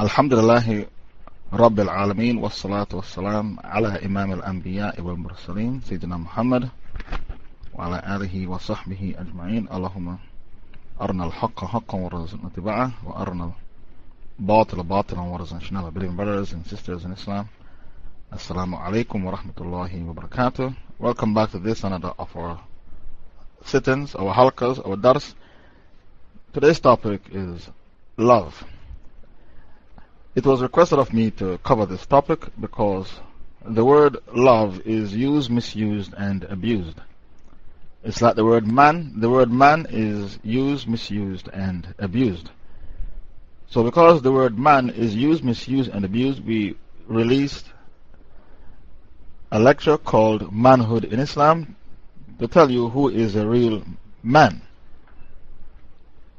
الحمد لله رب العالمين والصلاة والسلام على إمام الأنبياء والمرسلين سيدنا محمد وعلى آله وصحبه أجمعين. اللهم أرنا الحق حقا ورزقنا اتباعه وأرنا الباطل باطلا ورزقنا اجتنابه. بريم brothers and sisters in Islam السلام عليكم ورحمة الله وبركاته. Welcome back to this another of our sittings, our halkas, our dars. Today's topic is love. It was requested of me to cover this topic because the word love is used, misused, and abused. It's like the word man. The word man is used, misused, and abused. So, because the word man is used, misused, and abused, we released a lecture called Manhood in Islam to tell you who is a real man.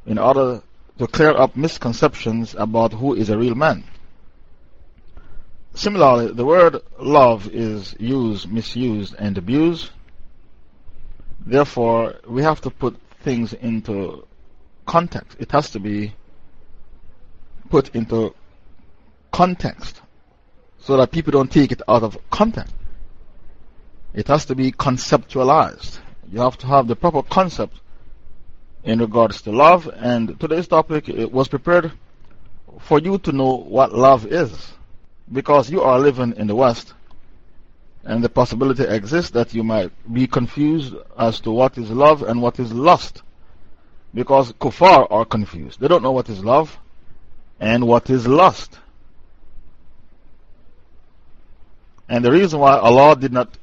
In order to clear up misconceptions about who is a real man. Similarly, the word love is used, misused, and abused. Therefore, we have to put things into context. It has to be put into context so that people don't take it out of context. It has to be conceptualized. You have to have the proper concept in regards to love. And today's topic was prepared for you to know what love is. Because you are living in the West, and the possibility exists that you might be confused as to what is love and what is lust. Because kuffar are confused. They don't know what is love and what is lust. And the reason why Allah did not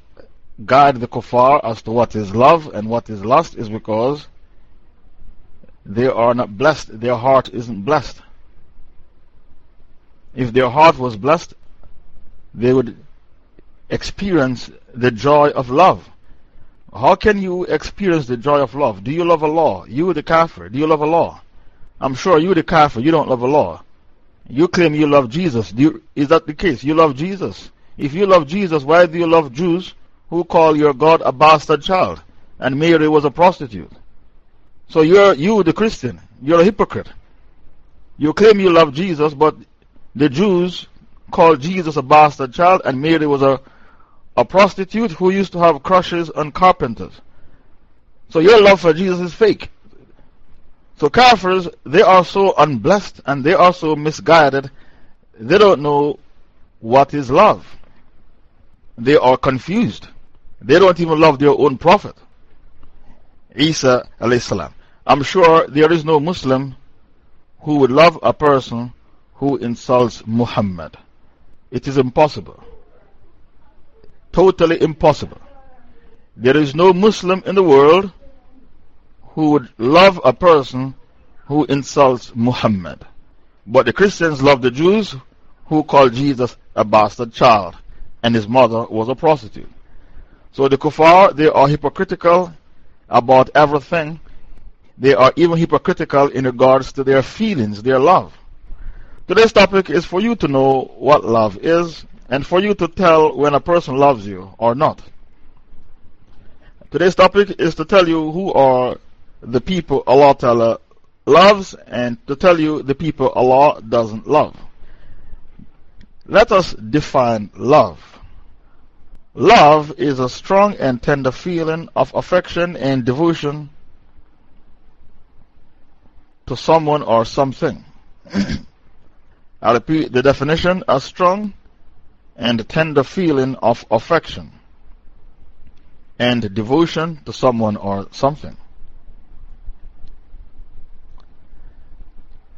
guide the kuffar as to what is love and what is lust is because they are not blessed. Their heart isn't blessed. If their heart was blessed, they would experience the joy of love. How can you experience the joy of love? Do you love Allah? You, the kafir, do you love Allah? I'm sure you, the kafir, you don't love Allah. You claim you love Jesus. You, is that the case? You love Jesus. If you love Jesus, why do you love Jews who call your God a bastard child? And Mary was a prostitute. So you're, you, the Christian, you're a hypocrite. You claim you love Jesus, but the Jews called Jesus a bastard child, and Mary was a, a prostitute who used to have crushes on carpenters. So your love for Jesus is fake. So Kafirs, they are so unblessed and they are so misguided, they don't know what is love. They are confused. They don't even love their own prophet, Isa alayhi salam. I'm sure there is no Muslim who would love a person who insults Muhammad. It is impossible. Totally impossible. There is no Muslim in the world who would love a person who insults Muhammad. But the Christians love the Jews who call Jesus a bastard child and his mother was a prostitute. So the kuffar, they are hypocritical about everything. They are even hypocritical in regards to their feelings, their love. Today's topic is for you to know what love is and for you to tell when a person loves you or not. Today's topic is to tell you who are the people Allah Ta'ala loves and to tell you the people Allah doesn't love. Let us define love. Love is a strong and tender feeling of affection and devotion to someone or something. I repeat the definition a strong and tender feeling of affection and devotion to someone or something.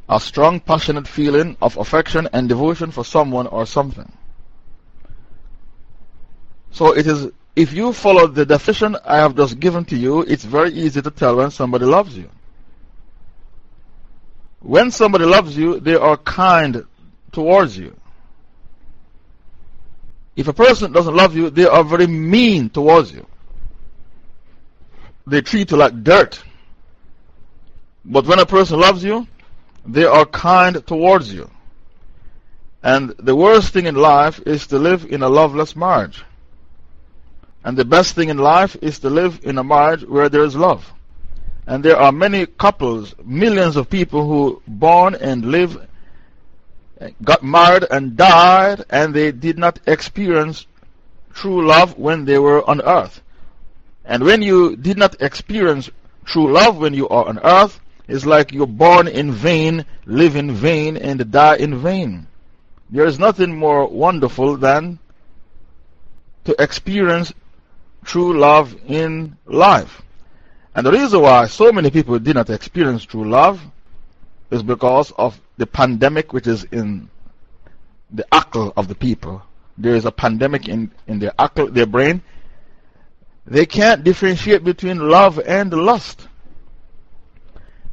A strong, passionate feeling of affection and devotion for someone or something. So it is, if you follow the definition I have just given to you, it's very easy to tell when somebody loves you. When somebody loves you, they are kind towards you. If a person doesn't love you, they are very mean towards you. They treat you like dirt. But when a person loves you, they are kind towards you. And the worst thing in life is to live in a loveless marriage. And the best thing in life is to live in a marriage where there is love. And there are many couples, millions of people who born and live got married and died, and they did not experience true love when they were on earth. And when you did not experience true love when you are on earth, it's like you're born in vain, live in vain, and die in vain. There is nothing more wonderful than to experience true love in life. And the reason why so many people did not experience true love is because of the pandemic which is in the akal of the people. There is a pandemic in, in their akal, their brain. They can't differentiate between love and lust.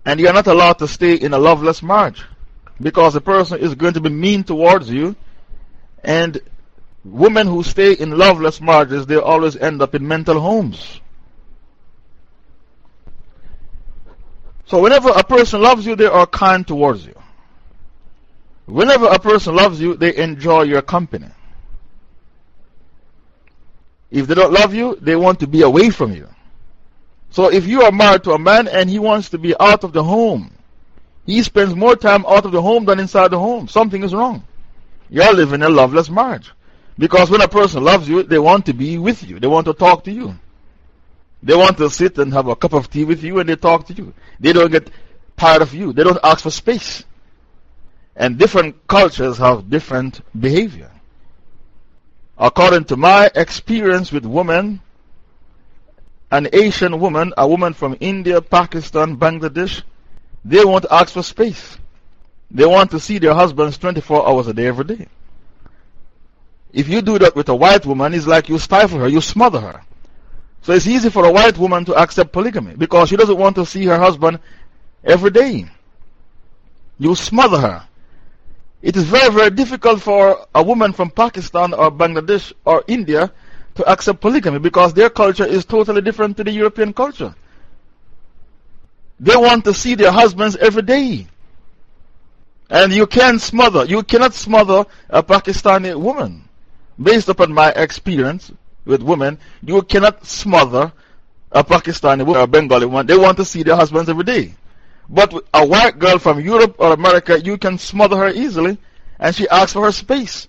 And you are not allowed to stay in a loveless marriage because the person is going to be mean towards you. And women who stay in loveless marriages, they always end up in mental homes. So, whenever a person loves you, they are kind towards you. Whenever a person loves you, they enjoy your company. If they don't love you, they want to be away from you. So if you are married to a man and he wants to be out of the home, he spends more time out of the home than inside the home. Something is wrong. You're living a loveless marriage. Because when a person loves you, they want to be with you, they want to talk to you. They want to sit and have a cup of tea with you and they talk to you. They don't get tired of you, they don't ask for space. And different cultures have different behavior. According to my experience with women, an Asian woman, a woman from India, Pakistan, Bangladesh, they won't ask for space. They want to see their husbands 24 hours a day, every day. If you do that with a white woman, it's like you stifle her, you smother her. So it's easy for a white woman to accept polygamy because she doesn't want to see her husband every day. You smother her. It is very, very difficult for a woman from Pakistan or Bangladesh or India to accept polygamy because their culture is totally different to the European culture. They want to see their husbands every day. And you can't smother, you cannot smother a Pakistani woman. Based upon my experience with women, you cannot smother a Pakistani woman or a Bengali woman. They want to see their husbands every day. But a white girl from Europe or America, you can smother her easily and she asks for her space.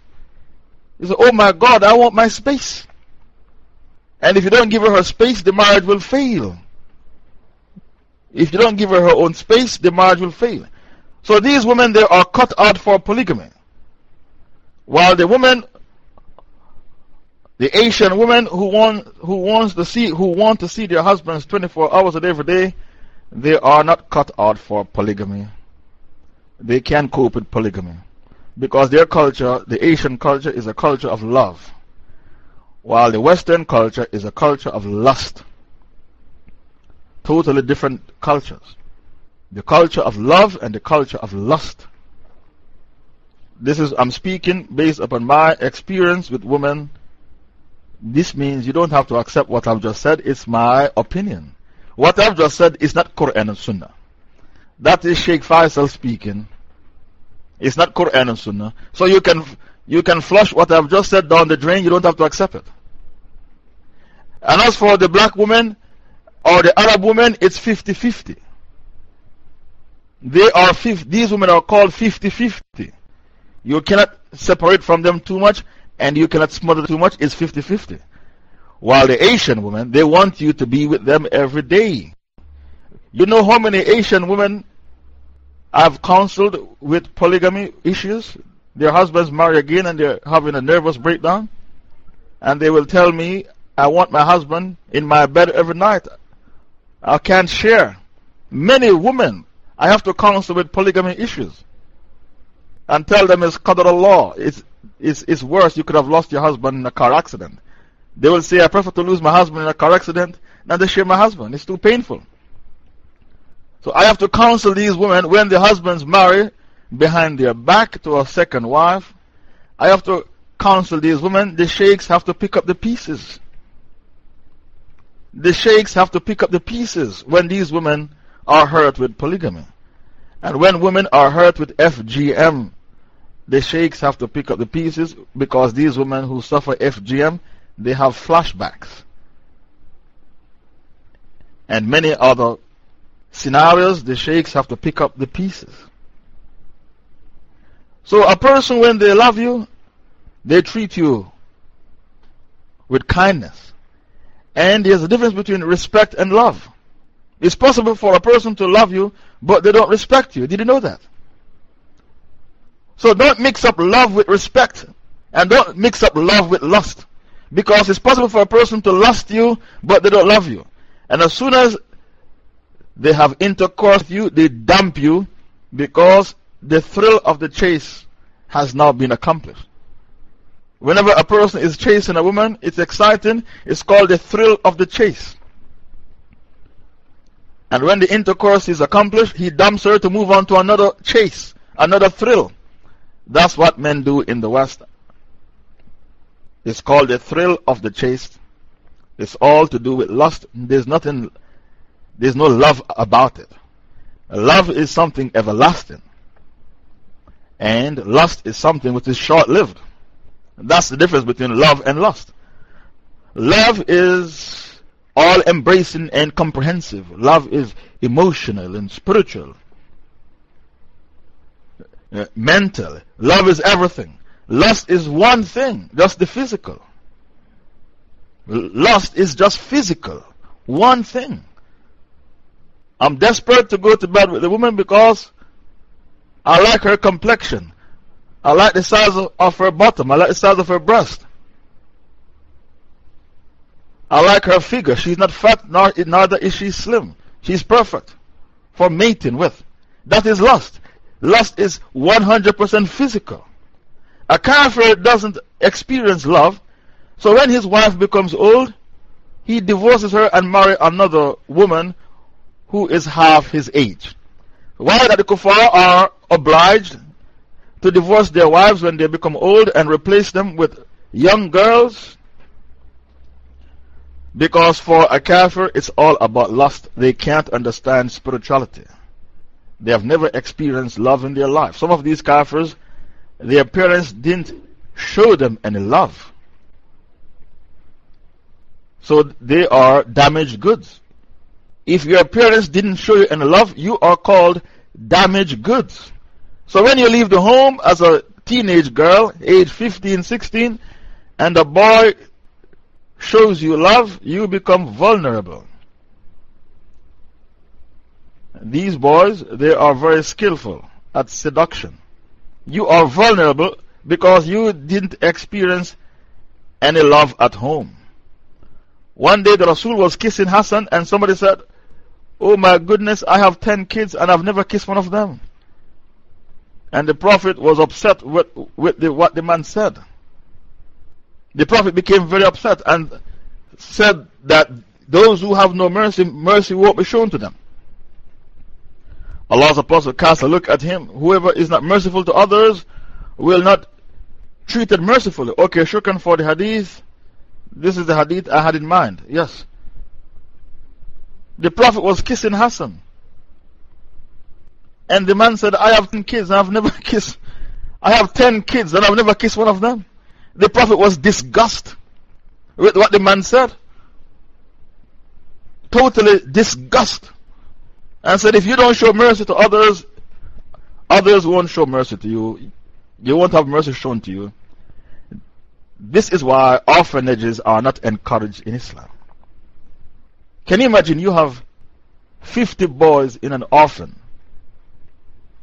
You say, Oh my God, I want my space. And if you don't give her her space, the marriage will fail. If you don't give her her own space, the marriage will fail. So these women, they are cut out for polygamy. While the women, the Asian women who want, who wants to see, who want to see their husbands 24 hours a day every day, they are not cut out for polygamy. They can't cope with polygamy. Because their culture, the Asian culture, is a culture of love while the Western culture is a culture of lust. Totally different cultures. The culture of love and the culture of lust. This is, I'm speaking based upon my experience with women. This means you don't have to accept what I've just said, it's my opinion. What I've just said is not Quran and Sunnah. That is Sheikh Faisal speaking. It's not Quran and Sunnah. So you can you can flush what I've just said down the drain, you don't have to accept it. And as for the black woman or the Arab woman, it's 50 50. They are 50, these women are called 50 50. You cannot separate from them too much and you cannot smother too much, it's 50 50. While the Asian women, they want you to be with them every day. You know how many Asian women I've counseled with polygamy issues? their husbands marry again and they're having a nervous breakdown. And they will tell me, I want my husband in my bed every night. I can't share. Many women, I have to counsel with polygamy issues and tell them it's qadr Allah. It's, it's, it's worse. You could have lost your husband in a car accident. They will say, I prefer to lose my husband in a car accident than to share my husband. It's too painful. So I have to counsel these women when their husbands marry behind their back to a second wife. I have to counsel these women. The sheikhs have to pick up the pieces. The sheikhs have to pick up the pieces when these women are hurt with polygamy. And when women are hurt with FGM, the sheikhs have to pick up the pieces because these women who suffer FGM, they have flashbacks. And many other scenarios, the sheikhs have to pick up the pieces. So, a person, when they love you, they treat you with kindness. And there's a difference between respect and love. It's possible for a person to love you, but they don't respect you. Did you know that? So don't mix up love with respect. And don't mix up love with lust. Because it's possible for a person to lust you, but they don't love you. And as soon as they have intercourse with you, they dump you because the thrill of the chase has now been accomplished. Whenever a person is chasing a woman, it's exciting. It's called the thrill of the chase. And when the intercourse is accomplished, he dumps her to move on to another chase, another thrill. That's what men do in the West. It's called the thrill of the chase. It's all to do with lust. There's nothing, there's no love about it. Love is something everlasting. And lust is something which is short lived. That's the difference between love and lust. Love is all embracing and comprehensive. Love is emotional and spiritual, uh, mental. Love is everything. Lust is one thing, just the physical. Lust is just physical, one thing. I'm desperate to go to bed with a woman because I like her complexion. I like the size of, of her bottom. I like the size of her breast. I like her figure. She's not fat, nor, neither is she slim. She's perfect for mating with. That is lust. Lust is 100% physical. A kafir doesn't experience love, so when his wife becomes old, he divorces her and marries another woman who is half his age. Why that the kuffar are obliged to divorce their wives when they become old and replace them with young girls because for a kafir, it's all about lust. They can't understand spirituality. They have never experienced love in their life. Some of these kafirs, their parents didn't show them any love. So they are damaged goods. If your parents didn't show you any love, you are called damaged goods. So when you leave the home as a teenage girl, age 15, 16, and a boy shows you love, you become vulnerable. These boys, they are very skillful at seduction. You are vulnerable because you didn't experience any love at home. One day the Rasul was kissing Hassan and somebody said, Oh my goodness, I have 10 kids and I've never kissed one of them. And the Prophet was upset with, with the, what the man said. The Prophet became very upset and said that those who have no mercy, mercy won't be shown to them. Allah's Apostle cast a look at him. Whoever is not merciful to others will not treat it mercifully. Okay, shukran for the hadith. This is the hadith I had in mind. Yes. The Prophet was kissing Hassan. And the man said, I have 10 kids and I've never kissed. I have 10 kids and I've never kissed one of them. The Prophet was disgusted with what the man said. Totally disgust. And said, if you don't show mercy to others, others won't show mercy to you. You won't have mercy shown to you. This is why orphanages are not encouraged in Islam. Can you imagine you have 50 boys in an orphan,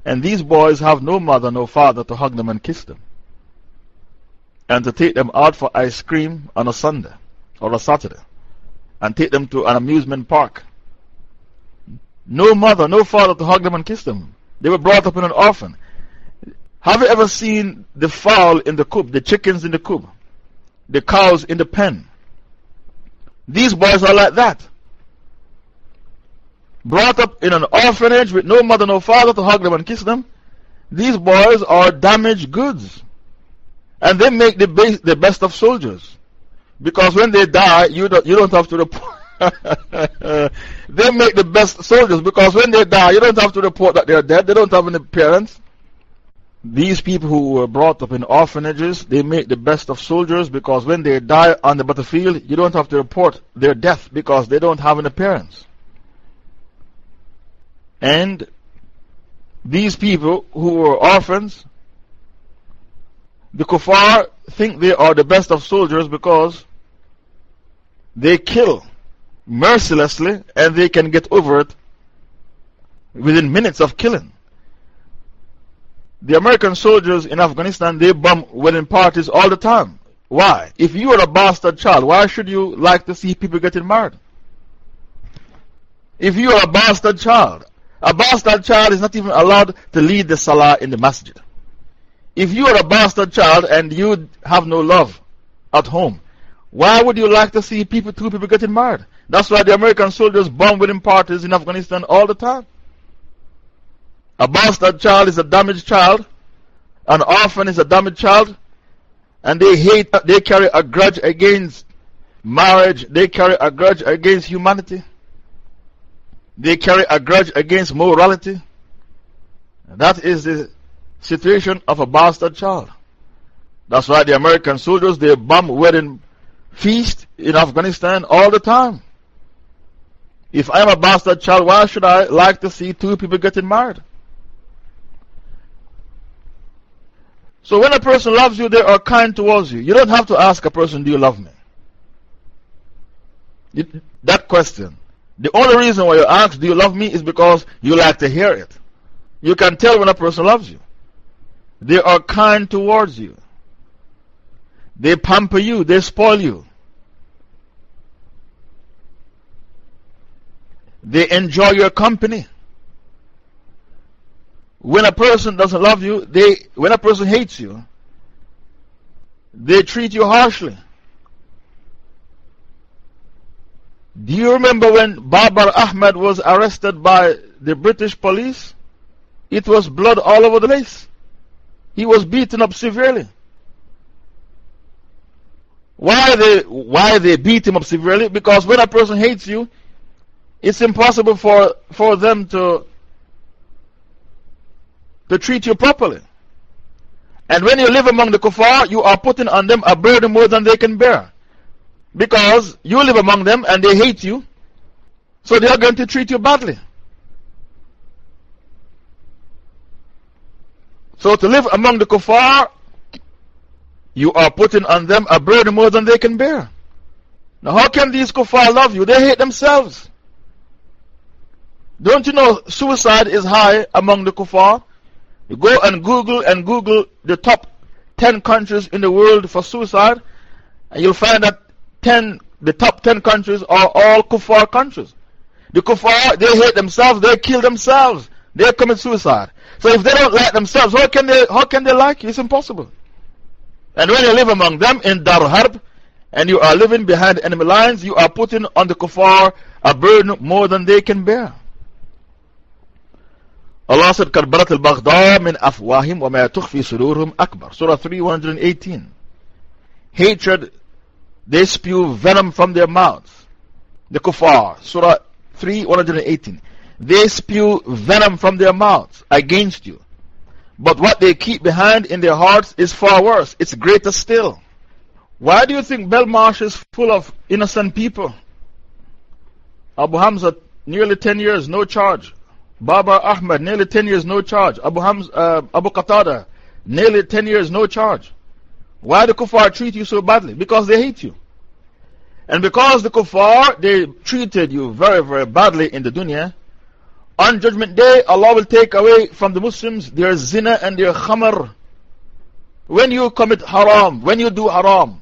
and these boys have no mother, no father to hug them and kiss them? and to take them out for ice cream on a Sunday or a Saturday and take them to an amusement park. No mother, no father to hug them and kiss them. They were brought up in an orphan. Have you ever seen the fowl in the coop, the chickens in the coop, the cows in the pen? These boys are like that. Brought up in an orphanage with no mother, no father to hug them and kiss them. These boys are damaged goods. And they make the, base, the best of soldiers. Because when they die, you don't, you don't have to report. they make the best soldiers because when they die, you don't have to report that they're dead. They don't have any parents. These people who were brought up in orphanages, they make the best of soldiers because when they die on the battlefield, you don't have to report their death because they don't have any parents. And these people who were orphans, The kuffar think they are the best of soldiers because they kill mercilessly and they can get over it within minutes of killing. The American soldiers in Afghanistan, they bomb wedding parties all the time. Why? If you are a bastard child, why should you like to see people getting married? If you are a bastard child, a bastard child is not even allowed to lead the salah in the masjid. If you are a bastard child and you have no love at home, why would you like to see people, two people getting married? That's why the American soldiers bomb wedding parties in Afghanistan all the time. A bastard child is a damaged child. An orphan is a damaged child. And they hate, they carry a grudge against marriage. They carry a grudge against humanity. They carry a grudge against morality. That is the situation of a bastard child. That's why the American soldiers, they bomb wedding feast in Afghanistan all the time. If I'm a bastard child, why should I like to see two people getting married? So when a person loves you, they are kind towards you. You don't have to ask a person, Do you love me? that question. The only reason why you ask, Do you love me? is because you like to hear it. You can tell when a person loves you. They are kind towards you. They pamper you, they spoil you. They enjoy your company. When a person doesn't love you, they, when a person hates you, they treat you harshly. Do you remember when Babar Ahmed was arrested by the British police? It was blood all over the place. He was beaten up severely. Why they, why they beat him up severely? Because when a person hates you, it's impossible for, for them to to treat you properly. And when you live among the kuffar, you are putting on them a burden more than they can bear. Because you live among them and they hate you, so they are going to treat you badly. So to live among the kuffar, you are putting on them a burden more than they can bear. Now, how can these kuffar love you? They hate themselves. Don't you know suicide is high among the kuffar? You go and Google and Google the top 10 countries in the world for suicide, and you'll find that 10, the top 10 countries are all kuffar countries. The kuffar, they hate themselves, they kill themselves, they commit suicide. So if they don't like themselves, how can they, how can they like you? It's impossible. And when you live among them in Dar Harb, and you are living behind enemy lines, you are putting on the kuffar a burden more than they can bear. Allah said, Karbarat al Baghdad min afwahim wa ma tukhfi sudurhum akbar. Surah 318. Hatred, they spew venom from their mouths. The kuffar, Surah 318. They spew venom from their mouths against you. But what they keep behind in their hearts is far worse. It's greater still. Why do you think Belmarsh is full of innocent people? Abu Hamza, nearly 10 years, no charge. Babar Ahmed, nearly 10 years, no charge. Abu, Hamz, uh, Abu Qatada, nearly 10 years, no charge. Why the kuffar treat you so badly? Because they hate you. And because the kuffar, they treated you very, very badly in the dunya, on Judgment Day, Allah will take away from the Muslims their zina and their khamr. When you commit haram, when you do haram,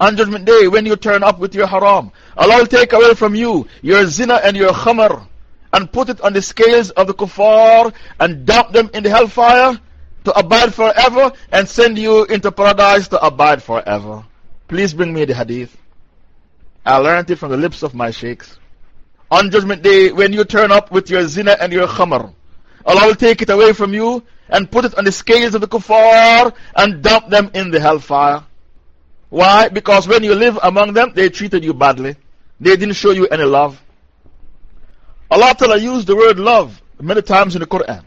on Judgment Day, when you turn up with your haram, Allah will take away from you your zina and your khamr and put it on the scales of the kuffar and dump them in the hellfire to abide forever and send you into paradise to abide forever. Please bring me the hadith. I learned it from the lips of my sheikhs. On Judgment Day, when you turn up with your zina and your khamr, Allah will take it away from you and put it on the scales of the kuffar and dump them in the hellfire. Why? Because when you live among them, they treated you badly. They didn't show you any love. Allah Ta'ala used the word love many times in the Quran.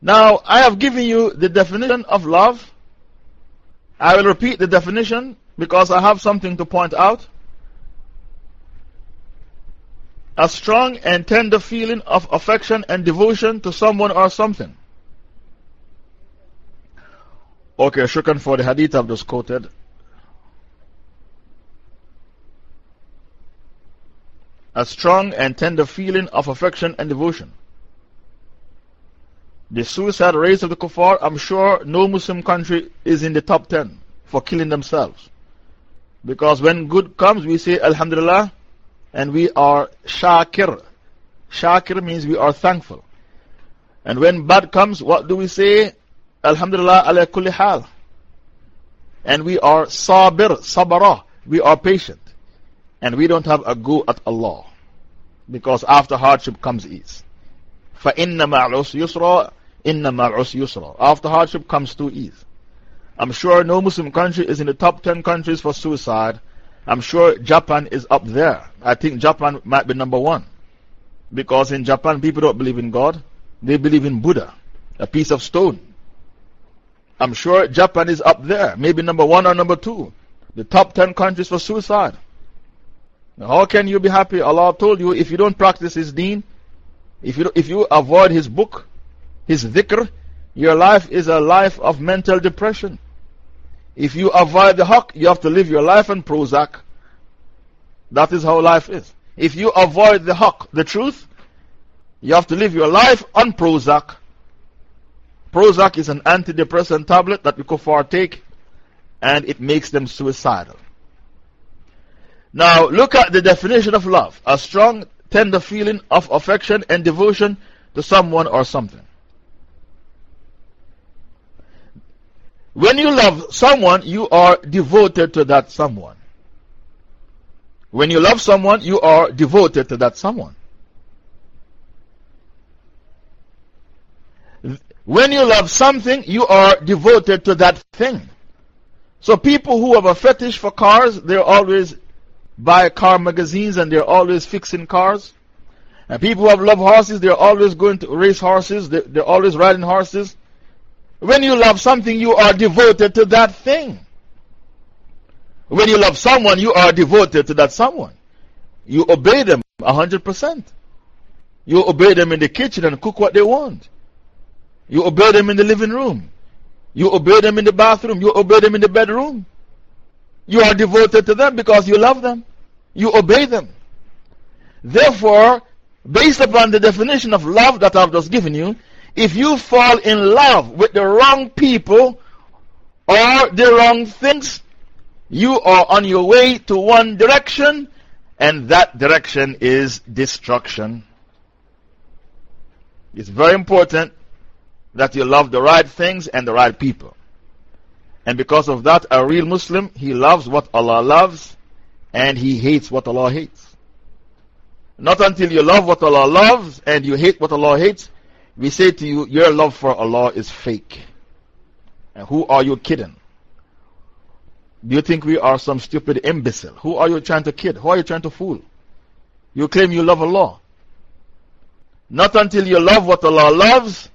Now, I have given you the definition of love. I will repeat the definition because I have something to point out. A strong and tender feeling of affection and devotion to someone or something. Okay, shukran for the hadith I've just quoted. A strong and tender feeling of affection and devotion. The suicide rates of the kuffar, I'm sure no Muslim country is in the top 10 for killing themselves. Because when good comes, we say Alhamdulillah and we are Shakir. Shakir means we are thankful. And when bad comes, what do we say? Alhamdulillah ala kulli hal. And we are sabir, sabara. We are patient. And we don't have a go at Allah. Because after hardship comes ease. فَإِنَّ مَعْ الْعُسْرِ يُسْرًا إِنَّ مَعْ الْعُسْرِ يُسْرًا After hardship comes to ease. I'm sure no Muslim country is in the top 10 countries for suicide. I'm sure Japan is up there. I think Japan might be number one. Because in Japan, people don't believe in God, they believe in Buddha, a piece of stone. I'm sure Japan is up there, maybe number one or number two. The top 10 countries for suicide. How can you be happy? Allah told you if you don't practice His deen, if you, if you avoid His book, His dhikr, your life is a life of mental depression. If you avoid the haqq, you have to live your life on Prozac. That is how life is. If you avoid the haqq, the truth, you have to live your life on Prozac. Prozac is an antidepressant tablet that the kuffar take and it makes them suicidal. Now, look at the definition of love a strong, tender feeling of affection and devotion to someone or something. When you love someone, you are devoted to that someone. When you love someone, you are devoted to that someone. When you love something, you are devoted to that thing. So, people who have a fetish for cars, they're always buy car magazines and they're always fixing cars. And people who have love horses, they're always going to race horses, they're, they're always riding horses. When you love something, you are devoted to that thing. When you love someone, you are devoted to that someone. You obey them 100%. You obey them in the kitchen and cook what they want. You obey them in the living room. You obey them in the bathroom. You obey them in the bedroom. You are devoted to them because you love them. You obey them. Therefore, based upon the definition of love that I've just given you, if you fall in love with the wrong people or the wrong things, you are on your way to one direction, and that direction is destruction. It's very important that you love the right things and the right people. And because of that, a real Muslim, he loves what Allah loves and he hates what Allah hates. Not until you love what Allah loves and you hate what Allah hates, we say to you, your love for Allah is fake. And who are you kidding? Do you think we are some stupid imbecile? Who are you trying to kid? Who are you trying to fool? You claim you love Allah. Not until you love what Allah loves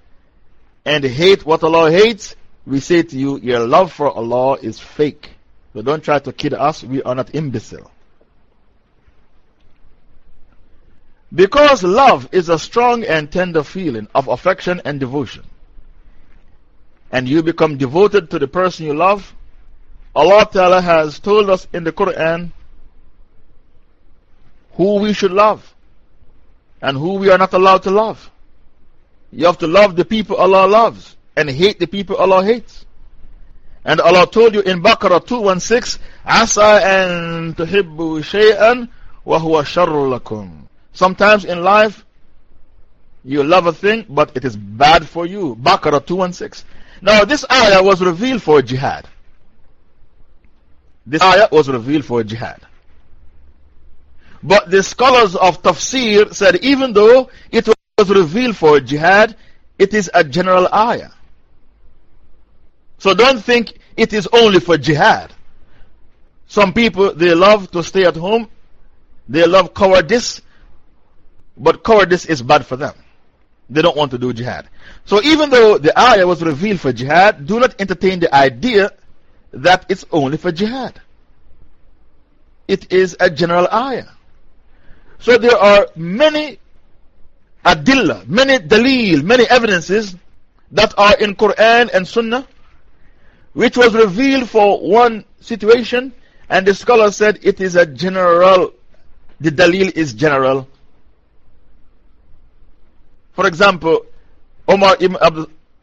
and hate what Allah hates, we say to you, your love for Allah is fake. So don't try to kid us, we are not imbecile. Because love is a strong and tender feeling of affection and devotion, and you become devoted to the person you love, Allah Ta'ala has told us in the Quran who we should love and who we are not allowed to love. You have to love the people Allah loves and hate the people Allah hates. And Allah told you in Baqarah 216, Asa an tuhibbu shay'an wa huwa. Sometimes in life, you love a thing, but it is bad for you. Baqarah 216. Now, this ayah was revealed for jihad. This ayah was revealed for jihad. But the scholars of tafsir said even though it was revealed for jihad, it is a general ayah. So don't think it is only for jihad. Some people, they love to stay at home, they love cowardice, but cowardice is bad for them. They don't want to do jihad. So even though the ayah was revealed for jihad, do not entertain the idea that it's only for jihad. It is a general ayah. So there are many adillah, many dalil, many evidences that are in Quran and Sunnah which was revealed for one situation, and the scholar said it is a general, the dalil is general. For example, Omar ibn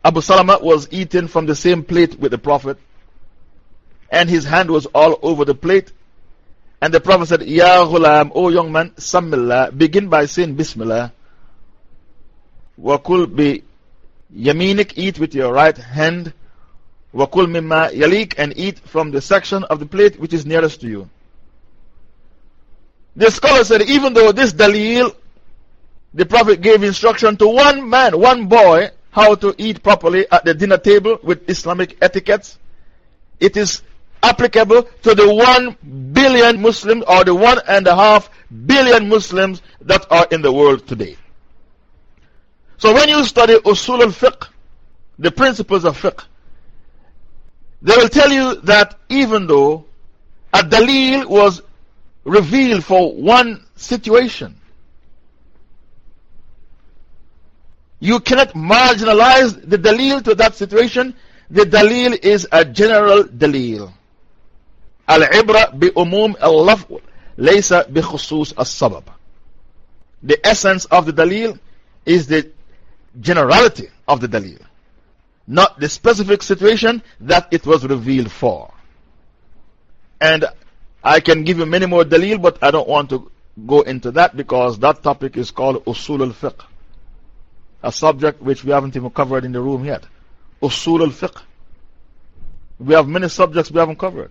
Abu, Salama was eating from the same plate with the Prophet, and his hand was all over the plate. And the Prophet said, Ya ghulam, O young man, Sammillah, begin by saying Bismillah. Wakul bi yaminik, eat with your right hand. Wakul mimma yalik, and eat from the section of the plate which is nearest to you. The scholar said, even though this dalil, the Prophet gave instruction to one man, one boy, how to eat properly at the dinner table with Islamic etiquettes, it is applicable to the one billion Muslims or the one and a half billion Muslims that are in the world today. So when you study usul al fiqh, the principles of fiqh, they will tell you that even though a Dalil was revealed for one situation, you cannot marginalize the Dalil to that situation. The Dalil is a general Dalil. Al-Ibra bi-umum al-lafw, laysa bi-khusus al-sabab. The essence of the Dalil is the generality of the Dalil not the specific situation that it was revealed for. And I can give you many more dalil, but I don't want to go into that because that topic is called Usul al Fiqh, a subject which we haven't even covered in the room yet. Usul al Fiqh. We have many subjects we haven't covered.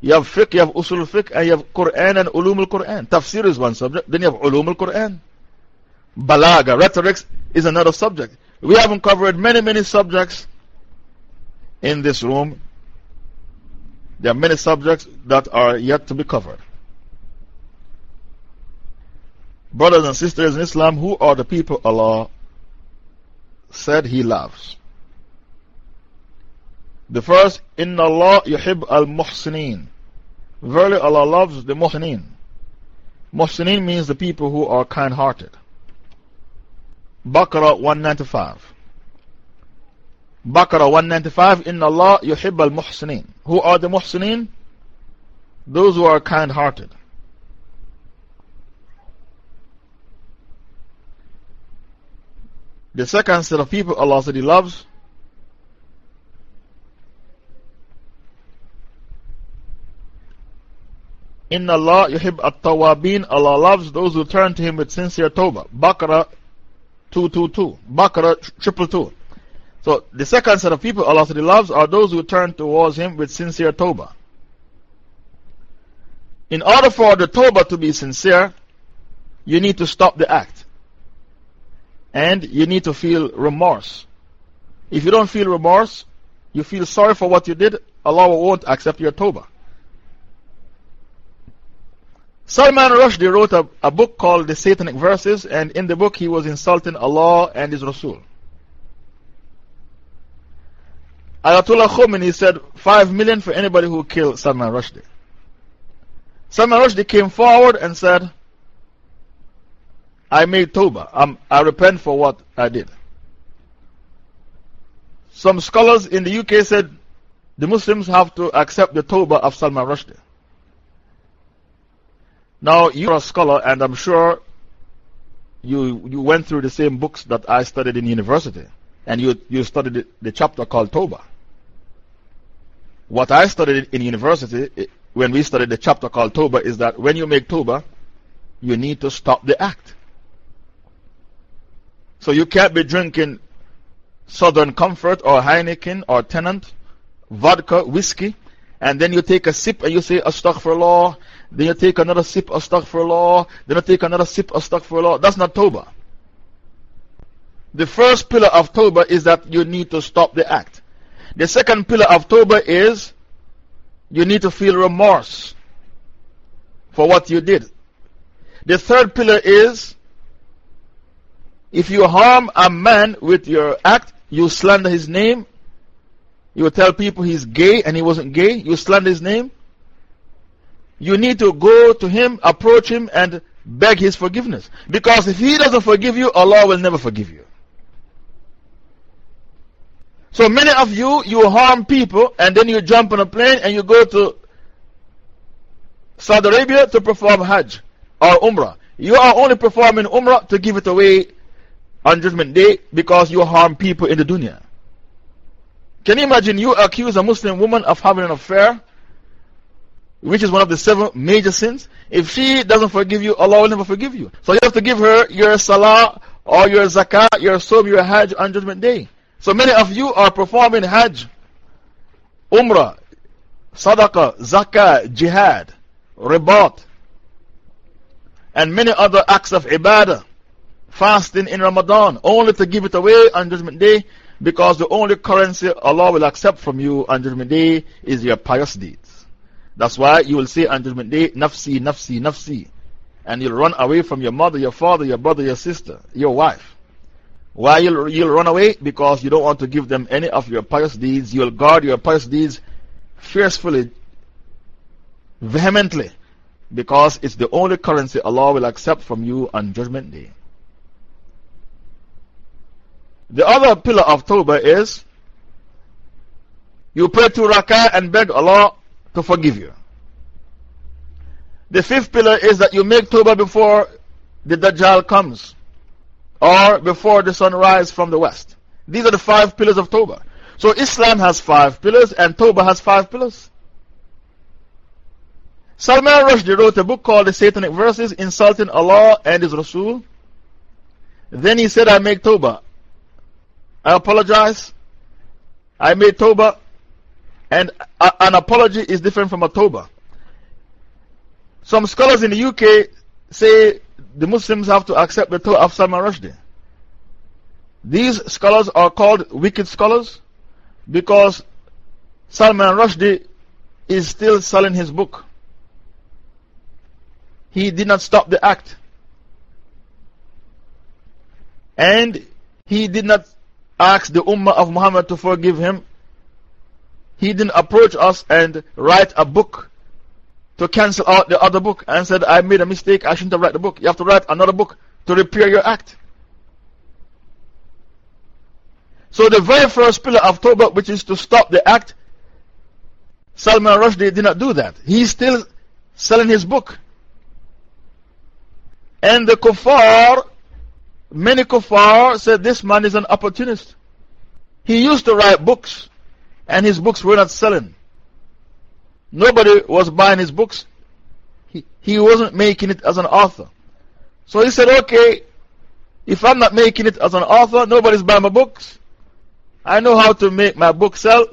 You have fiqh, you have usul fiqh, and you have Quran and ulum al Quran. Tafsir is one subject, then you have ulum al Quran. Balaga, rhetorics is another subject. We haven't covered many, many subjects in this room. There are many subjects that are yet to be covered. Brothers and sisters in Islam, who are the people Allah said He loves? The first, Inna Allah yuhib al muhsineen. Verily Allah loves the muhsineen. Muhsineen means the people who are kind hearted. Baqarah 195. Baqarah 195 Inna Allah yuhib al muhsineen. Who are the muhsineen? Those who are kind hearted. The second set of people Allah said He loves Inna Allah yuhib at tawabin. Allah loves those who turn to Him with sincere tawbah. Baqarah 222. Baqarah triple two. So the second set of people Allah said He loves are those who turn towards Him with sincere tawbah. In order for the tawbah to be sincere, you need to stop the act. And you need to feel remorse. If you don't feel remorse, you feel sorry for what you did, Allah won't accept your tawbah. Salman Rushdie wrote a, a book called The Satanic Verses, and in the book he was insulting Allah and His Rasul. Ayatollah Khomeini said, 5 million for anybody who killed Salman Rushdie. Salman Rushdie came forward and said, I made Tawbah. I'm, I repent for what I did. Some scholars in the UK said the Muslims have to accept the Tawbah of Salman Rushdie. Now, you're a scholar, and I'm sure you, you went through the same books that I studied in university, and you, you studied the chapter called Toba. What I studied in university, when we studied the chapter called Toba, is that when you make Toba, you need to stop the act. So you can't be drinking Southern Comfort or Heineken or Tennent, vodka, whiskey, and then you take a sip and you say Astaghfirullah, then you take another sip Astaghfirullah, then you take another sip Astaghfirullah. That's not Tawbah. The first pillar of Tawbah is that you need to stop the act. The second pillar of Tawbah is you need to feel remorse for what you did. The third pillar is if you harm a man with your act, you slander his name, you tell people he's gay and he wasn't gay. You slander his name. You need to go to him, approach him, and beg his forgiveness. Because if he doesn't forgive you, Allah will never forgive you. So many of you, you harm people and then you jump on a plane and you go to Saudi Arabia to perform Hajj or Umrah. You are only performing Umrah to give it away on Judgment Day because you harm people in the dunya. Can you imagine you accuse a Muslim woman of having an affair, which is one of the seven major sins? If she doesn't forgive you, Allah will never forgive you. So you have to give her your salah or your zakah, your som, your hajj on Judgment Day. So many of you are performing Hajj, Umrah, Sadaqah, Zakah, Jihad, Ribat, and many other acts of Ibadah, fasting in Ramadan, only to give it away on Judgment Day because the only currency Allah will accept from you on Judgment Day is your pious deeds. That's why you will say on Judgment Day, Nafsi, Nafsi, Nafsi. And you'll run away from your mother, your father, your brother, your sister, your wife. Why you'll, you'll run away? Because you don't want to give them any of your pious deeds. You'll guard your pious deeds fiercely, vehemently, because it's the only currency Allah will accept from you on Judgment Day. The other pillar of Tawbah is you pray two Rakah and beg Allah to forgive you. The fifth pillar is that you make Tawbah before the Dajjal comes or before the sun rises from the west. These are the five pillars of Tawbah. So Islam has five pillars and Tawbah has five pillars. Salman Rushdie wrote a book called The Satanic Verses, insulting Allah and His Rasul. Then he said, I make Tawbah. I apologize. I made Tawbah. And an apology is different from a Tawbah. Some scholars in the UK say the Muslims have to accept the Tawbah of Salman Rushdie. These scholars are called wicked scholars because Salman Rushdie is still selling his book. He did not stop the act. And he did not ask the Ummah of Muhammad to forgive him. He didn't approach us and write a book to cancel out the other book and said, I made a mistake, I shouldn't have write the book. You have to write another book to repair your act. So, the very first pillar of Tawbah, which is to stop the act, Salman Rushdie did not do that. He's still selling his book. And the kuffar, many kuffar said this man is an opportunist. He used to write books, and his books were not selling. Nobody was buying his books. He, he wasn't making it as an author. So he said, okay, if I'm not making it as an author, nobody's buying my books. I know how to make my book sell.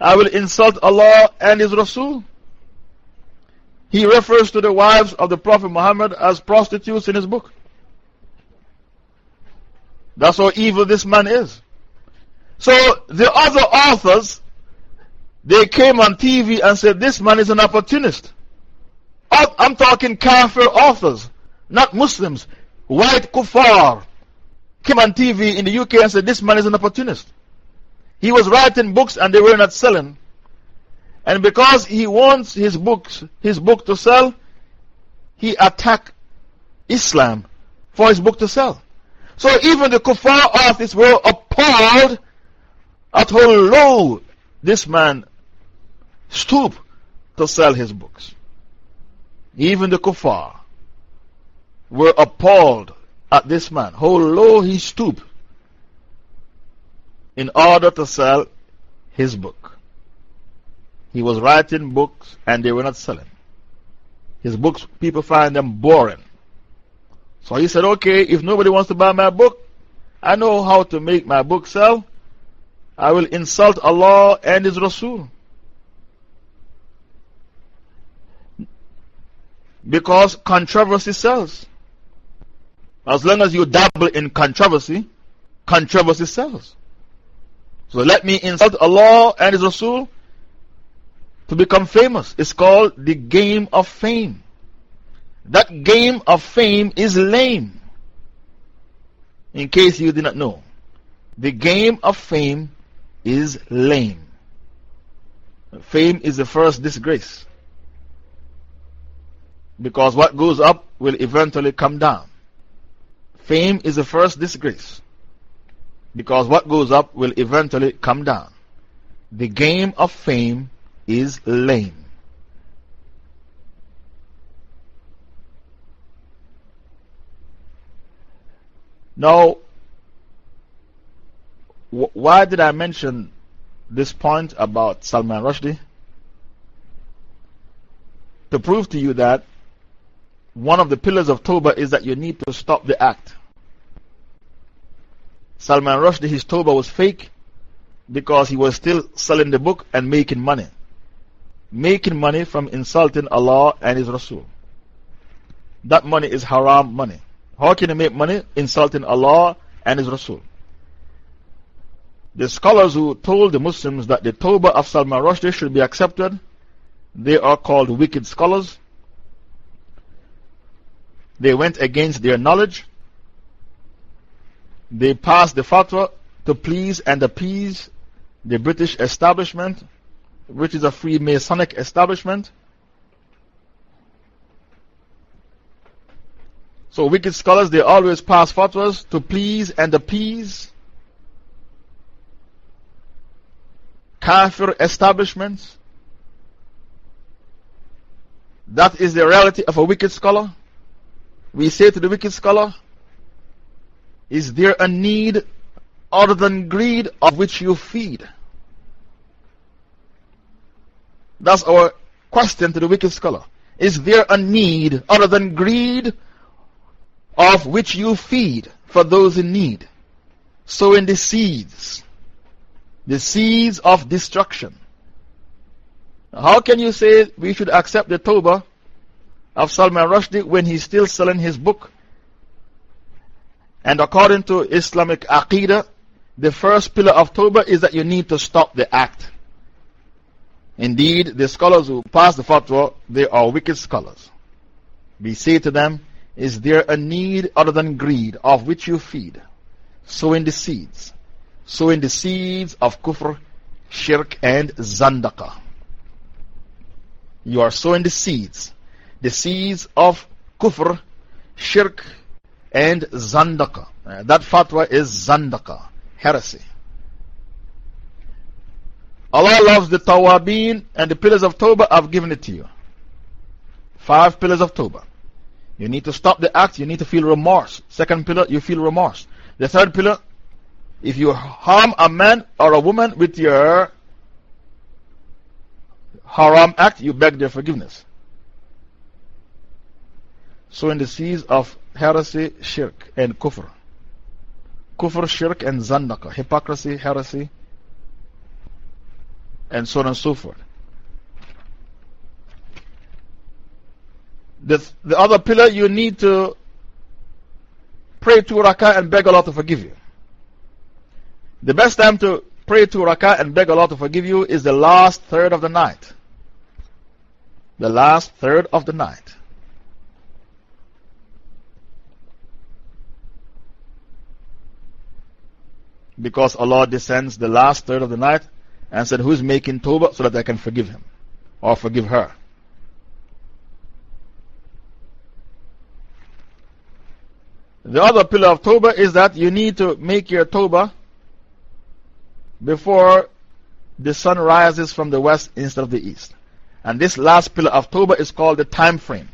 I will insult Allah and His Rasul. He refers to the wives of the Prophet Muhammad as prostitutes in his book. That's how evil this man is. So the other authors they came on TV and said, This man is an opportunist. Oh, I'm talking Kafir authors, not Muslims. White kuffar came on TV in the UK and said, This man is an opportunist. He was writing books and they were not selling. And because he wants his books, his book to sell, he attacked Islam for his book to sell. So even the kuffar authors were appalled at how low this man stoop to sell his books. Even the kuffar were appalled at this man, how low he stooped in order to sell his book. He was writing books and they were not selling. His books, people find them boring. So he said, okay, if nobody wants to buy my book, I know how to make my book sell. I will insult Allah and His Rasul. Because controversy sells. As long as you dabble in controversy, controversy sells. So let me insult Allah and His Rasul to become famous. It's called the game of fame. That game of fame is lame. In case you did not know, the game of fame is lame. Fame is the first disgrace. Because what goes up will eventually come down. Fame is the first disgrace. Because what goes up will eventually come down. The game of fame is lame. Now, why did I mention this point about Salman Rushdie? To prove to you that one of the pillars of Toba is that you need to stop the act. Salman Rushdie, his Toba was fake because he was still selling the book and making money. Making money from insulting Allah and His Rasul. That money is haram money. How can you make money? Insulting Allah and His Rasul. The scholars who told the Muslims that the Tawbah of Salman Rushdie should be accepted, they are called wicked scholars. They went against their knowledge. They passed the fatwa to please and appease the British establishment, which is a Freemasonic establishment. So, wicked scholars, they always pass fatwas to please and appease kafir establishments. That is the reality of a wicked scholar. We say to the wicked scholar, Is there a need other than greed of which you feed? That's our question to the wicked scholar. Is there a need other than greed of which you feed for those in need? Sowing the seeds, the seeds of destruction. How can you say we should accept the Tawbah of Salman Rushdie when he's still selling his book? And according to Islamic Aqidah, the first pillar of Tawbah is that you need to stop the act. Indeed, the scholars who pass the fatwa, they are wicked scholars. We say to them, Is there a need other than greed of which you feed? Sowing the seeds. Sowing the seeds of kufr, shirk, and zandaka. You are sowing the seeds. The seeds of kufr, shirk, and zandaka. Uh, that fatwa is zandaka, heresy. Allah loves the tawabin and the pillars of Tawbah. I've given it to you. Five pillars of Tawbah. You need to stop the act, you need to feel remorse. Second pillar, you feel remorse. The third pillar, if you harm a man or a woman with your haram act, you beg their forgiveness. So, in the seas of heresy, shirk, and kufr, kufr, shirk, and zandaka, hypocrisy, heresy, and so on and so forth. The, the other pillar, you need to pray two rakah and beg Allah to forgive you. The best time to pray two rakah and beg Allah to forgive you is the last third of the night. The last third of the night. Because Allah descends the last third of the night and said, Who's making Tawbah so that I can forgive him or forgive her? The other pillar of Tawbah is that you need to make your Tawbah before the sun rises from the west instead of the east. And this last pillar of Tawbah is called the time frame.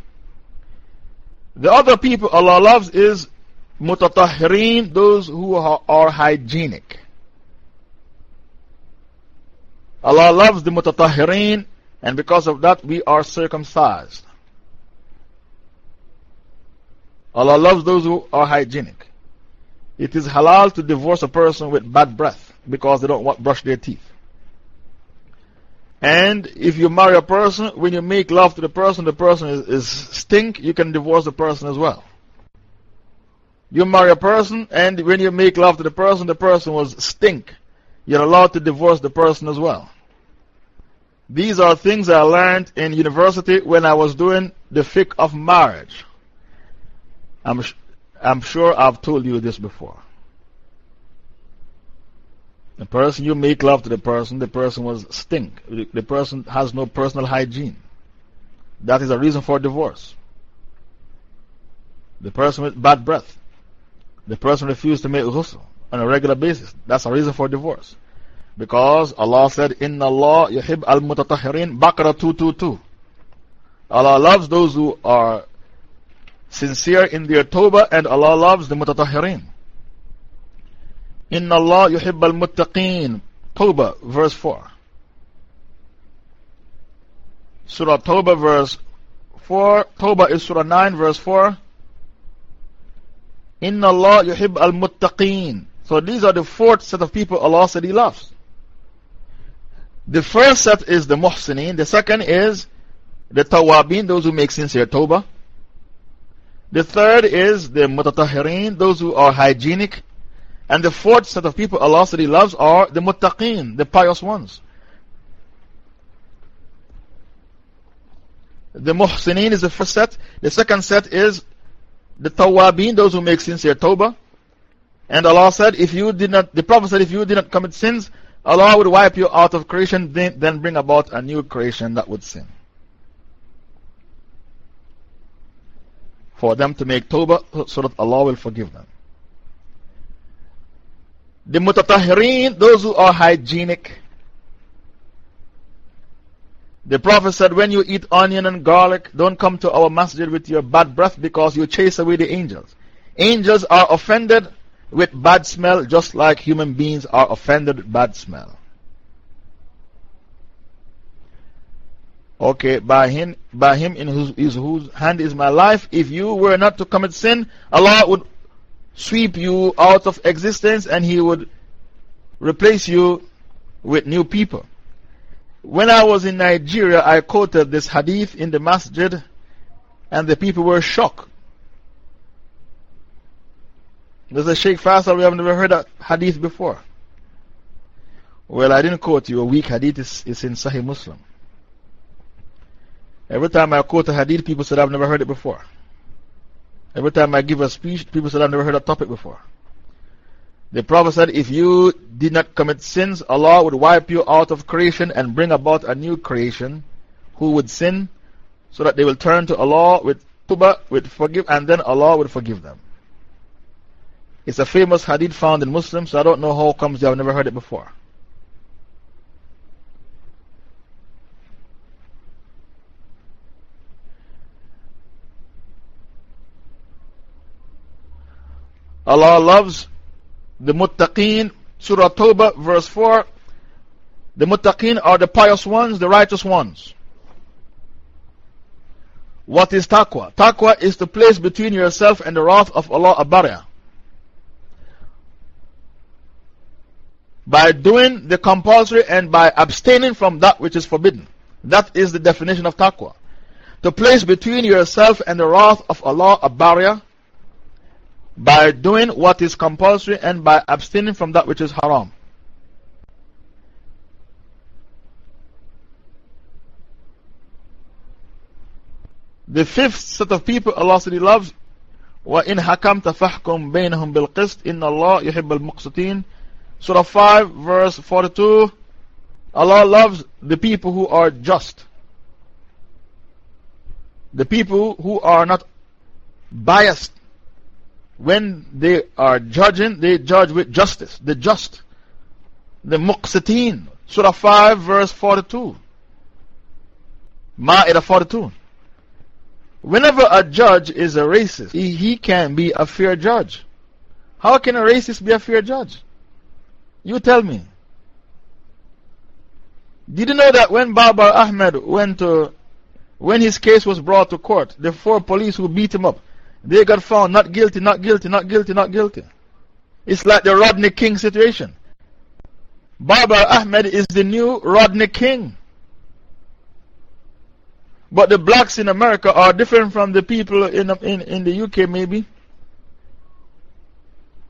The other people Allah loves is mutatahireen, those who are, are hygienic. Allah loves the mutatahireen, and because of that, we are circumcised. Allah loves those who are hygienic. It is halal to divorce a person with bad breath because they don't want brush their teeth. And if you marry a person, when you make love to the person, the person is, is stink, you can divorce the person as well. You marry a person, and when you make love to the person, the person was stink you're allowed to divorce the person as well. These are things I learned in university when I was doing the fiqh of marriage. I'm, I'm sure I've told you this before. The person you make love to the person, the person was stink. The person has no personal hygiene. That is a reason for divorce. The person with bad breath. The person refused to make ghusl. on a regular basis. That's a reason for divorce. Because Allah said, Inna Allah yuhib al mutatahirin, Baqarah 222. Allah loves those who are sincere in their tawbah, and Allah loves the mutatahirin. Inna Allah yuhib al muttaqeen, Tawbah, verse 4. Surah Tawbah, verse 4. Tawbah is Surah 9, verse 4. Inna Allah yuhib al muttaqeen. So these are the fourth set of people Allah said He loves. The first set is the muhsineen. The second is the tawabin, those who make sincere tawbah. The third is the mutatahirin, those who are hygienic. And the fourth set of people Allah said He loves are the muttaqeen, the pious ones. The muhsineen is the first set. The second set is the tawabin, those who make sincere tawbah. And Allah said, if you did not, the Prophet said, if you did not commit sins, Allah would wipe you out of creation, then, then bring about a new creation that would sin. For them to make tawbah so that Allah will forgive them. The mutatahirin, those who are hygienic. The Prophet said, when you eat onion and garlic, don't come to our masjid with your bad breath because you chase away the angels. Angels are offended with bad smell just like human beings are offended with bad smell. Okay, by him, by him in whose, is, whose hand is my life, if you were not to commit sin, Allah would sweep you out of existence and He would replace you with new people. When I was in Nigeria, I quoted this hadith in the masjid and the people were shocked. There's a Sheikh Faisal, we have never heard that hadith before. Well, I didn't quote you. A weak hadith is, is in Sahih Muslim. Every time I quote a hadith, people said, I've never heard it before. Every time I give a speech, people said, I've never heard a topic before. The Prophet said, if you did not commit sins, Allah would wipe you out of creation and bring about a new creation who would sin so that they will turn to Allah with tubah, with forgive, and then Allah would forgive them. It's a famous hadith found in Muslims, so I don't know how it comes I've never heard it before. Allah loves the muttaqeen, Surah Tawbah, verse 4. The muttaqeen are the pious ones, the righteous ones. What is taqwa? Taqwa is the place between yourself and the wrath of Allah Abarya. by doing the compulsory and by abstaining from that which is forbidden. That is the definition of taqwa. To place between yourself and the wrath of Allah a barrier by doing what is compulsory and by abstaining from that which is haram. The fifth set of people Allah said He loves, وَإِنْ حَكَمْتَ فَحْكُمْ بَيْنَهُمْ بِالْقِسْطِ إِنَّ اللَّهَ يُحِبُّ الْمُقْسِطِينَ Surah 5, verse 42. Allah loves the people who are just. The people who are not biased. When they are judging, they judge with justice. The just. The muqsiteen. Surah 5, verse 42. Ma'idah 42. Whenever a judge is a racist, he, he can be a fair judge. How can a racist be a fair judge? You tell me. Did you know that when Babar Ahmed went to, when his case was brought to court, the four police who beat him up, they got found not guilty, not guilty, not guilty, not guilty. It's like the Rodney King situation. Babar Ahmed is the new Rodney King. But the blacks in America are different from the people in, in, in the UK, maybe.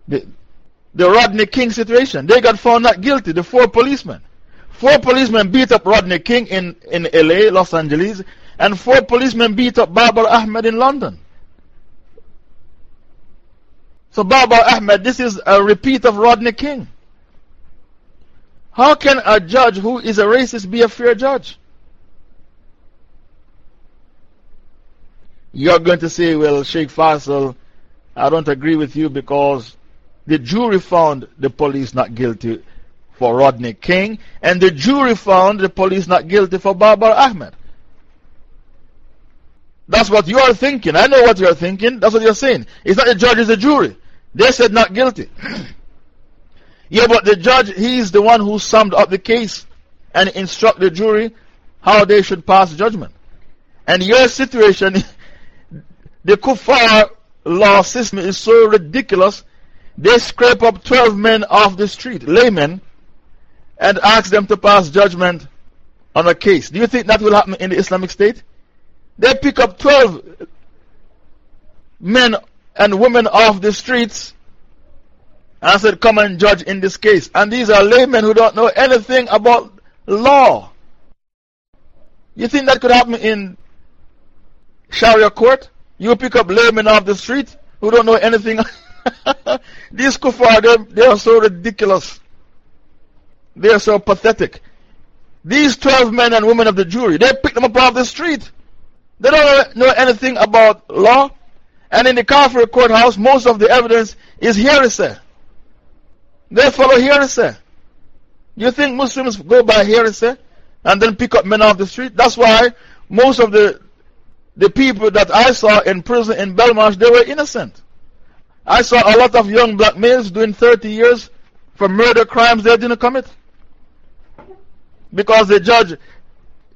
The, the Rodney King situation. They got found not guilty, the four policemen. Four policemen beat up Rodney King in, in LA, Los Angeles, and four policemen beat up Babar Ahmed in London. So, Babar Ahmed, this is a repeat of Rodney King. How can a judge who is a racist be a fair judge? You're going to say, well, Sheikh Faisal, I don't agree with you because the jury found the police not guilty for Rodney King, and the jury found the police not guilty for Babar Ahmed. That's what you are thinking. I know what you are thinking. That's what you're saying. It's not the judge, it's the jury. They said not guilty. yeah, but the judge, he's the one who summed up the case and instruct the jury how they should pass judgment. And your situation, the kuffar law system is so ridiculous, they scrape up 12 men off the street, laymen, and ask them to pass judgment on a case. Do you think that will happen in the Islamic State? They pick up 12 men and women off the streets and said, Come and judge in this case. And these are laymen who don't know anything about law. You think that could happen in Sharia court? You pick up laymen off the street who don't know anything. These kuffar, they, are so ridiculous. They are so pathetic. These 12 men and women of the jury, they pick them up off the street. They don't know anything about law. And in the Kafir courthouse, most of the evidence is hearsay. They follow hearsay. You think Muslims go by hearsay and then pick up men off the street? That's why most of the, the people that I saw in prison in Belmarsh, they were innocent. I saw a lot of young black males doing 30 years for murder crimes they didn't commit. Because the judge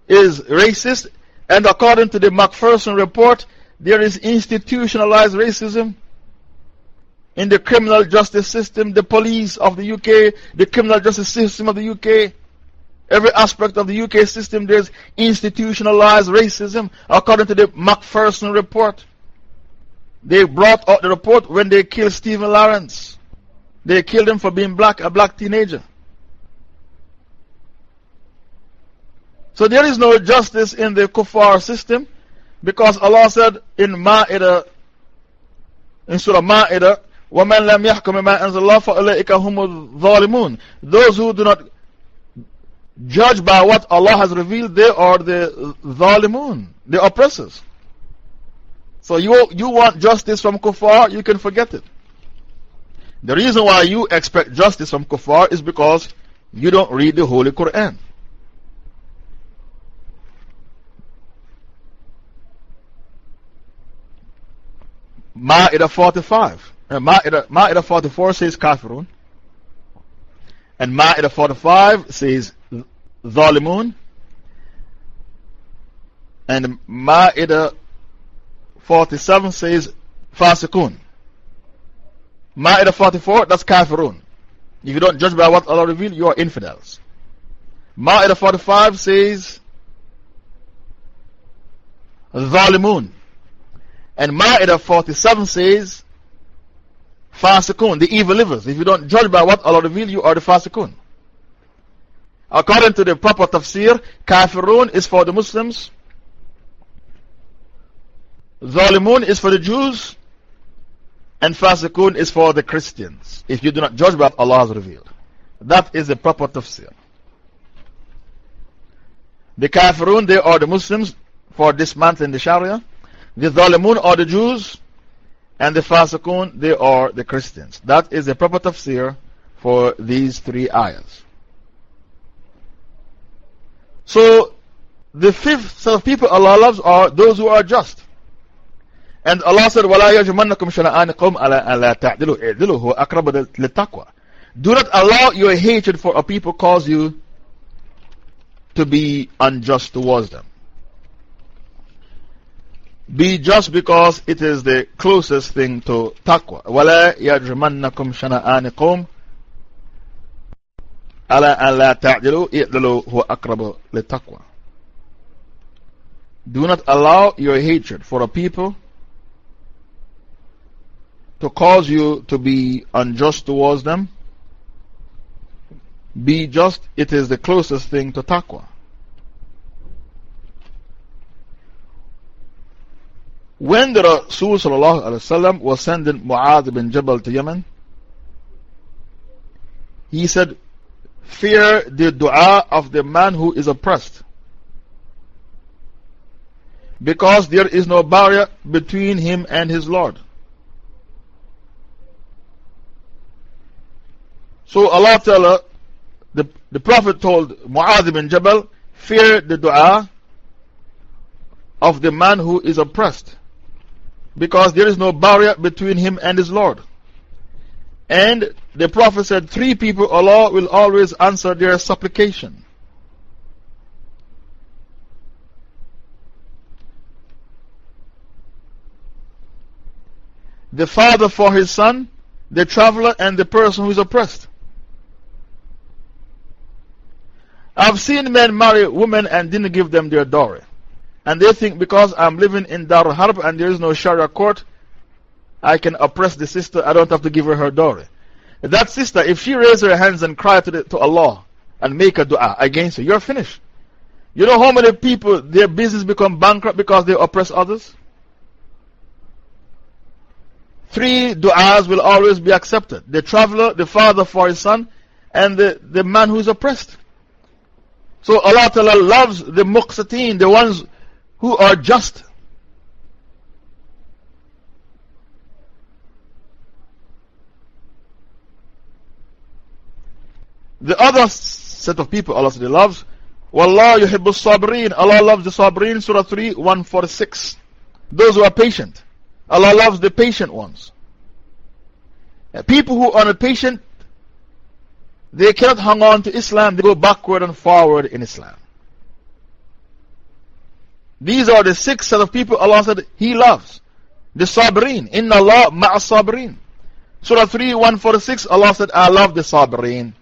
is racist, and according to the Macpherson report, there is institutionalized racism in the criminal justice system, the police of the UK, the criminal justice system of the UK. Every aspect of the UK system, there's institutionalized racism, according to the Macpherson report. They brought out the report when they killed Stephen Lawrence. They killed him for being black, a black teenager. So there is no justice in the Kufar system because Allah said in Ma'idah, in Surah Ma'idah, وَمَنْ لَمْ يَحْكُمِ مَا أَنزَلَ اللَّهُ فَأُولَئِكَ هُمُ الظَّالِمُونَ Those who do not judge by what Allah has revealed, they are the zalimun, the oppressors. So you, you want justice from kuffar, you can forget it. The reason why you expect justice from kuffar is because you don't read the Holy Quran. Ma'idah 45. Uh, Ma'idah, Ma'idah 44 says Kafirun. And Ma'idah 45 says Zalimun. And Ma'idah 47 says Fasikun. Ma'idah 44, that's Kafirun. If you don't judge by what Allah revealed, you are infidels. Ma'idah 45 says Zalimun. And Ma'idah 47 says Fasikun, the evil livers. If you don't judge by what Allah revealed, you are the Fasikun. According to the proper tafsir, Kafirun is for the Muslims. Zalimun is for the Jews. And Fasikun is for the Christians. If you do not judge by what Allah has revealed. That is the proper tafsir. The Kafirun, they are the Muslims for dismantling the Sharia. The Zalimun are the Jews, and the Fasikun they are the Christians. That is the proper tafsir for these three ayahs. So, the fifth set of people Allah loves are those who are just. And Allah said, وَلَا يَجْمَنَّكُمْ تَعْدِلُوا اِعْدِلُوا أَقْرَبَ لِلتَّقْوَى Do not allow your hatred for a people cause you to be unjust towards them Be just because it is the closest thing to taqwa. وَلَا يَجْمَنَّكُمْ شَنَآنِ قَوْمْ ألا أن لا تعدلوا اعدلوا هو أقرب للتقوى Do not allow your hatred for a people to cause you to be unjust towards them. Be just, it is the closest thing to taqwa. When the Rasul was sending Mu'adh bin Jabal to Yemen, he said, Fear the dua of the man who is oppressed. Because there is no barrier between him and his Lord. So Allah Ta'ala, the, the Prophet told Mu'adh bin Jabal, fear the dua of the man who is oppressed. Because there is no barrier between him and his Lord. And the Prophet said, Three people Allah will always answer their supplication. The father for his son, the traveler, and the person who is oppressed. I've seen men marry women and didn't give them their dowry. And they think because I'm living in Dar Harb and there is no Sharia court, I can oppress the sister, I don't have to give her her dowry. That sister, if she raises her hands and cry to, to Allah and make a dua against you, you're finished. You know how many people, their business become bankrupt because they oppress others? Three du'as will always be accepted the traveler, the father for his son, and the, the man who is oppressed. So Allah Ta'ala loves the muqsiteen, the ones who are just. The other set of people Allah said He loves, Wallah yuhibbu sabreen. Allah loves the sabreen, Surah 3, 146. Those who are patient. Allah loves the patient ones. Uh, people who are not patient, they cannot hang on to Islam, they go backward and forward in Islam. These are the six set of people Allah said He loves. The Sabreen. Inna Allah ma'a Sabreen. Surah 3, 146, Allah said, I love the Sabreen.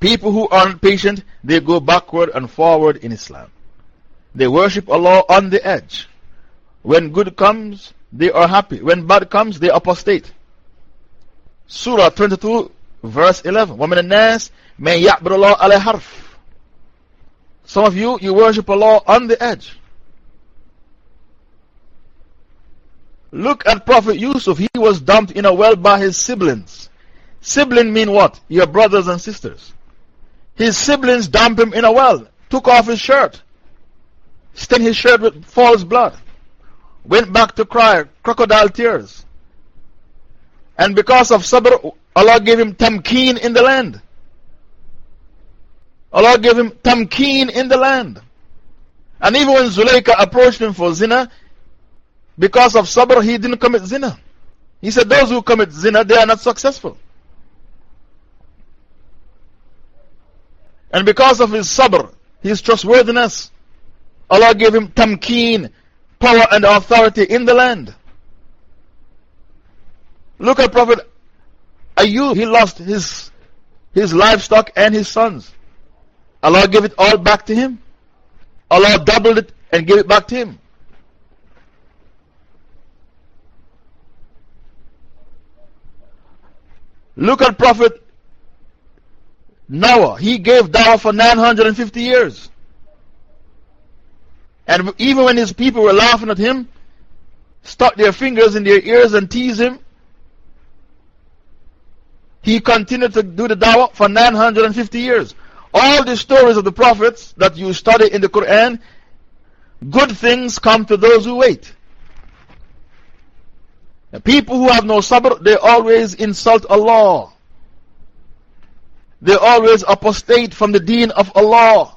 people who aren't patient, they go backward and forward in Islam. They worship Allah on the edge. When good comes, they are happy. When bad comes, they apostate. Surah 22, verse 11. وَمِنَ النَّاسِ مَنْ يَعْبُدُ اللَّهَ عَلَى حَرْفٍ Some of you, you worship Allah on the edge. Look at Prophet Yusuf. He was dumped in a well by his siblings. Sibling mean what? Your brothers and sisters. His siblings dumped him in a well, took off his shirt, stained his shirt with false blood went back to cry, crocodile tears. And because of sabr, Allah gave him tamkeen in the land. Allah gave him tamkeen in the land. And even when Zuleika approached him for zina, because of sabr, he didn't commit zina. He said, Those who commit zina, they are not successful. And because of his sabr, his trustworthiness, Allah gave him tamkeen, power and authority in the land. Look at Prophet Ayub, he lost his, his livestock and his sons. Allah gave it all back to him. Allah doubled it and gave it back to him. Look at Prophet Noah. He gave dawah for 950 years. And even when his people were laughing at him, stuck their fingers in their ears and teased him, he continued to do the dawah for 950 years. All the stories of the prophets that you study in the Quran, good things come to those who wait. The people who have no sabr, they always insult Allah. They always apostate from the deen of Allah.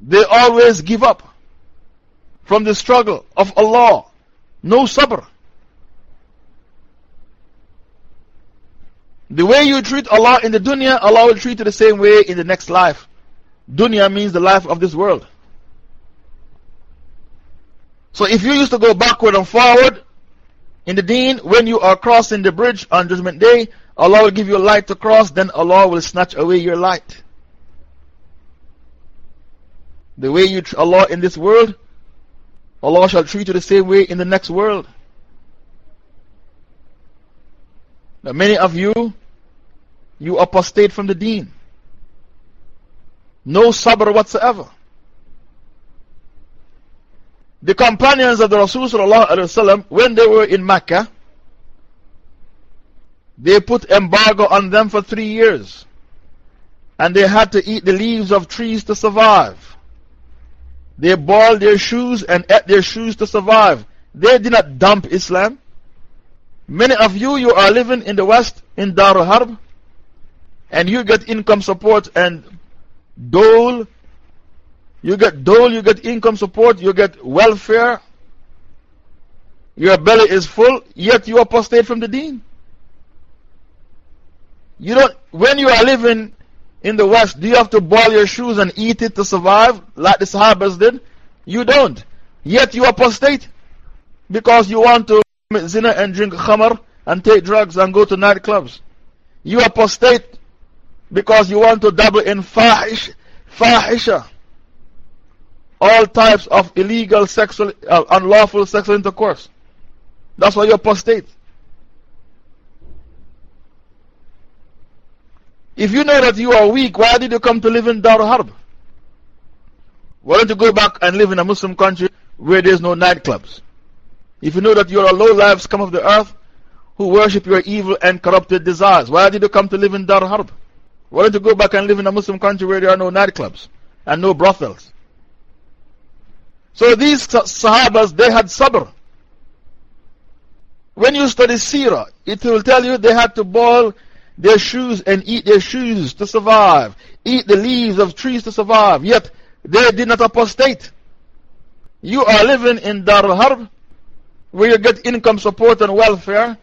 They always give up from the struggle of Allah. No sabr. The way you treat Allah in the dunya, Allah will treat you the same way in the next life. Dunya means the life of this world. So if you used to go backward and forward in the deen, when you are crossing the bridge on Judgment Day, Allah will give you a light to cross, then Allah will snatch away your light. The way you treat Allah in this world, Allah shall treat you the same way in the next world. Now, many of you, you apostate from the deen. No sabr whatsoever. The companions of the Rasul when they were in Mecca, they put embargo on them for three years. And they had to eat the leaves of trees to survive. They boiled their shoes and ate their shoes to survive. They did not dump Islam. Many of you, you are living in the West in Darul Harb and you get income support and dole. You get dole, you get income support, you get welfare. Your belly is full, yet you apostate from the deen. You don't, when you are living in the West, do you have to boil your shoes and eat it to survive like the Sahabas did? You don't. Yet you apostate because you want to commit zina and drink khamar and take drugs and go to nightclubs. You apostate because you want to dabble in fahish, fahisha. All types of illegal sexual, uh, unlawful sexual intercourse. That's why you're apostate. If you know that you are weak, why did you come to live in Dar Harb? Why don't you go back and live in a Muslim country where there's no nightclubs? If you know that you're a low life scum of the earth who worship your evil and corrupted desires, why did you come to live in Dar Harb? Why don't you go back and live in a Muslim country where there are no nightclubs and no brothels? So these Sahabas, they had sabr. When you study Sirah, it will tell you they had to boil their shoes and eat their shoes to survive, eat the leaves of trees to survive, yet they did not apostate. You are living in Dar al Harb, where you get income support and welfare.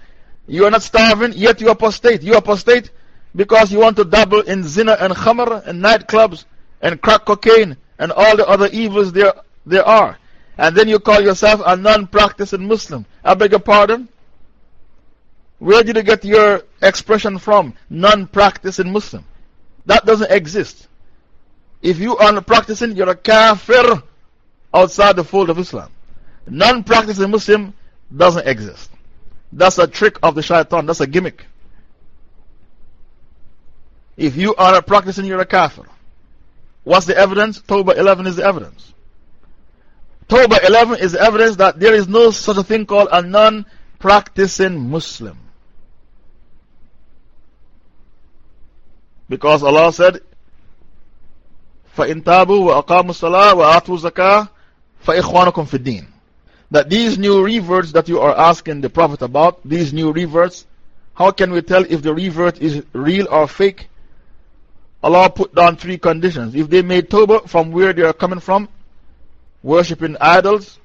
You are not starving, yet you apostate. You apostate because you want to dabble in zina and khamr and nightclubs and crack cocaine and all the other evils there, there are. And then you call yourself a non practicing Muslim. I beg your pardon? Where did you get your expression from? Non practicing Muslim. That doesn't exist. If you are not practicing, you're a kafir outside the fold of Islam. Non practicing Muslim doesn't exist. That's a trick of the shaitan, that's a gimmick. If you are not practicing, you're a kafir. What's the evidence? Tawbah 11 is the evidence. Tawbah 11 is the evidence that there is no such a thing called a non practicing Muslim. Because Allah said, فَإِن تَابُوا وَأَقَامُوا الصَّلَاةَ وَآتُوا الزَّكَاةَ فَإِخْوَانُكُمْ فِي الدِّينِ That these new reverts that you are asking the Prophet about, these new reverts, how can we tell if the revert is real or fake? Allah put down three conditions. If they made tawbah from where they are coming from, worshipping idols,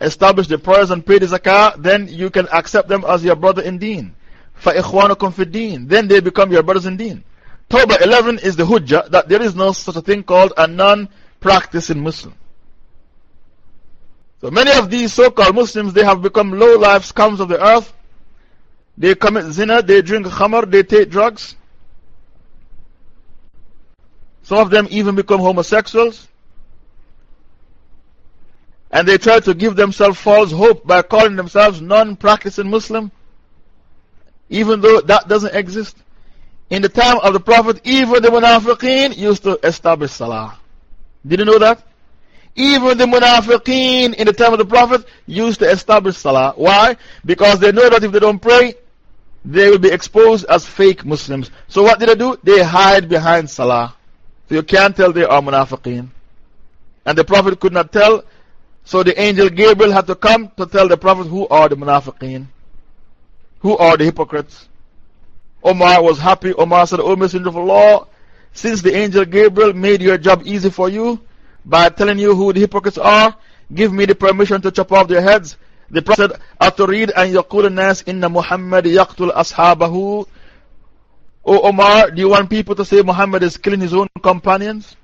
establish the prayers and pay the zakah, then you can accept them as your brother in deen. فَإِخْوَانُكُمْ فِي الدِّينِ Then they become your brothers in deen. Tawbah 11 is the hujjah that there is no such a thing called a non practicing Muslim. So many of these so called Muslims, they have become low life scums of the earth. They commit zina, they drink khamr, they take drugs. Some of them even become homosexuals. And they try to give themselves false hope by calling themselves non practicing Muslim, even though that doesn't exist. In the time of the Prophet, even the Munafiqeen used to establish Salah. Did you know that? Even the Munafiqeen in the time of the Prophet used to establish Salah. Why? Because they know that if they don't pray, they will be exposed as fake Muslims. So what did they do? They hide behind Salah. So you can't tell they are munafiqeen. And the Prophet could not tell, so the angel Gabriel had to come to tell the Prophet who are the munafiqeen, who are the hypocrites. Omar was happy. Omar said, O Messenger of Allah, since the angel Gabriel made your job easy for you by telling you who the hypocrites are, give me the permission to chop off their heads. The Prophet said, أتريد أن يقول الناس إن محمد يقتل أصحابه Oh Omar, do you want people to say Muhammad is killing his own companions?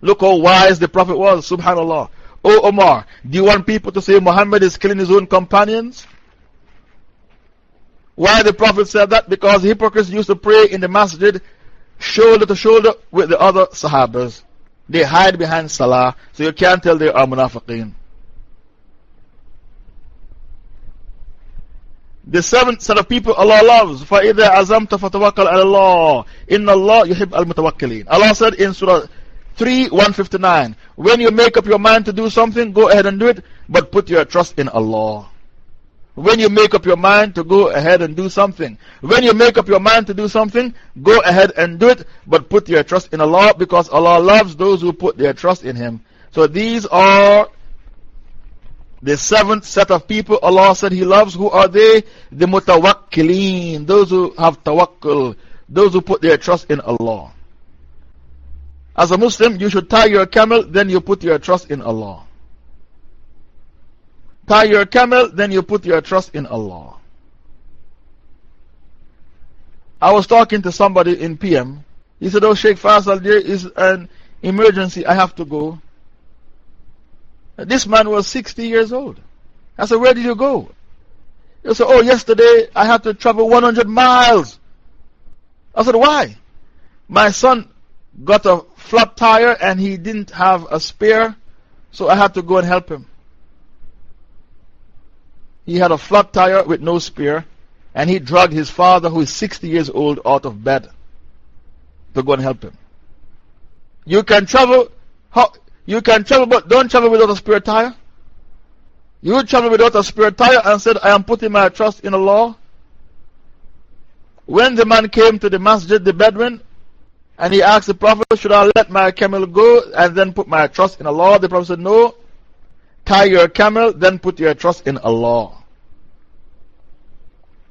Look how wise the Prophet was, subhanAllah. Oh Omar, do you want people to say Muhammad is killing his own companions? Why the Prophet said that? Because hypocrites used to pray in the masjid shoulder to shoulder with the other Sahabas. They hide behind Salah, so you can't tell they are munafiqeen. The seventh set of people Allah loves. فَإِذَا عَزَمْتَ فَتَوَكَّلْ عَلَى اللَّهِ إِنَّ اللَّهِ يُحِبْ الْمُتَوَكِّلِينَ Allah said in Surah 3, 159, When you make up your mind to do something, go ahead and do it, but put your trust in Allah. When you make up your mind to go ahead and do something, when you make up your mind to do something, go ahead and do it, but put your trust in Allah because Allah loves those who put their trust in Him. So these are the seventh set of people Allah said He loves. Who are they? The mutawakkileen, those who have tawakkul, those who put their trust in Allah. As a Muslim, you should tie your camel, then you put your trust in Allah. Tie your camel, then you put your trust in Allah. I was talking to somebody in PM. He said, Oh, Sheikh Faisal, there is an emergency. I have to go. This man was 60 years old. I said, Where did you go? He said, Oh, yesterday I had to travel 100 miles. I said, Why? My son got a flat tire and he didn't have a spare, so I had to go and help him. He had a flat tire with no spare, and he dragged his father, who is 60 years old, out of bed to go and help him. You can travel, how, you can travel, but don't travel without a spare tire. You travel without a spare tire and said, I am putting my trust in Allah. When the man came to the masjid, the Bedouin, and he asked the Prophet, Should I let my camel go and then put my trust in Allah? The Prophet said, No. Tie your camel, then put your trust in Allah.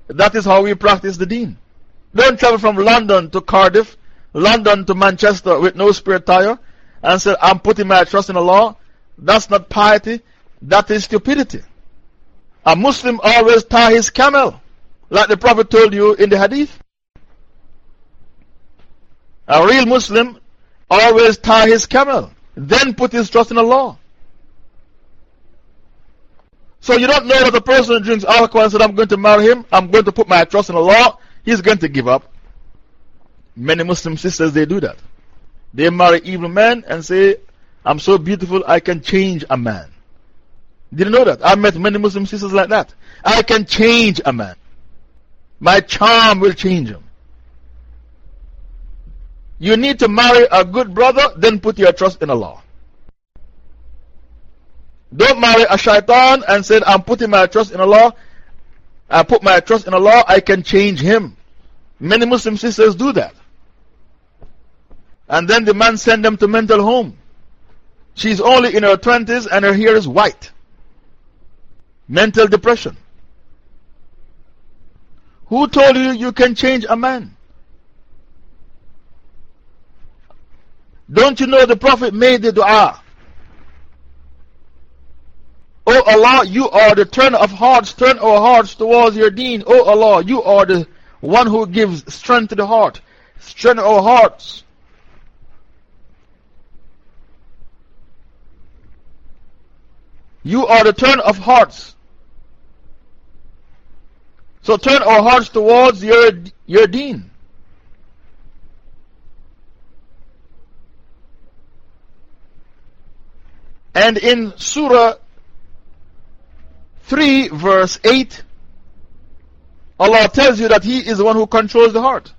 That is how we practice the deen. Don't travel from London to Cardiff, London to Manchester with no spare tire and said, I'm putting my trust in Allah. That's not piety, that is stupidity. A Muslim always tie his camel, like the Prophet told you in the hadith. A real Muslim always tie his camel, then put his trust in Allah. So you don't know that the person who drinks alcohol and said, I'm going to marry him, I'm going to put my trust in Allah, he's going to give up. Many Muslim sisters, they do that. They marry evil men and say, I'm so beautiful, I can change a man. Didn't know that. I met many Muslim sisters like that. I can change a man. My charm will change him. You need to marry a good brother, then put your trust in Allah. Don't marry a shaitan and say, I'm putting my trust in Allah. I put my trust in Allah, I can change him. Many Muslim sisters do that. And then the man send them to mental home. She's only in her 20s and her hair is white. Mental depression. Who told you you can change a man? Don't you know the Prophet made the dua? Oh Allah, you are the turner of hearts, turn our hearts towards your deen. Oh Allah, you are the one who gives strength to the heart. Strengthen our hearts. You are the turn of hearts. So turn our hearts towards your, your deen. And in Surah 3, verse 8, Allah tells you that He is the one who controls the heart.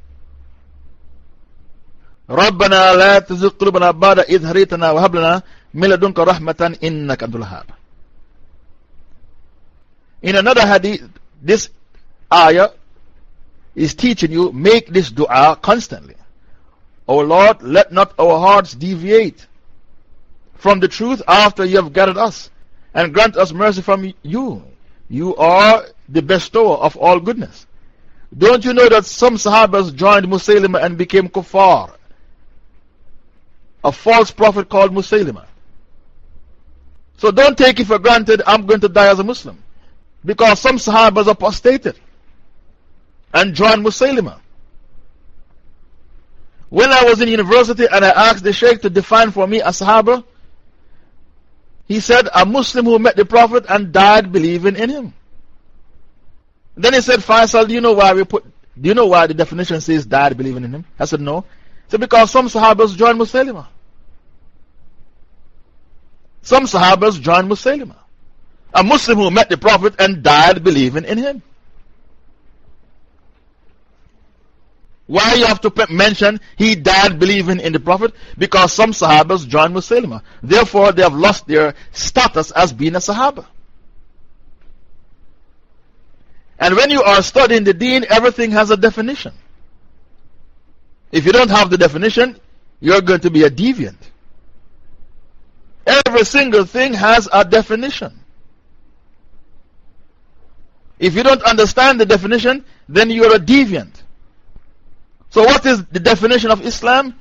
ربنا لا تزغ قلوبنا بعد إذ هديتنا وهب لنا من لدنك رحمة إنك أنت الوهاب. in another hadith, this ayah is teaching you make this dua constantly. O Lord, let not our hearts deviate from the truth after you have gathered us and grant us mercy from you. You are the bestower of all goodness. Don't you know that some Sahabas joined Musaylima and became kuffar? A false prophet called Musaylima. So don't take it for granted I'm going to die as a Muslim. Because some Sahabas apostated and joined Musaylima. When I was in university and I asked the Sheikh to define for me a Sahaba, he said, a Muslim who met the Prophet and died believing in him. Then he said, Faisal, do you know why we put, do you know why the definition says died believing in him? I said, no. He said, because some Sahabas joined Musaylima. Some Sahabas joined Musaylima. A Muslim who met the Prophet and died believing in him. Why you have to mention he died believing in the Prophet? Because some Sahabas joined Musaylima. Therefore, they have lost their status as being a Sahaba. And when you are studying the deen, everything has a definition. If you don't have the definition, you're going to be a deviant. every single thing has a definition. If you don't understand the definition, then you're a deviant. So, what is the definition of Islam?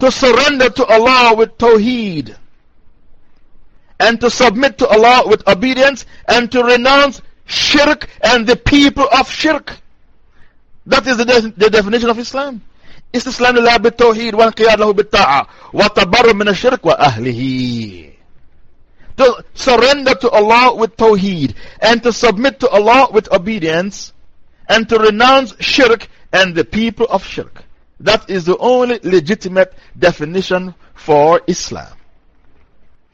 To surrender to Allah with Tawheed, and to submit to Allah with obedience, and to renounce shirk and the people of shirk. That is the, de the definition of Islam. استسلام لله بالتوحيد وانقياد له بالطاعة وتبرر من الشرك وأهله to surrender to Allah with tawheed and to submit to Allah with obedience and to renounce shirk and the people of shirk. That is the only legitimate definition for Islam.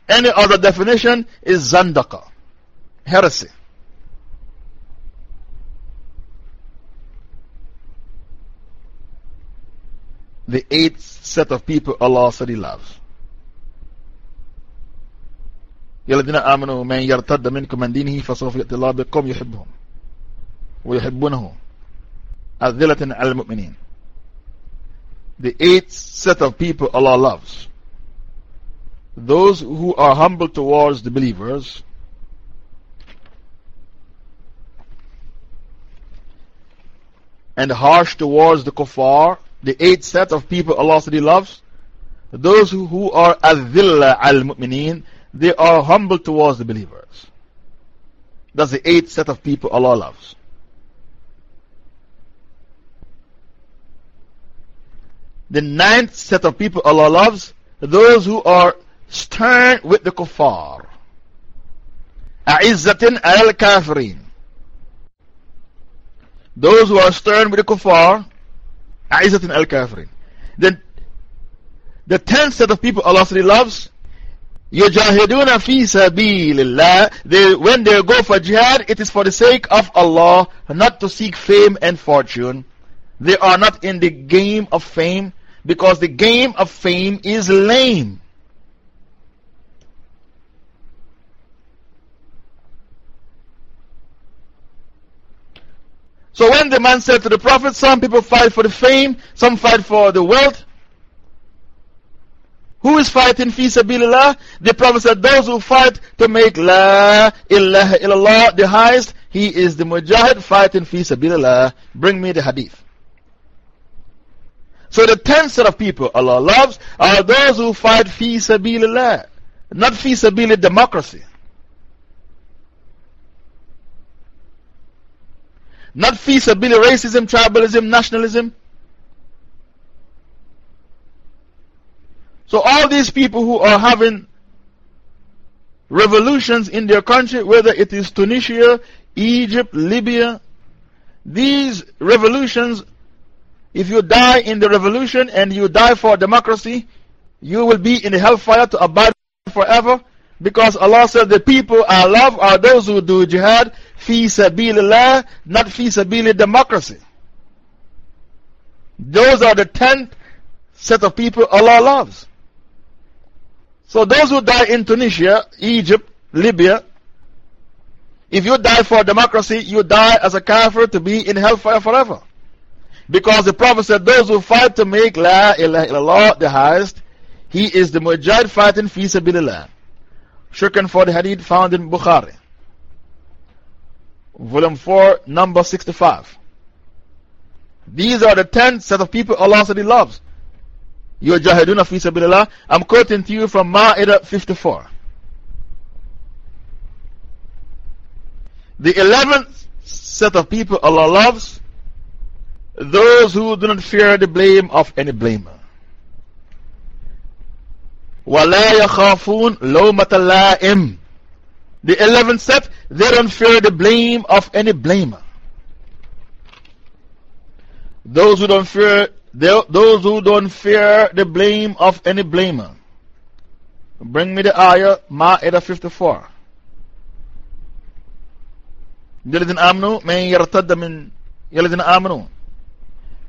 Any other definition is zandaka, heresy. The eighth set of people Allah said He loves. يا الذين آمنوا من يرتد منكم من دينه فسوف يأتي الله بقوم يحبهم ويحبونه أذلة على المؤمنين The eighth set of people Allah loves those who are humble towards the believers and harsh towards the kuffar the eighth set of people Allah said He loves those who, who are adhilla al mu'mineen they are humble towards the believers. That's the eighth set of people Allah loves. The ninth set of people Allah loves, those who are stern with the kuffar. A'izzatin al kafirin. Those who are stern with the kuffar, A'izzatin al kafirin. Then the tenth set of people Allah loves, They, when they go for jihad, it is for the sake of Allah, not to seek fame and fortune. They are not in the game of fame because the game of fame is lame. So when the man said to the Prophet, some people fight for the fame, some fight for the wealth, who is fighting fi sabilillah? The Prophet said, Those who fight to make La ilaha illallah the highest, he is the mujahid fighting fi sabilillah. Bring me the hadith. So the tenth set of people Allah loves are those who fight fi sabilillah, not fi sabilillah democracy. Not fi sabilillah racism, tribalism, nationalism. So, all these people who are having revolutions in their country, whether it is Tunisia, Egypt, Libya, these revolutions, if you die in the revolution and you die for democracy, you will be in the hellfire to abide forever. Because Allah said the people I love are those who do jihad fi sabilillah, not fi sabilillah democracy. Those are the tenth set of people Allah loves. So those who die in Tunisia, Egypt, Libya, if you die for democracy, you die as a kafir to be in hellfire forever. Because the Prophet said, those who fight to make La ilaha illallah the highest, he is the mujahid fighting fi sabilillah. Shirkan for the hadith found in Bukhari. Volume 4, number 65. These are the 10 set of people Allah said He loves. Yujahiduna fi sabilillah. I'm quoting to you from Ma'idah 54. The 11th set of people Allah loves, those who do not fear the blame of any blamer. وَلَا يَخَافُونَ لَوْمَةَ اللَّائِمِ The 11th set, they don't fear the blame of any blamer. Those who don't fear those who don't fear the blame of any blamer. Bring me the ayah, Ma'idah 54. الذين آمنوا من يرتد من الذين آمنوا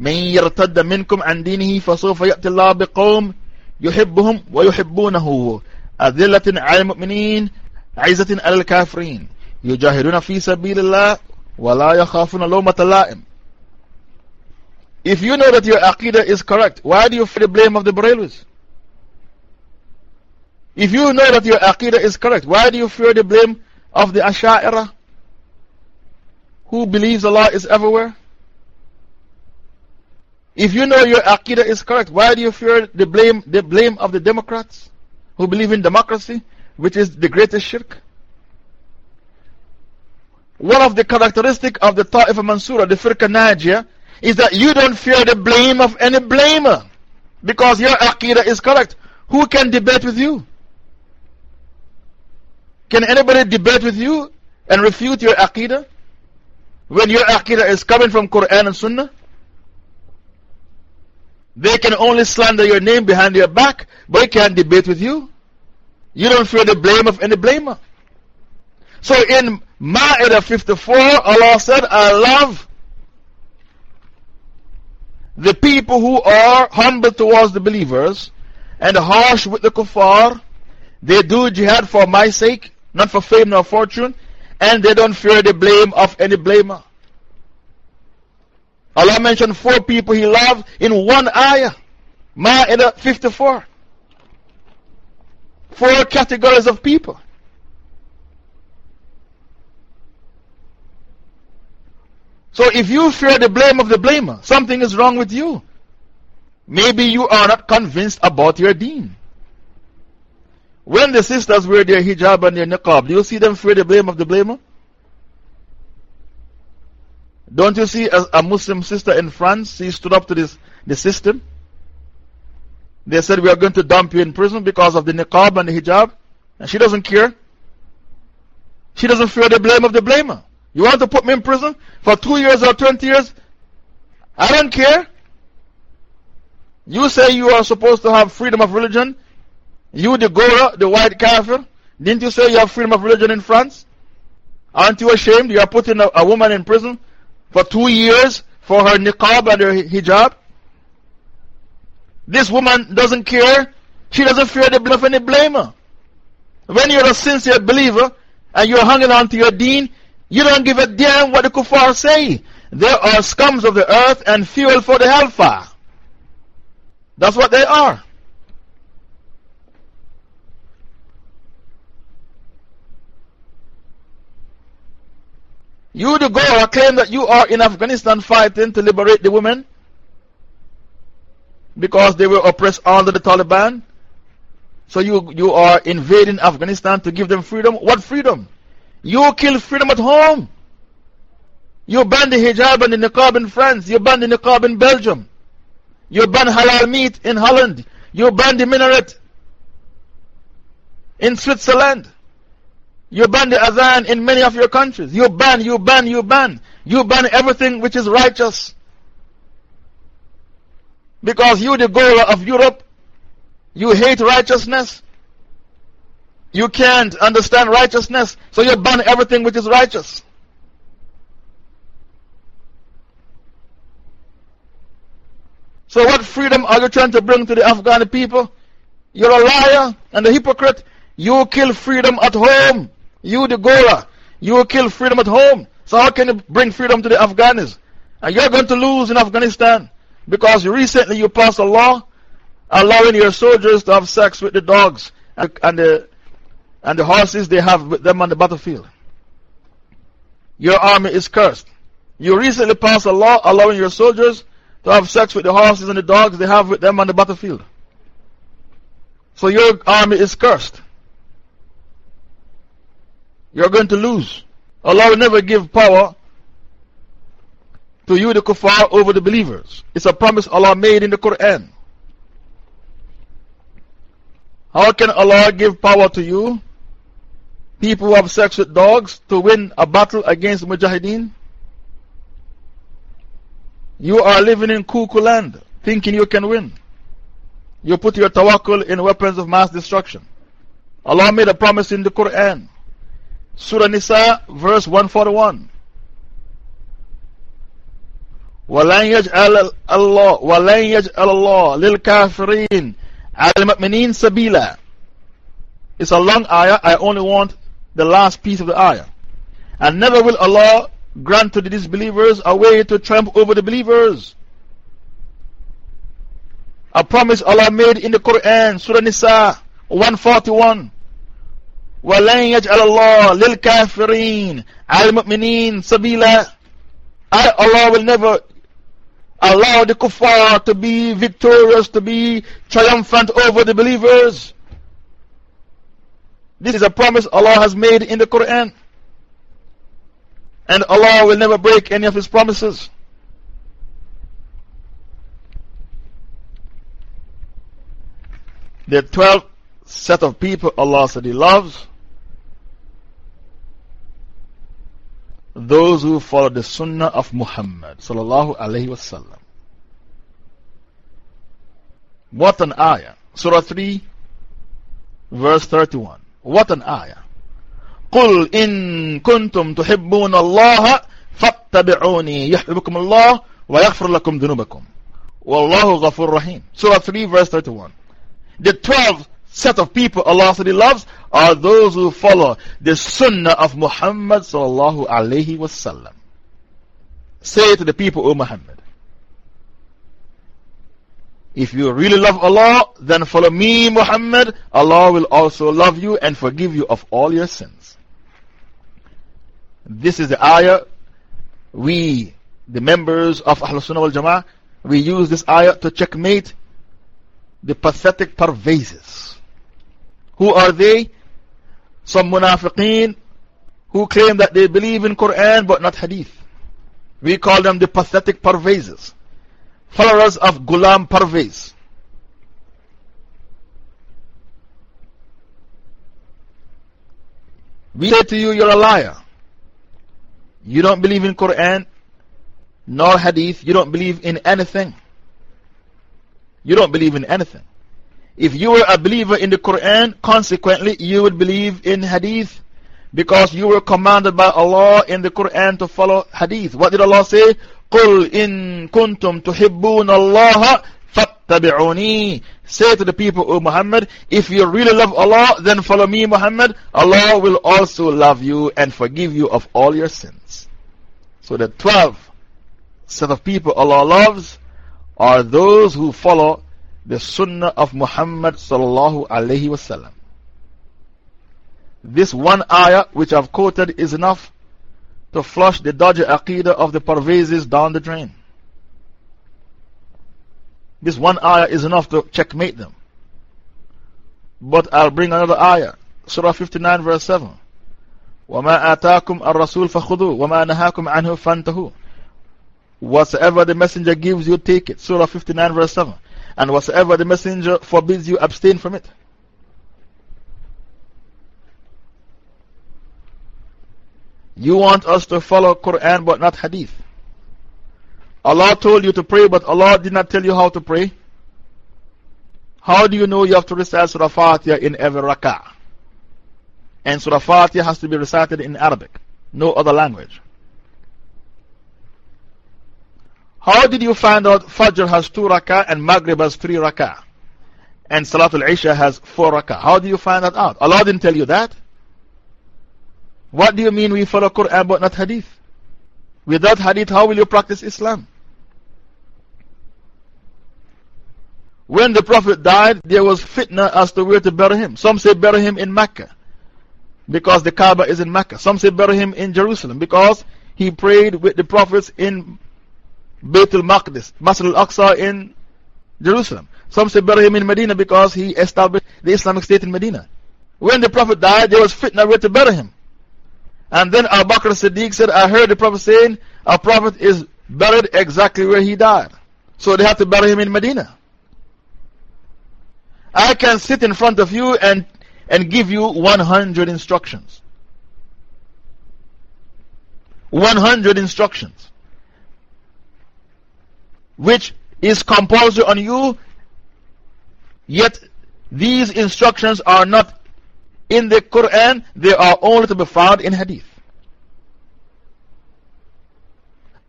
من يرتد منكم عن دينه فسوف يأتي الله بقوم يحبهم ويحبونه أذلة على المؤمنين عزة على الكافرين يجاهدون في سبيل الله ولا يخافون لومة لائم if you know that your Aqidah is correct, why do you fear the blame of the Barelwis? If you know that your Aqidah is correct, why do you fear the blame of the Asha'ira? Who believes Allah is everywhere? If you know your Aqidah is correct, why do you fear the blame, the blame of the Democrats who believe in democracy, which is the greatest shirk? One of the characteristics of the Ta'if Mansura, the Firqa Najiyah, is that you don't fear the blame of any blamer because your Aqidah is correct. Who can debate with you? Can anybody debate with you and refute your Aqidah when your Aqidah is coming from Quran and Sunnah? They can only slander your name behind your back, but they can't debate with you. You don't fear the blame of any blamer. So in Ma'idah 54, Allah said, I love the people who are humble towards the believers and harsh with the kuffar. They do jihad for my sake, not for fame nor fortune, and they don't fear the blame of any blamer. Allah mentioned four people He loved in one ayah. Ma'idah 54. Four categories of people. So if you fear the blame of the blamer, something is wrong with you. Maybe you are not convinced about your deen. When the sisters wear their hijab and their niqab, do you see them fear the blame of the blamer? Don't you see a, Muslim sister in France? She stood up to this, the system. They said, We are going to dump you in prison because of the niqab and the hijab. And she doesn't care. She doesn't fear the blame of the blamer. You want to put me in prison for two years or 20 years? I don't care. You say you are supposed to have freedom of religion. You, the Gora, the white kafir. Didn't you say you have freedom of religion in France? Aren't you ashamed? You are putting a, a woman in prison for two years for her niqab and her hijab. This woman doesn't care. She doesn't fear the blood of any blamer. When you're a sincere believer and you're hanging on to your deen, you don't give a damn what the kuffar say. They are scums of the earth and fuel for the hellfire. That's what they are. You, the Gora, claim that you are in Afghanistan fighting to liberate the women because they were oppressed under the Taliban. So you, you are invading Afghanistan to give them freedom. What freedom? You kill freedom at home. You ban the hijab and the niqab in France. You ban the niqab in Belgium. You ban halal meat in Holland. You ban the minaret in Switzerland. You ban the azan in many of your countries. You ban, you ban, you ban. You ban everything which is righteous. Because you, the Gora of Europe, you hate righteousness. You can't understand righteousness, so you ban everything which is righteous. So, what freedom are you trying to bring to the Afghan people? You're a liar and a hypocrite. You kill freedom at home. You, the Gora, you kill freedom at home. So, how can you bring freedom to the Afghans? And you're going to lose in Afghanistan because recently you passed a law allowing your soldiers to have sex with the dogs and, and the and the horses they have with them on the battlefield. Your army is cursed. You recently passed a law allowing your soldiers to have sex with the horses and the dogs they have with them on the battlefield. So your army is cursed. You're going to lose. Allah will never give power to you, the kuffar, over the believers. It's a promise Allah made in the Quran. How can Allah give power to you people who have sex with dogs to win a battle against Mujahideen? You are living in cuckoo land, thinking you can win. You put your tawakkul in weapons of mass destruction. Allah made a promise in the Quran. Surah Nisa, verse 141. ولن يجعل الله ولن يجعل الله للكافرين على المؤمنين سبيلا It's a long ayah. I only want the last piece of the ayah. And never will Allah grant to the disbelievers a way to trample over the believers. A promise Allah made in the Quran, Surah Nisa 141. وَلَنْ يَجْعَلَ اللَّهِ لِلْكَافِرِينَ عَلْمُؤْمِنِينَ سَبِيلًا I, Allah will never allow the kuffar to be victorious, to be triumphant over the believers. This is a promise Allah has made in the Quran. And Allah will never break any of His promises. The twelfth set of people Allah said He loves. Those who follow the Sunnah of Muhammad sallallahu alayhi wasallam. What an ayah. Surah 3, verse 31. What an ayah. قل إن كنتم تحبون الله فاتبعوني يحببكم الله ويغفر لكم ذنوبكم والله غفور رحيم Surah 3 verse 31 The 12 set of people Allah said He loves are those who follow the sunnah of Muhammad sallallahu alayhi wasallam. Say to the people, O Muhammad, if you really love Allah, then follow me, Muhammad. Allah will also love you and forgive you of all your sins. This is the ayah we, the members of Ahlul Sunnah wal Jama'ah, we use this ayah to checkmate the pathetic Parvezis. Who are they? Some munafiqeen who claim that they believe in Quran but not Hadith. We call them the pathetic Parvezis followers of Ghulam Parvez. We say to you, you're a liar. You don't believe in Quran nor Hadith. You don't believe in anything. You don't believe in anything. If you were a believer in the Quran, consequently, you would believe in Hadith because you were commanded by Allah in the Quran to follow Hadith. What did Allah say? قُلْ إِن كُنْتُمْ تُحِبُّونَ اللَّهَ فَاتَّبِعُونِي Say to the people, O Muhammad, if you really love Allah, then follow me, Muhammad. Allah will also love you and forgive you of all your sins. So the 12 set of people Allah loves are those who follow the sunnah of Muhammad sallallahu alayhi wasallam. This one ayah which I've quoted is enough to flush the dodgy aqidah of the Parvezis down the drain. This one ayah is enough to checkmate them. But I'll bring another ayah. Surah 59 verse 7. وَمَا آتَاكُمْ الرَّسُولُ فَخُذُوا وَمَا نَهَاكُمْ عَنْهُ فَانْتَهُوا Whatsoever the messenger gives you, take it. Surah 59 verse 7. And whatsoever the messenger forbids you, abstain from it. You want us to follow Quran but not Hadith. Allah told you to pray, but Allah did not tell you how to pray. How do you know you have to recite Surah Fatiha in every rak'ah? And Surah Fatiha has to be recited in Arabic, no other language. How did you find out Fajr has two rak'ah and Maghrib has three rak'ah? And Salatul Isha has four rak'ah. How do you find that out? Allah didn't tell you that. What do you mean we follow Quran but not Hadith? Without Hadith, how will you practice Islam? When the Prophet died, there was fitna as to where to bury him. Some say bury him in Mecca because the Kaaba is in Mecca. Some say bury him in Jerusalem because he prayed with the prophets in Bayt Maqdis, Masjid al Aqsa in Jerusalem. Some say bury him in Medina because he established the Islamic State in Medina. When the Prophet died, there was fitna where to bury him. And then Abu Bakr Siddiq said, I heard the Prophet saying, Our Prophet is buried exactly where he died. So they have to bury him in Medina. I can sit in front of you and, and give you 100 instructions. 100 instructions. Which is compulsory on you, yet these instructions are not in the Quran, they are only to be found in Hadith.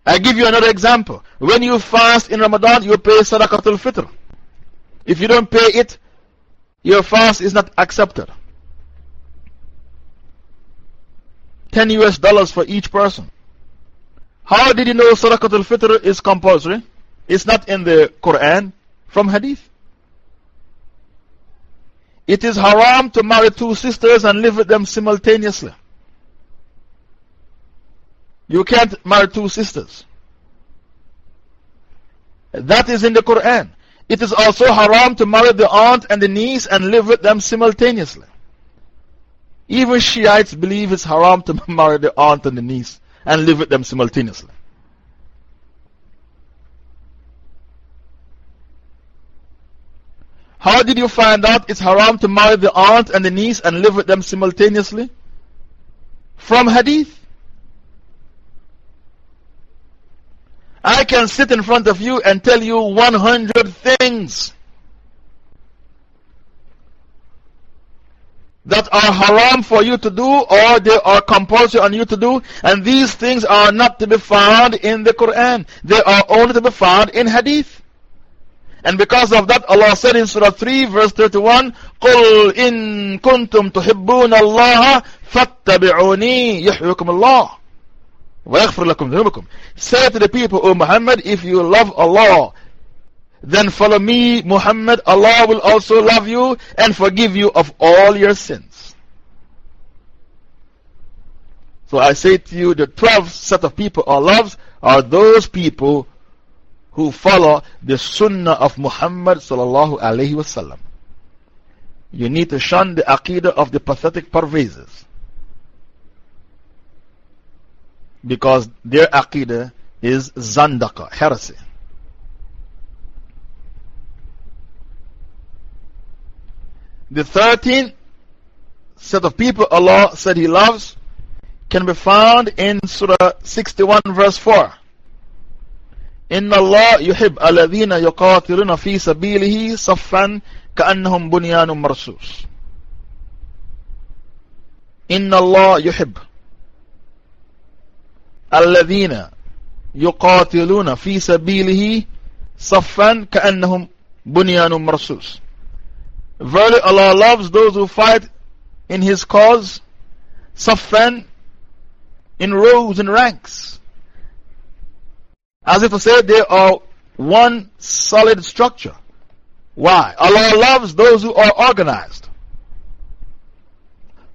I give you another example. When you fast in Ramadan, you pay Sadaqatul Fitr. If you don't pay it, your fast is not accepted. 10 US dollars for each person. How did you know Sadaqatul Fitr is compulsory? It's not in the Quran, from Hadith. It is haram to marry two sisters and live with them simultaneously. You can't marry two sisters. That is in the Quran. It is also haram to marry the aunt and the niece and live with them simultaneously. Even Shiites believe it's haram to marry the aunt and the niece and live with them simultaneously. How did you find out it's haram to marry the aunt and the niece and live with them simultaneously? From hadith. I can sit in front of you and tell you 100 things that are haram for you to do or they are compulsory on you to do, and these things are not to be found in the Quran. They are only to be found in Hadith. And because of that, Allah said in Surah 3, verse 31, قُلْ إِن كُنْتُمْ تُحِبُّونَ اللَّهَ فَاتَّبِعُونِي يُحْيُكُمُ اللَّهِ وَيَغْفِرْ لَكُمْ ذُنُوبَكُمْ Say to the people, O Muhammad, if you love Allah, then follow me, Muhammad. Allah will also love you and forgive you of all your sins. So I say to you, the 12 set of people Allah loves are those people who follow the sunnah of Muhammad. You need to shun the aqidah of the pathetic parvezes. because their aqidah is zandaka, heresy. The 13th set of people Allah said He loves can be found in Surah 61, verse 4. إن الله يحب الذين يقاتلون في سبيله صفا كأنهم بنيان مرصوص. إن الله يحب الذين يقاتلون في سبيله صفا كأنهم بنيان مرصوص. Verily Allah loves those who fight in His cause صفا in rows and ranks. As if to say they are one solid structure. Why? Allah loves those who are organized.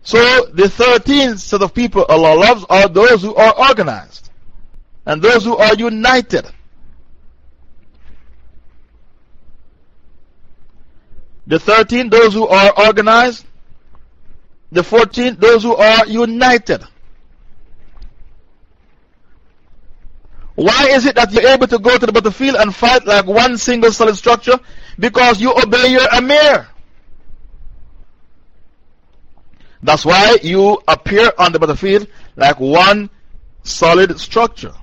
So the 13th set of people Allah loves are those who are organized and those who are united. The 13th, those who are organized. The 14th, those who are united. Why is it that you're able to go to the battlefield and fight like one single solid structure? Because you obey your Amir. That's why you appear on the battlefield like one solid structure.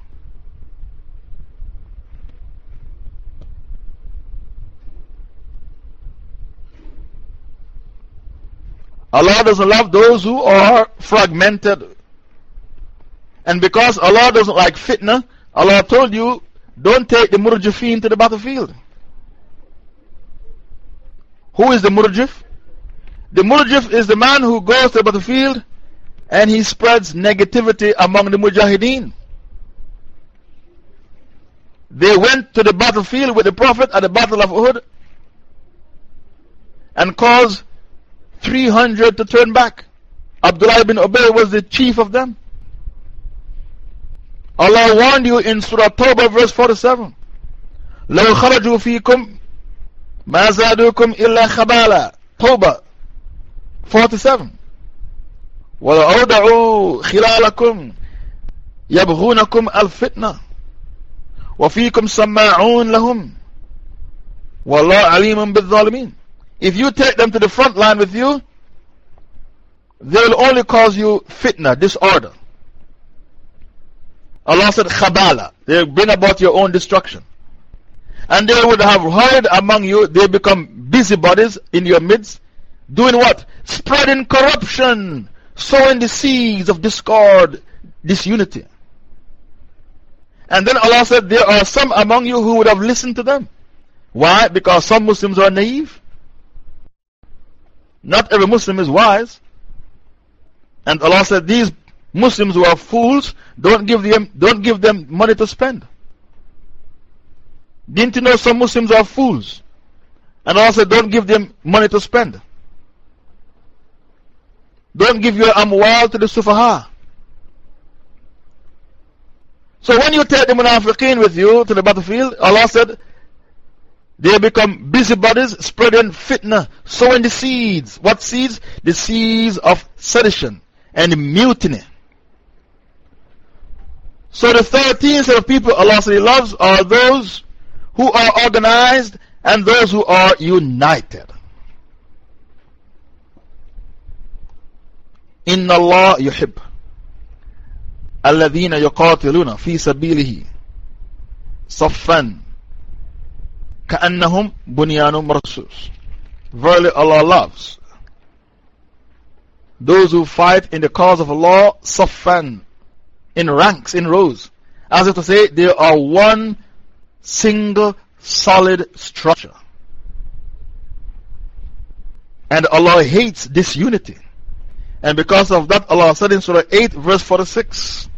Allah doesn't love those who are fragmented. And because Allah doesn't like fitna, Allah told you, don't take the murjifeen to the battlefield. Who is the murjif? The murjif is the man who goes to the battlefield and he spreads negativity among the mujahideen. They went to the battlefield with the Prophet at the Battle of Uhud and caused 300 to turn back. Abdullah ibn Ubay was the chief of them. Allah warned you in Surah Tawbah, verse 47. لو خرجوا فيكم ما زادوكم إلا خبالا Tawbah 47 ولو أودعوا خلالكم يبغونكم الفتنة وفيكم سماعون لهم والله عليم بالظالمين If you take them to the front line with you, they will only cause you fitna, disorder. Allah said, Khabala. They bring about your own destruction. And they would have heard among you, they become busybodies in your midst, doing what? Spreading corruption, sowing the seeds of discord, disunity. And then Allah said, There are some among you who would have listened to them. Why? Because some Muslims are naive. Not every Muslim is wise. And Allah said, These Muslims who are fools, don't give them, don't give them money to spend. Didn't you know some Muslims are fools? And said, Don't give them money to spend. Don't give your amwal to the sufaha. So when you take the munafiqeen with you to the battlefield, Allah said, they become busybodies spreading fitna, sowing the seeds. What seeds? The seeds of sedition and mutiny. So the 13 set of people Allah said He loves are those who are organized and those who are united. إن الله يحب الذين يقاتلون في سبيله صفا كأنهم بنيان مرصوص Verily Allah loves those who fight in the cause of Allah صفا in ranks, in rows. As if to say, they are one single solid structure. And Allah hates disunity. And because of that, Allah said in Surah 8, verse 46,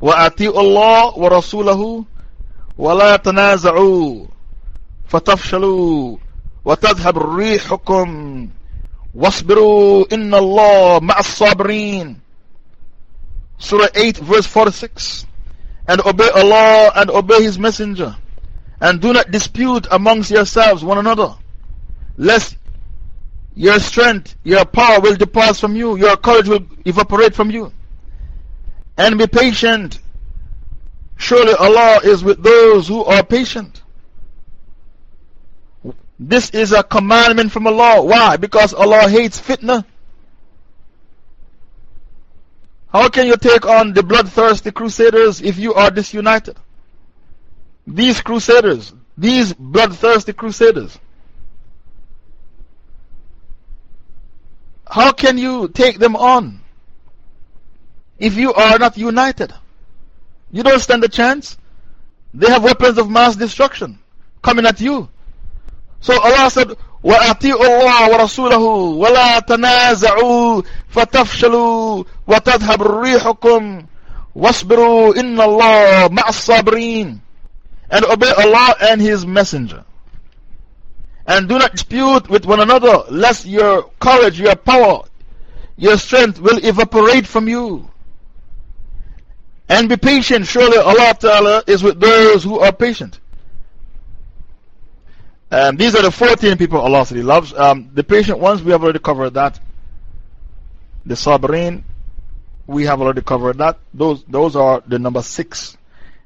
وَأَتِيُوا اللَّهِ وَرَسُولَهُ وَلَا تَنَازَعُوا فَتَفْشَلُوا وَتَذْهَبْ رِيحُكُمْ وَاصْبِرُوا إِنَّ اللَّهَ مَعَ الصَّابِرِينَ Surah 8, verse 46. And obey Allah and obey His Messenger. And do not dispute amongst yourselves one another, lest your strength, your power will depart from you, your courage will evaporate from you. And be patient. Surely Allah is with those who are patient. This is a commandment from Allah. Why? Because Allah hates fitna. How can you take on the bloodthirsty crusaders if you are disunited? These crusaders, these bloodthirsty crusaders, How can you take them on if you are not united? You don't stand a chance. They have weapons of mass destruction coming at you. So Allah said, وَأَطِيعُوا اللَّهَ وَرَسُولَهُ وَلَا تَنَازَعُوا فَتَفْشَلُوا وَتَذْهَبْ رِيحُكُمْ وَاصْبِرُوا إِنَّ اللَّهَ مَعَ الصَّابِرِينَ And obey Allah and His Messenger. And do not dispute with one another, lest your courage, your power, your strength will evaporate from you. And be patient. Surely Allah Ta'ala is with those who are patient. Um, these are the 14 people Allah He loves. Um, the patient ones, we have already covered that. The Sabirin, we have already covered that. Those, those are the number six.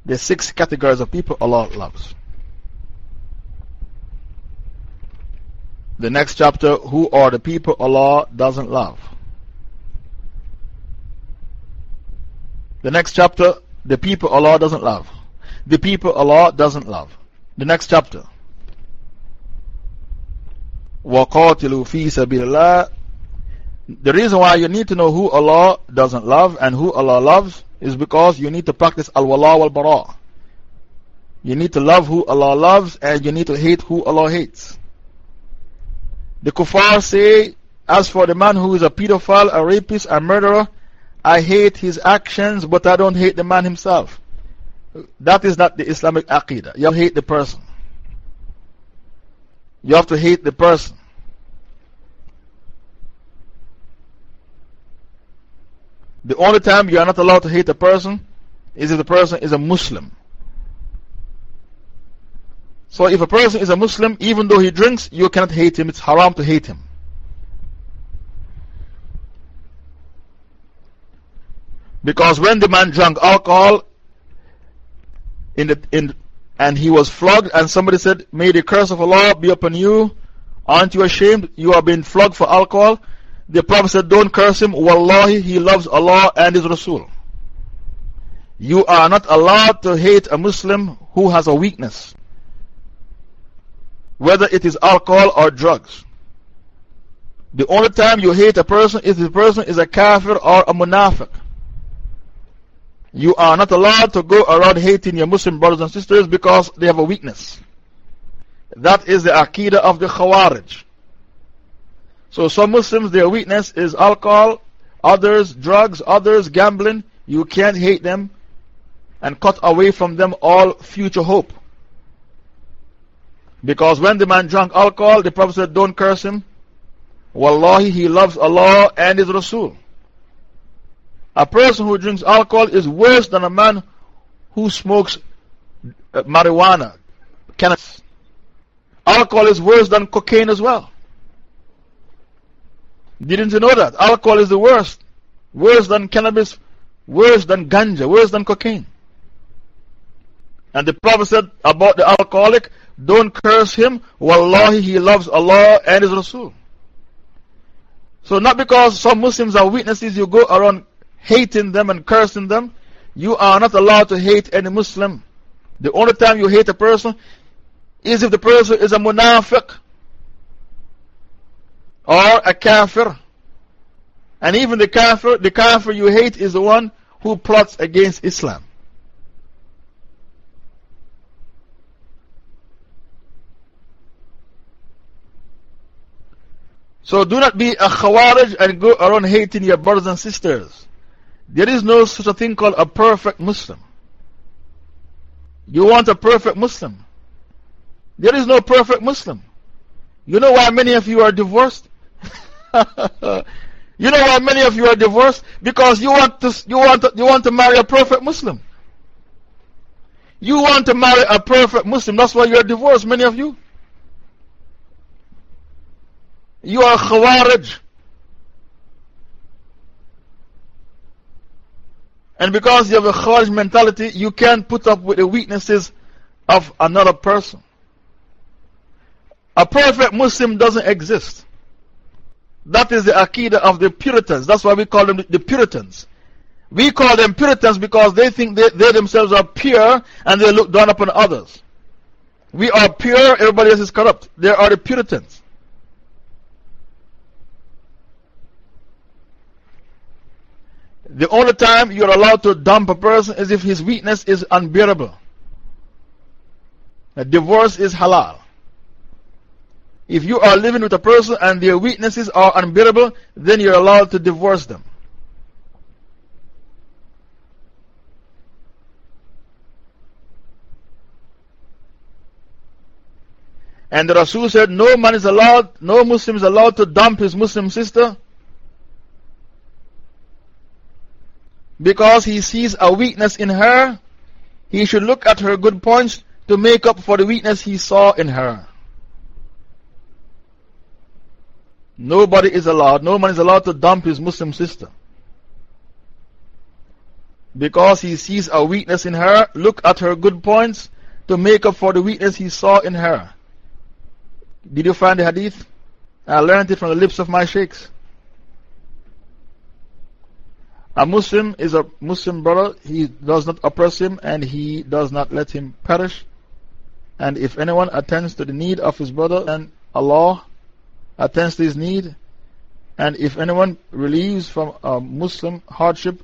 The six categories of people Allah loves. The next chapter, who are the people Allah doesn't love? The next chapter, the people Allah doesn't love. The people Allah doesn't love. The next chapter. وَقَاتِلُوا فِي سَبِيلِ اللَّهِ The reason why you need to know who Allah doesn't love and who Allah loves is because you need to practice al-wala wal-bara. You need to love who Allah loves and you need to hate who Allah hates. The kuffar say, As for the man who is a pedophile, a rapist, a murderer, I hate his actions, but I don't hate the man himself. That is not the Islamic aqidah. You hate the person. You have to hate the person. The only time you are not allowed to hate a person is if the person is a Muslim. So if a person is a Muslim, even though he drinks, you cannot hate him. It's haram to hate him. Because when the man drank alcohol in the, in, and he was flogged, and somebody said, May the curse of Allah be upon you. Aren't you ashamed? You are being flogged for alcohol. The Prophet said, Don't curse him. Wallahi, he loves Allah and His Rasul. You are not allowed to hate a Muslim who has a weakness whether it is alcohol or drugs. The only time you hate a person is if the person is a kafir or a munafiq. You are not allowed to go around hating your Muslim brothers and sisters because they have a weakness. That is the aqidah of the Khawarij. So, some Muslims, their weakness is alcohol, others drugs, others gambling. You can't hate them and cut away from them all future hope. Because when the man drank alcohol, the Prophet said, Don't curse him. Wallahi, he loves Allah and His Rasul. A person who drinks alcohol is worse than a man who smokes uh, marijuana, cannabis. Alcohol is worse than cocaine as well. Didn't you know that? Alcohol is the worst. Worse than cannabis, worse than ganja, worse than cocaine. And the Prophet said about the alcoholic, don't curse him. Wallahi, he loves Allah and His Rasul. So, not because some Muslims are witnesses, you go around hating them and cursing them. You are not allowed to hate any Muslim. The only time you hate a person is if the person is a munafiq or a kafir. And even the kafir, the kafir you hate is the one who plots against Islam. So do not be a khawarij and go around hating your brothers and sisters. There is no such a thing called a perfect Muslim. You want a perfect Muslim. There is no perfect Muslim. You know why many of you are divorced? you know why many of you are divorced? Because you want to, you want to, you want to marry a perfect Muslim. You want to marry a perfect Muslim. That's why you are divorced, many of you. You are Khawarij. And because you have a Khawarij mentality, you can't put up with the weaknesses of another person. A perfect Muslim doesn't exist. That is the Aqidah of the Puritans. That's why we call them the Puritans. We call them Puritans because they think they, they themselves are pure and they look down upon others. We are pure, everybody else is corrupt. They are the Puritans. The only time you're allowed to dump a person is if his weakness is unbearable. A divorce is halal. If you are living with a person and their weaknesses are unbearable, then you're allowed to divorce them. And the Rasul said, No man is allowed, no Muslim is allowed to dump his Muslim sister because he sees a weakness in her, he should look at her good points to make up for the weakness he saw in her. Nobody is allowed, no man is allowed to dump his Muslim sister. Because he sees a weakness in her, look at her good points to make up for the weakness he saw in her. Did you find the hadith? I learned it from the lips of my sheikhs. A Muslim is a Muslim brother, he does not oppress him and he does not let him perish. And if anyone attends to the need of his brother, then Allah attends to his need. And if anyone relieves from a Muslim hardship,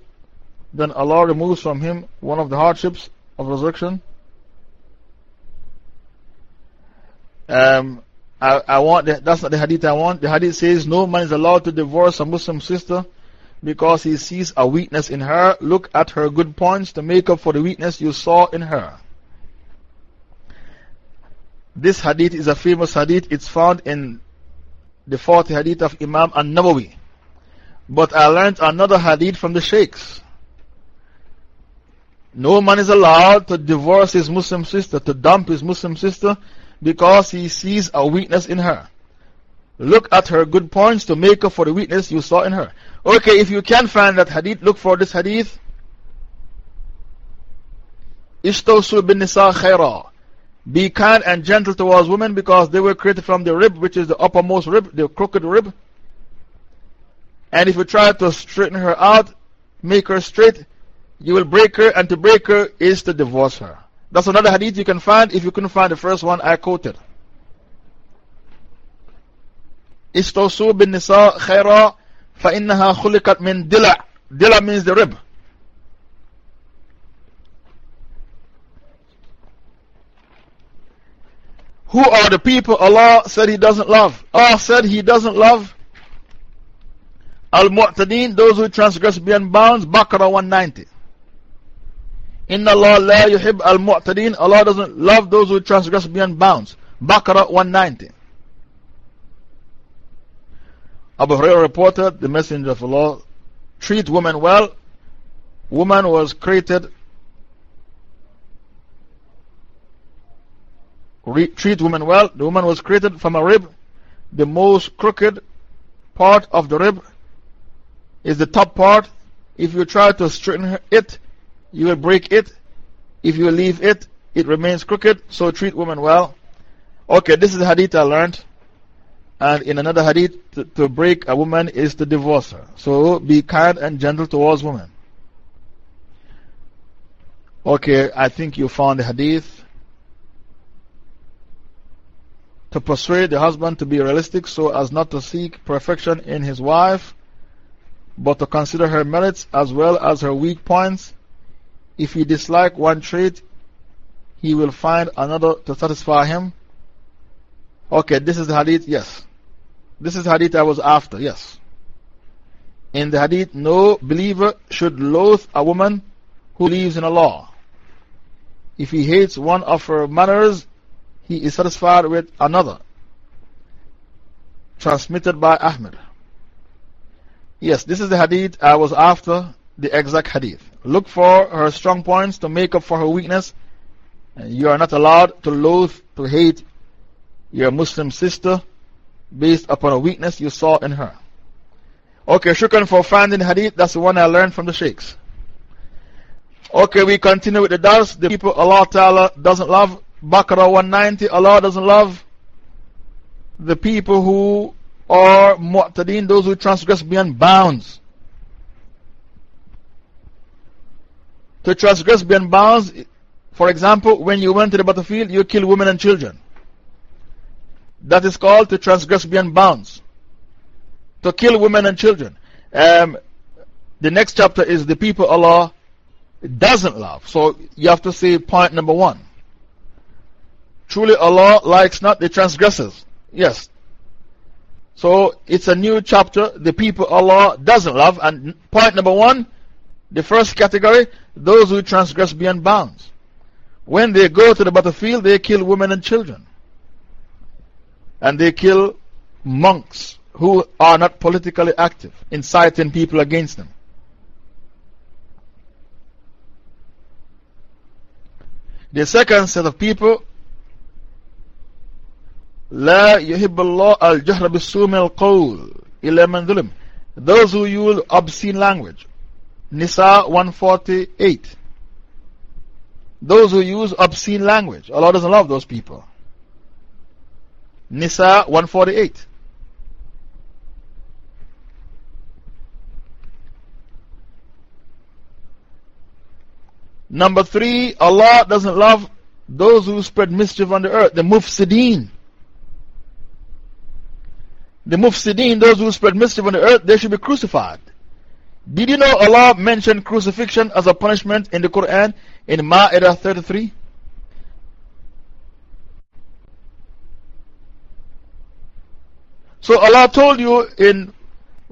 then Allah removes from him one of the hardships of resurrection. Um, I, I want the, that's not the hadith I want. The hadith says no man is allowed to divorce a Muslim sister because he sees a weakness in her. Look at her good points to make up for the weakness you saw in her. This hadith is a famous hadith. It's found in the fourth hadith of Imam An Nawawi. But I learned another hadith from the Sheikhs. No man is allowed to divorce his Muslim sister, to dump his Muslim sister, because he sees a weakness in her. Look at her good points to make up for the weakness you saw in her. Okay, if you can find that hadith, look for this hadith. Istawsu bin nisa khaira. Be kind and gentle towards women because they were created from the rib, which is the uppermost rib, the crooked rib. And if you try to straighten her out, make her straight, you will break her, and to break her is to divorce her. That's another hadith you can find if you couldn't find the first one I quoted. استوصوا بالنساء خيرا فإنها خلقت من دلع دلع means the rib Who are the people Allah said He doesn't love? Allah said He doesn't love Al-Mu'tadeen, those who transgress beyond bounds, Baqarah 190. Inna Allah la yuhib al-Mu'tadeen, Allah doesn't love those who transgress beyond bounds, Baqarah 190. Abu Hurairah reported, the Messenger of Allah treat women well woman was created, treat women well. The woman was created from a rib. The most crooked part of the rib is the top part. If you try to straighten it, you will break it. If you leave it, it remains crooked. So treat women well. Okay, this is the hadith I learned. And in another hadith, to, to break a woman is to divorce her. So be kind and gentle towards women. Okay, I think you found the hadith. To persuade the husband to be realistic so as not to seek perfection in his wife, but to consider her merits as well as her weak points. If he dislike one trait, he will find another to satisfy him. Okay, this is the hadith, yes. This is hadith I was after, yes. In the hadith, no believer should loathe a woman who believes in Allah. If he hates one of her manners, he is satisfied with another. Transmitted by Ahmed. Yes, this is the hadith I was after, the exact hadith. Look for her strong points to make up for her weakness. You are not allowed to loathe, to hate your Muslim sister based upon a weakness you saw in her. Okay, shukran for finding hadith. That's the one I learned from the sheikhs. Okay, we continue with the dars. The people Allah Ta'ala doesn't love. Baqarah 190, Allah doesn't love the people who are mu'tadeen, those who transgress beyond bounds. To transgress beyond bounds, for example, when you went to the battlefield, you kill women and children. That is called to transgress beyond bounds. To kill women and children. Um, the next chapter is the people Allah doesn't love. So you have to say point number one. Truly Allah likes not the transgressors. Yes. So it's a new chapter, the people Allah doesn't love. And point number one, the first category, those who transgress beyond bounds. When they go to the battlefield, they kill women and children and they kill monks who are not politically active, inciting people against them. The second set of people لا يحب الله الجهر بالسوء القول إلا من ظلم those who use obscene language Nisa 148 those who use obscene language Allah doesn't love those people Nisa 148. Number three, Allah doesn't love those who spread mischief on the earth, the mufsideen. The mufsideen, those who spread mischief on the earth, they should be crucified. Did you know Allah mentioned crucifixion as a punishment in the Quran in Ma'idah 33? So Allah told you in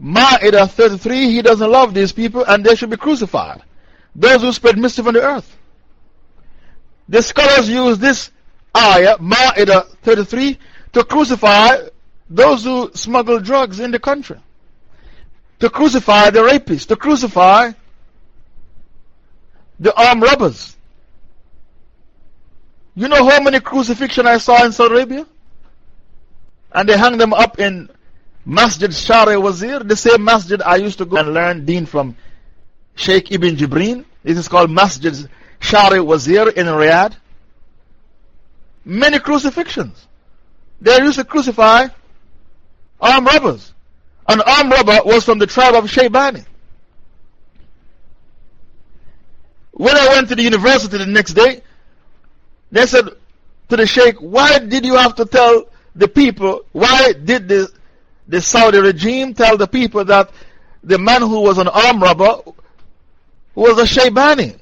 Ma'idah 33, He doesn't love these people and they should be crucified. Those who spread mischief on the earth. The scholars use this ayah, Ma'idah 33, to crucify those who smuggle drugs in the country. To crucify the rapists. To crucify the armed robbers. You know how many crucifixion I saw in Saudi Arabia? And they hung them up in Masjid Shari Wazir, the same masjid I used to go and learn deen from Sheikh Ibn Jibreen. This is called Masjid Shari Wazir in Riyadh. Many crucifixions. They used to crucify armed robbers. An armed robber was from the tribe of Shaybani. When I went to the university the next day, they said to the Sheikh, Why did you have to tell the people, why did the, the Saudi regime tell the people that the man who was an armed robber was a Shaybani?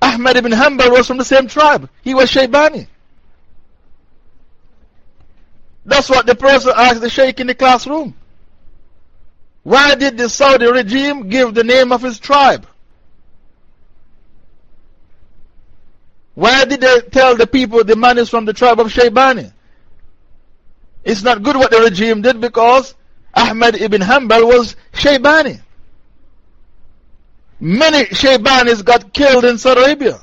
Ahmad ibn Hanbal was from the same tribe. He was Shaybani. That's what the person asked the Sheikh in the classroom. Why did the Saudi regime give the name of his tribe? Why did they tell the people the man is from the tribe of Shaybani? It's not good what the regime did because Ahmad ibn Hanbal was Shaybani. Many Shaybanis got killed in Saudi Arabia.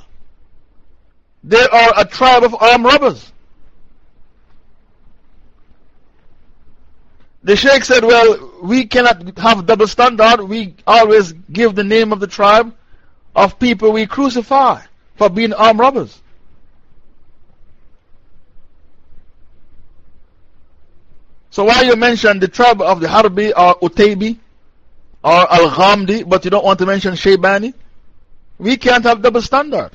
They are a tribe of armed robbers. The Sheikh said, Well, we cannot have double standard. We always give the name of the tribe of people we crucify for being armed robbers. So, why you mention the tribe of the Harbi or Utaybi or Al Ghamdi, but you don't want to mention Shaybani? We can't have double standard.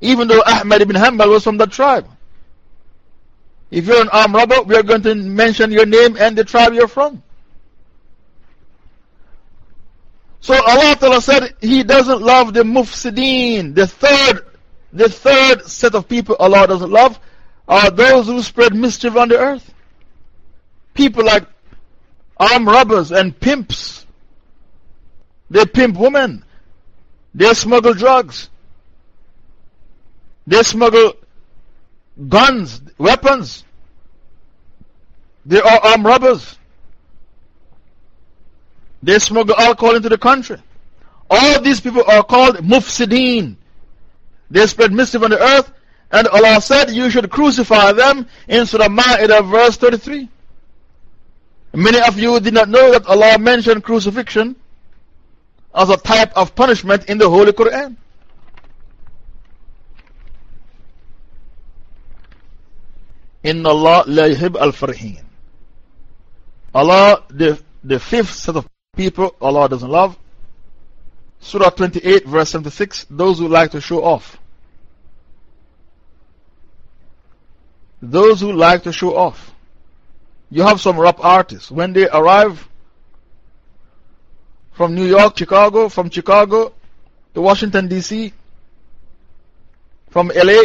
Even though Ahmad ibn Hanbal was from that tribe. If you're an armed robber, we are going to mention your name and the tribe you're from. So Allah Ta'ala said He doesn't love the mufsideen. The third, the third set of people Allah doesn't love are those who spread mischief on the earth. People like armed robbers and pimps. They pimp women. They smuggle drugs. They smuggle guns, weapons. They are armed robbers. They smuggle alcohol into the country. All these people are called mufsideen. They spread mischief on the earth, and Allah said you should crucify them in Surah Ma'idah, verse 33. Many of you did not know that Allah mentioned crucifixion as a type of punishment in the Holy Quran. Inna Allah la yuhib al. Allah, the, the fifth set of people Allah doesn't love. Surah 28, verse 76 those who like to show off. Those who like to show off. You have some rap artists. When they arrive from New York, Chicago, from Chicago to Washington, D.C., from LA,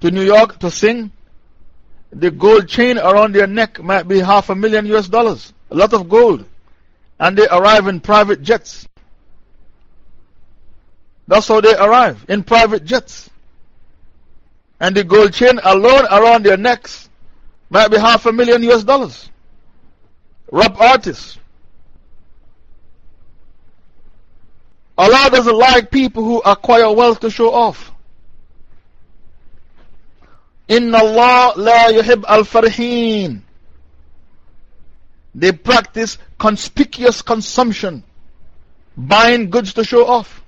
to New York to sing, the gold chain around their neck might be half a million US dollars. A lot of gold. And they arrive in private jets. That's how they arrive, in private jets. And the gold chain alone around their necks might be half a million US dollars. Rap artists. Allah doesn't like people who acquire wealth to show off. Inna Allah la yuhib al farhin. They practice conspicuous consumption, buying goods to show off.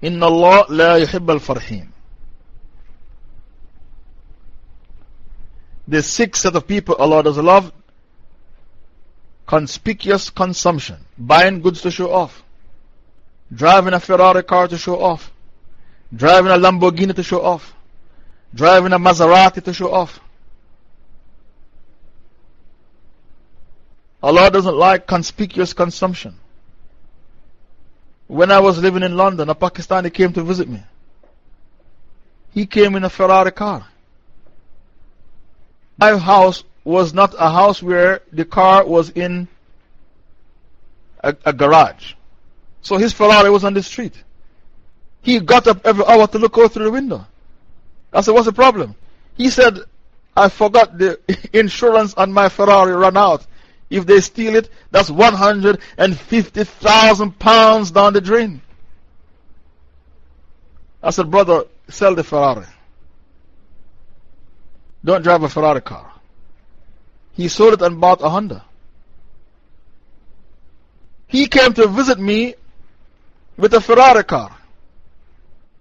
Inna Allah la yuhib al farhin. The sixth set of people Allah does love conspicuous consumption, buying goods to show off driving a Ferrari car to show off, driving a Lamborghini to show off, driving a Maserati to show off. Allah doesn't like conspicuous consumption. When I was living in London, a Pakistani came to visit me. He came in a Ferrari car. My house was not a house where the car was in a, a garage. So his Ferrari was on the street. He got up every hour to look out through the window. I said, What's the problem? He said, I forgot the insurance on my Ferrari ran out. If they steal it, that's 150,000 pounds down the drain. I said, Brother, sell the Ferrari. Don't drive a Ferrari car. He sold it and bought a Honda. He came to visit me with a Ferrari car.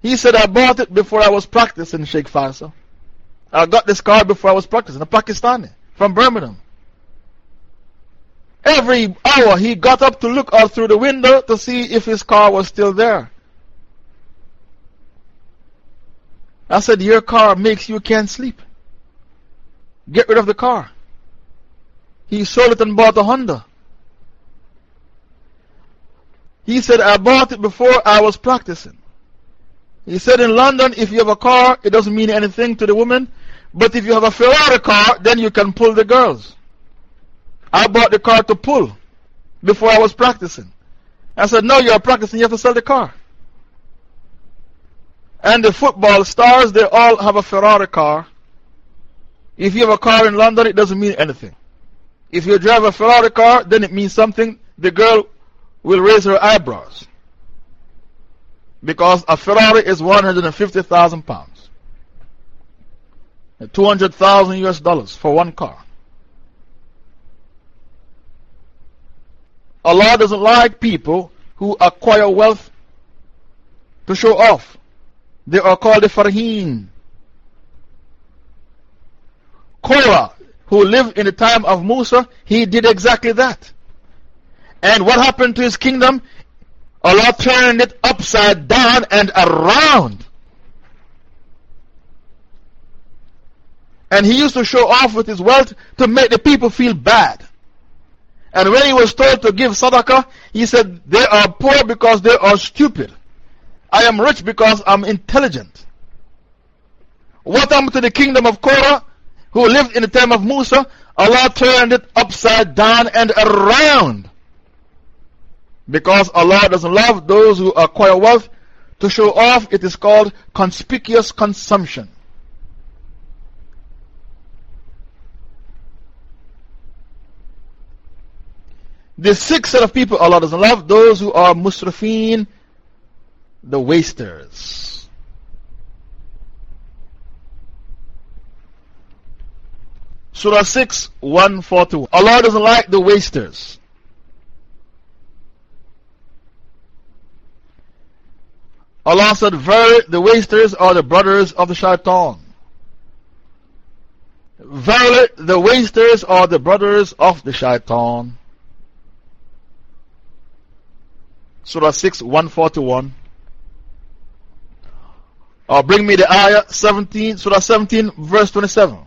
He said, I bought it before I was practicing Sheikh Faisal. I got this car before I was practicing, a Pakistani from Birmingham. Every hour he got up to look out through the window to see if his car was still there. I said, Your car makes you can't sleep. Get rid of the car. He sold it and bought a Honda. He said, I bought it before I was practicing. He said, in London, if you have a car, it doesn't mean anything to the woman. But if you have a Ferrari car, then you can pull the girls. I bought the car to pull before I was practicing. I said, No, you're practicing, you have to sell the car. And the football stars, they all have a Ferrari car. If you have a car in London, it doesn't mean anything. If you drive a Ferrari car, then it means something. The girl will raise her eyebrows. Because a Ferrari is 150,000 pounds. 200,000 US dollars for one car. Allah doesn't like people who acquire wealth to show off. They are called the Farheen. Korah, who lived in the time of Musa, he did exactly that. And what happened to his kingdom? Allah turned it upside down and around. And he used to show off with his wealth to make the people feel bad. And when he was told to give sadaqah, he said, They are poor because they are stupid. I am rich because I'm intelligent. What happened to the kingdom of Korah, who lived in the time of Musa? Allah turned it upside down and around. Because Allah doesn't love those who acquire wealth to show off, it is called conspicuous consumption. The sixth set of people Allah doesn't love, those who are musrifeen, the wasters. Surah 6, 141. Allah doesn't like the wasters. Allah said, Verily, the wasters are the brothers of the shaitan. Verily, the wasters are the brothers of the shaitan. Surah 6, 141. Or uh, bring me the ayah 17, Surah 17, verse 27.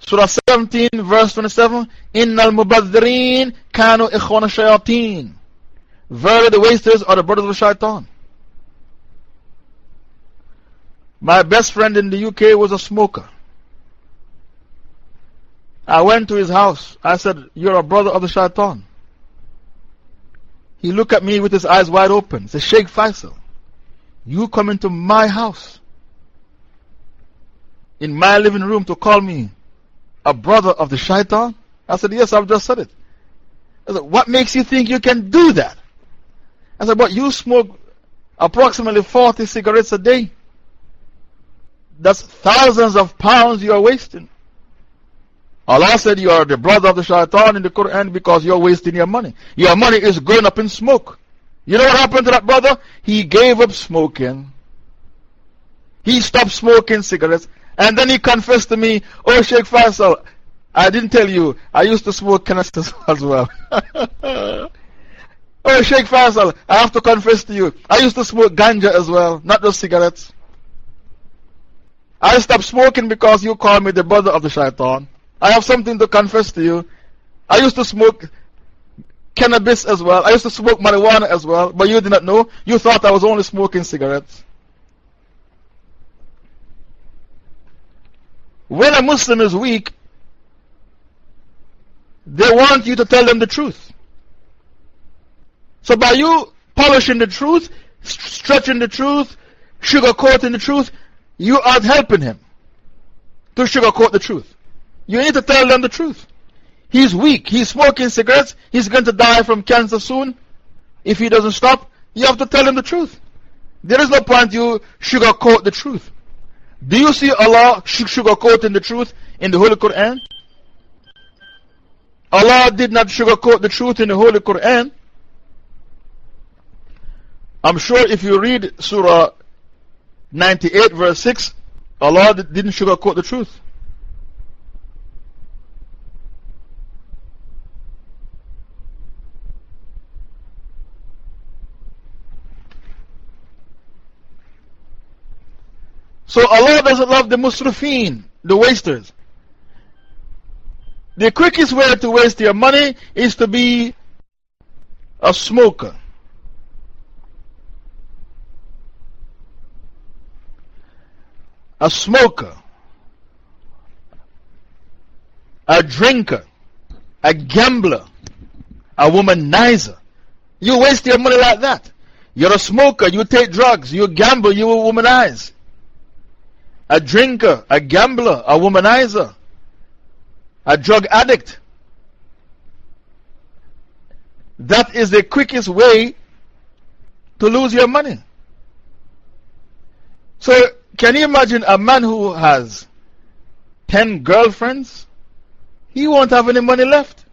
Surah 17, verse 27. Innal mubadhirin kanu ikhwana shayateen. Verily the wasters are the brothers of the shaitan. My best friend in the UK was a smoker. I went to his house. I said, You're a brother of the shaitan. He looked at me with his eyes wide open. He said, Sheikh Faisal, you come into my house, in my living room, to call me a brother of the shaitan? I said, Yes, I've just said it. I said, What makes you think you can do that? I said, But you smoke approximately 40 cigarettes a day. That's thousands of pounds you are wasting. Allah said you are the brother of the shaitan in the Quran because you're wasting your money. Your money is going up in smoke. You know what happened to that brother? He gave up smoking. He stopped smoking cigarettes. And then he confessed to me, Oh, Sheikh Faisal, I didn't tell you, I used to smoke cannabis as well. oh, Sheikh Faisal, I have to confess to you, I used to smoke ganja as well, not just cigarettes. I stopped smoking because you called me the brother of the shaitan. I have something to confess to you. I used to smoke cannabis as well. I used to smoke marijuana as well, but you did not know. You thought I was only smoking cigarettes. When a Muslim is weak, they want you to tell them the truth. So by you polishing the truth, stretching the truth, sugarcoating the truth, you are helping him to sugarcoat the truth. You need to tell them the truth. He's weak. He's smoking cigarettes. He's going to die from cancer soon. If he doesn't stop, you have to tell him the truth. There is no point you sugarcoat the truth. Do you see Allah sugarcoating the truth in the Holy Quran? Allah did not sugarcoat the truth in the Holy Quran. I'm sure if you read Surah 98, verse 6, Allah didn't sugarcoat the truth. So Allah doesn't love the musrifeen, the wasters. The quickest way to waste your money is to be a smoker. A smoker. A drinker. A gambler. A womanizer. You waste your money like that. You're a smoker, you take drugs, you gamble, you will womanize. a drinker, a gambler, a womanizer, a drug addict. That is the quickest way to lose your money. So, can you imagine a man who has 10 girlfriends? He won't have any money left.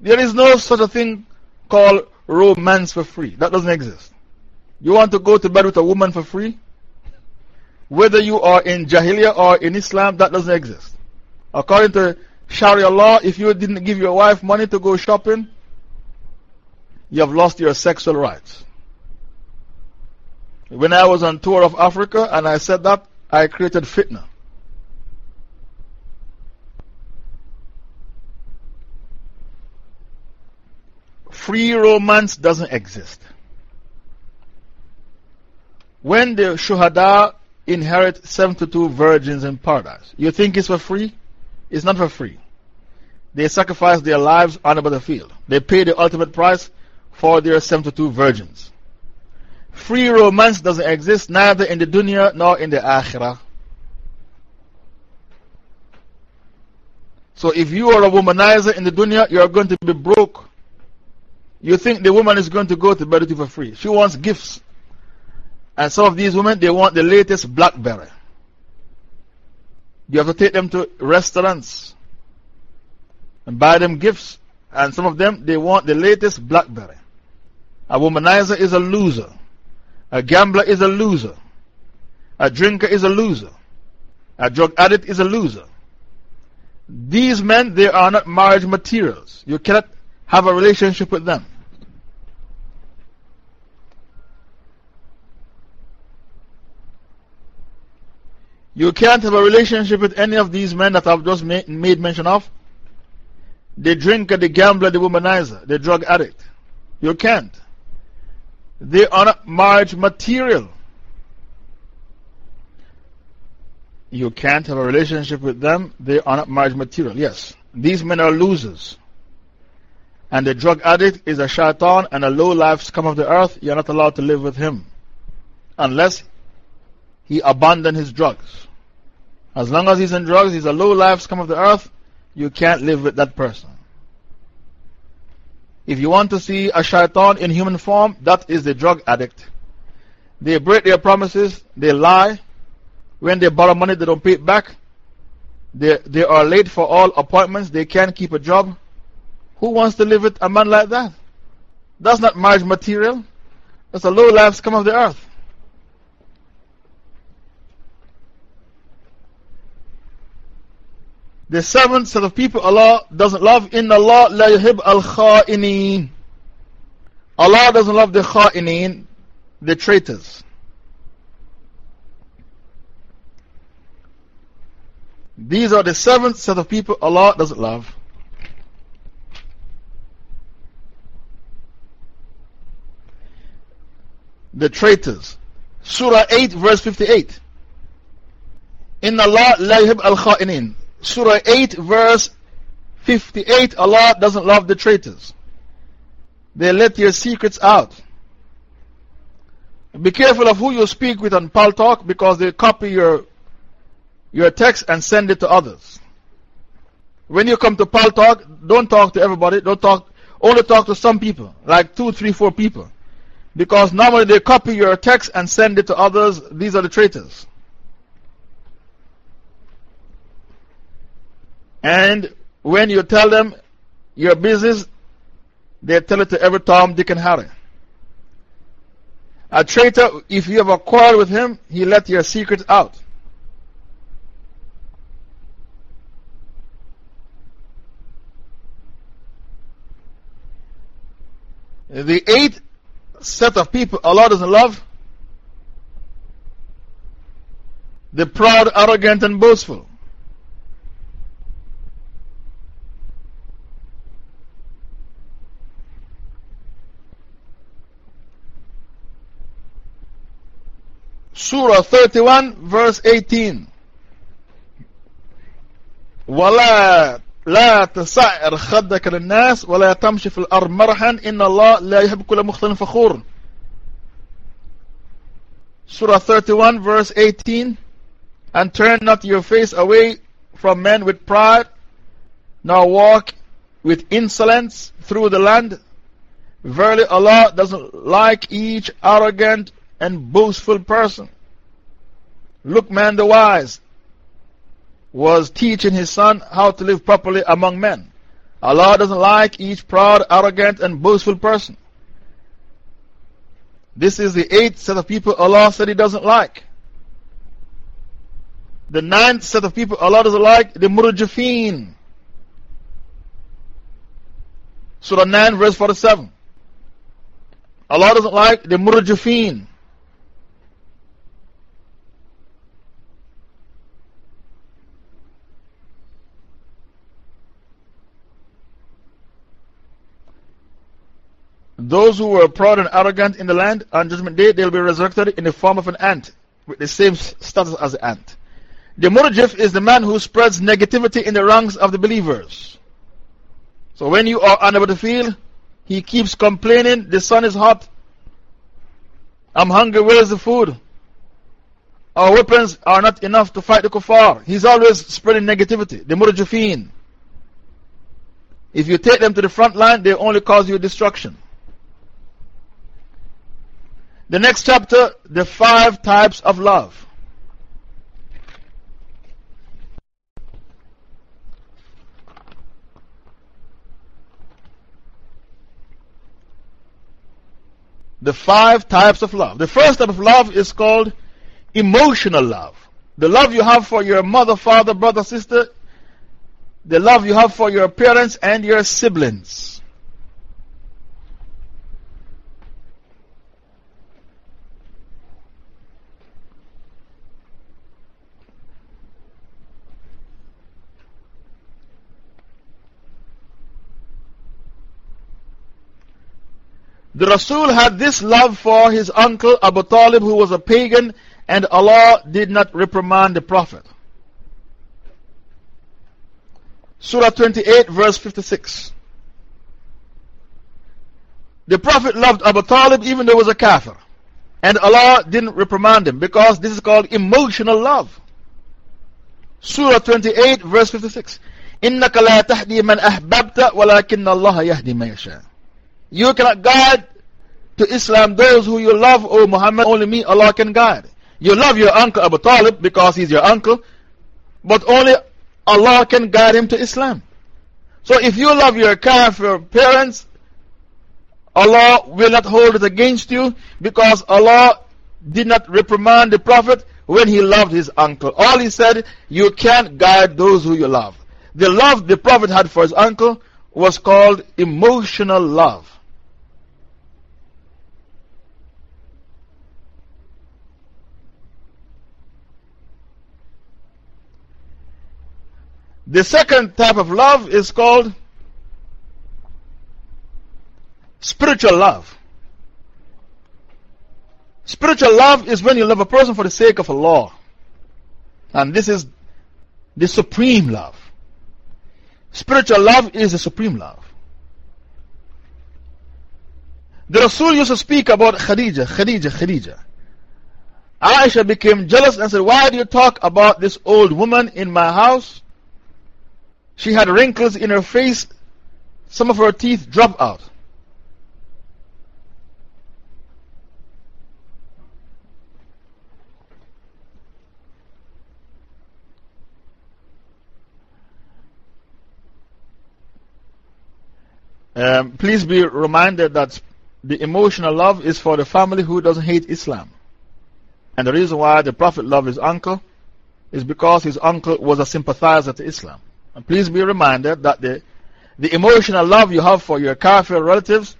There is no such a thing called romance for free. That doesn't exist. You want to go to bed with a woman for free? Whether you are in Jahiliyyah or in Islam, that doesn't exist. According to Sharia law, if you didn't give your wife money to go shopping, you have lost your sexual rights. When I was on tour of Africa and I said that, I created fitna. Free romance doesn't exist. When the Shuhada inherit 72 virgins in paradise, you think it's for free? It's not for free. They sacrifice their lives on the battlefield. They pay the ultimate price for their 72 virgins. Free romance doesn't exist neither in the dunya nor in the akhirah. So if you are a womanizer in the dunya, you are going to be broke. You think the woman is going to go to with you for free. She wants gifts. And some of these women, they want the latest Blackberry. You have to take them to restaurants and buy them gifts. And some of them, they want the latest Blackberry. A womanizer is a loser. A gambler is a loser. A drinker is a loser. A drug addict is a loser. These men, they are not marriage materials. You cannot have a relationship with them. You can't have a relationship with any of these men that I've just made, mention of. The drinker, the gambler, the womanizer, the drug addict. You can't. They are not marriage material. You can't have a relationship with them. They are not marriage material. Yes. These men are losers. And the drug addict is a shaitan and a low life scum of the earth. You're not allowed to live with him. Unless he abandoned his drugs. As long as he's in drugs, he's a low life scum of the earth. You can't live with that person. If you want to see a shaitan in human form, that is the drug addict. They break their promises, they lie. When they borrow money, they don't pay it back. They, they are late for all appointments, they can't keep a job. Who wants to live with a man like that? That's not marriage material. That's a low life scum of the earth. The seventh set of people Allah doesn't love. In Allah la yuhib al kha'inin. Allah doesn't love the kha'inin, the traitors. These are the seventh set of people Allah doesn't love. The traitors. Surah 8, verse 58. In Allah la yuhib al kha'inin. Surah 8, verse 58, Allah doesn't love the traitors. They let their secrets out. Be careful of who you speak with on Paltalk because they copy your, your text and send it to others. When you come to Paltalk, don't talk to everybody. Don't talk, only talk to some people, like two, three, four people. Because normally they copy your text and send it to others. These are the traitors. And when you tell them your business, they tell it to every Tom, Dick, and Harry. A traitor, if you have a quarrel with him, he let your secrets out. The eighth set of people Allah doesn't love the proud, arrogant, and boastful. Surah 31, verse 18. ولا لا تسعر خدك للناس ولا تمشي في الأرض مرحا إن الله لا يحب كل مختل فخور Surah 31 verse 18 and turn not your face away from men with pride, nor walk with insolence through the land. Verily, Allah doesn't like each arrogant and boastful person. Luqman the wise was teaching his son how to live properly among men. Allah doesn't like each proud, arrogant, and boastful person. This is the eighth set of people Allah said He doesn't like. The ninth set of people Allah doesn't like, the Murjafeen. Surah 9, verse 47. Allah doesn't like the Murjafeen. Those who were proud and arrogant in the land on Judgment Day, they'll be resurrected in the form of an ant, with the same status as the ant. The Murjif is the man who spreads negativity in the ranks of the believers. So when you are unable to feel, he keeps complaining, the sun is hot, I'm hungry, where's the food? Our weapons are not enough to fight the kuffar. He's always spreading negativity, the Murjifeen. If you take them to the front line, they only cause you destruction. The next chapter, the five types of love. The five types of love. The first type of love is called emotional love. The love you have for your mother, father, brother, sister, the love you have for your parents and your siblings. The Rasul had this love for his uncle Abu Talib, who was a pagan, and Allah did not reprimand the Prophet. Surah 28, verse 56. The Prophet loved Abu Talib even though he was a kafir. And Allah didn't reprimand him because this is called emotional love. Surah 28, verse 56. إِنَّكَ لَا تَهْدِي مَنْ أَحْبَبْتَ وَلَكِنَّ اللَّهَ يَهْدِي مَن يَشَاءُ you cannot guide to Islam those who you love, O Muhammad. Only me, Allah can guide. You love your uncle Abu Talib because he's your uncle, but only Allah can guide him to Islam. So if you love your kafir parents, Allah will not hold it against you because Allah did not reprimand the Prophet when he loved his uncle. All he said, you can't guide those who you love. The love the Prophet had for his uncle was called emotional love. The second type of love is called spiritual love. Spiritual love is when you love a person for the sake of Allah. And this is the supreme love. Spiritual love is the supreme love. The Rasul used to speak about Khadija, Khadija, Khadija. Aisha became jealous and said, Why do you talk about this old woman in my house? She had wrinkles in her face, some of her teeth dropped out. Um, please be reminded that the emotional love is for the family who doesn't hate Islam. And the reason why the Prophet loved his uncle is because his uncle was a sympathizer to Islam. And please be reminded that the, the emotional love you have for your kafir relatives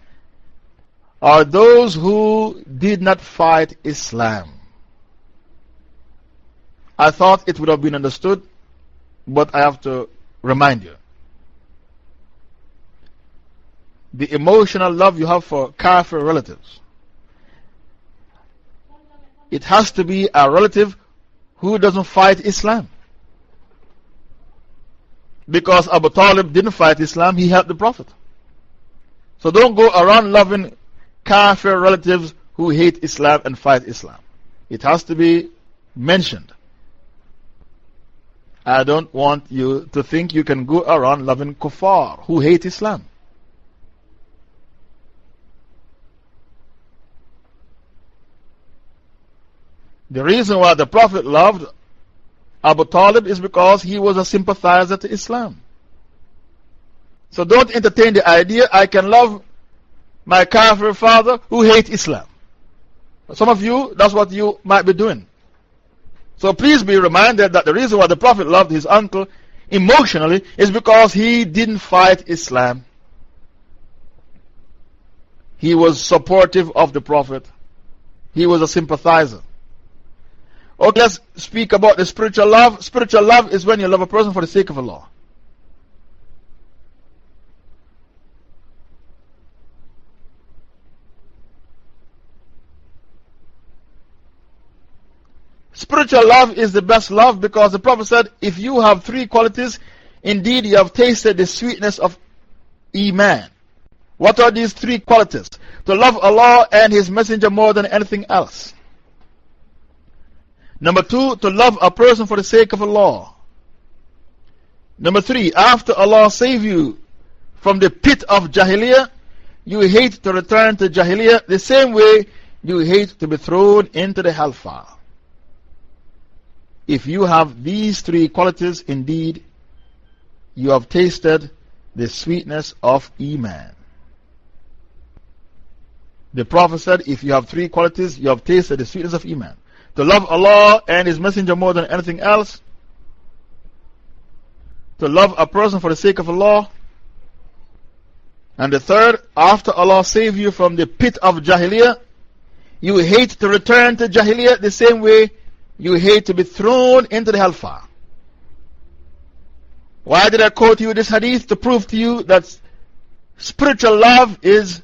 are those who did not fight Islam. I thought it would have been understood, but I have to remind you. The emotional love you have for kafir relatives. It has to be a relative who doesn't fight Islam. Because Abu Talib didn't fight Islam, he helped the Prophet. So don't go around loving kafir relatives who hate Islam and fight Islam. It has to be mentioned I don't want you to think you can go around loving kuffar who hate Islam. The reason why the Prophet loved Abu Talib is because he was a sympathizer to Islam. So don't entertain the idea I can love my kafir father who hates Islam. Some of you, that's what you might be doing. So please be reminded that the reason why the Prophet loved his uncle emotionally is because he didn't fight Islam. He was supportive of the Prophet. He was a sympathizer. Oh, okay, let's speak about the spiritual love. Spiritual love is when you love a person for the sake of Allah. Spiritual love is the best love because the Prophet said, if you have three qualities, indeed you have tasted the sweetness of Iman. What are these three qualities? To love Allah and His Messenger more than anything else. Number two, to love a person for the sake of Allah. Number three, after Allah save you from the pit of Jahiliyyah, you hate to return to Jahiliyyah the same way you hate to be thrown into the hellfire. If you have these three qualities, indeed, you have tasted the sweetness of Iman. The Prophet said, if you have three qualities, you have tasted the sweetness of Iman. To love Allah and His Messenger more than anything else. To love a person for the sake of Allah. And the third, after Allah save you from the pit of Jahiliyyah, you hate to return to Jahiliyyah the same way you hate to be thrown into the hellfire. Why did I quote you this hadith? To prove to you that spiritual love is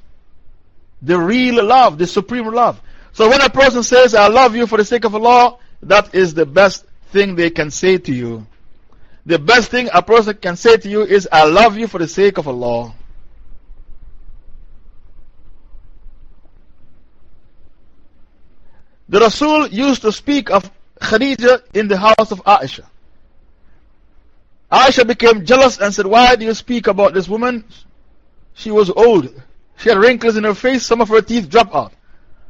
the real love, the supreme love. So when a person says, I love you for the sake of Allah, that is the best thing they can say to you. The best thing a person can say to you is, I love you for the sake of Allah. The Rasul used to speak of Khadija in the house of Aisha. Aisha became jealous and said, Why do you speak about this woman? She was old. She had wrinkles in her face, some of her teeth dropped out.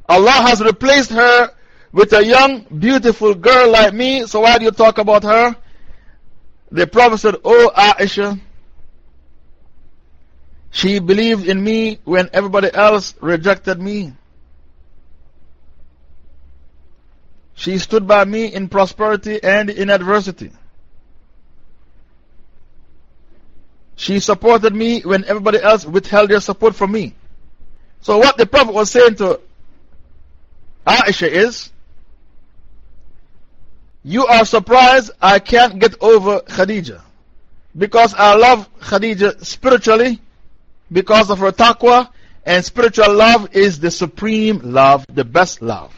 Allah has replaced her with a young, beautiful girl like me, so why do you talk about her? The Prophet said, Oh Aisha, she believed in me when everybody else rejected me. She stood by me in prosperity and in adversity. She supported me when everybody else withheld their support from me. So, what the Prophet was saying to Aisha is, You are surprised I can't get over Khadija. Because I love Khadija spiritually, because of her taqwa, and spiritual love is the supreme love, the best love.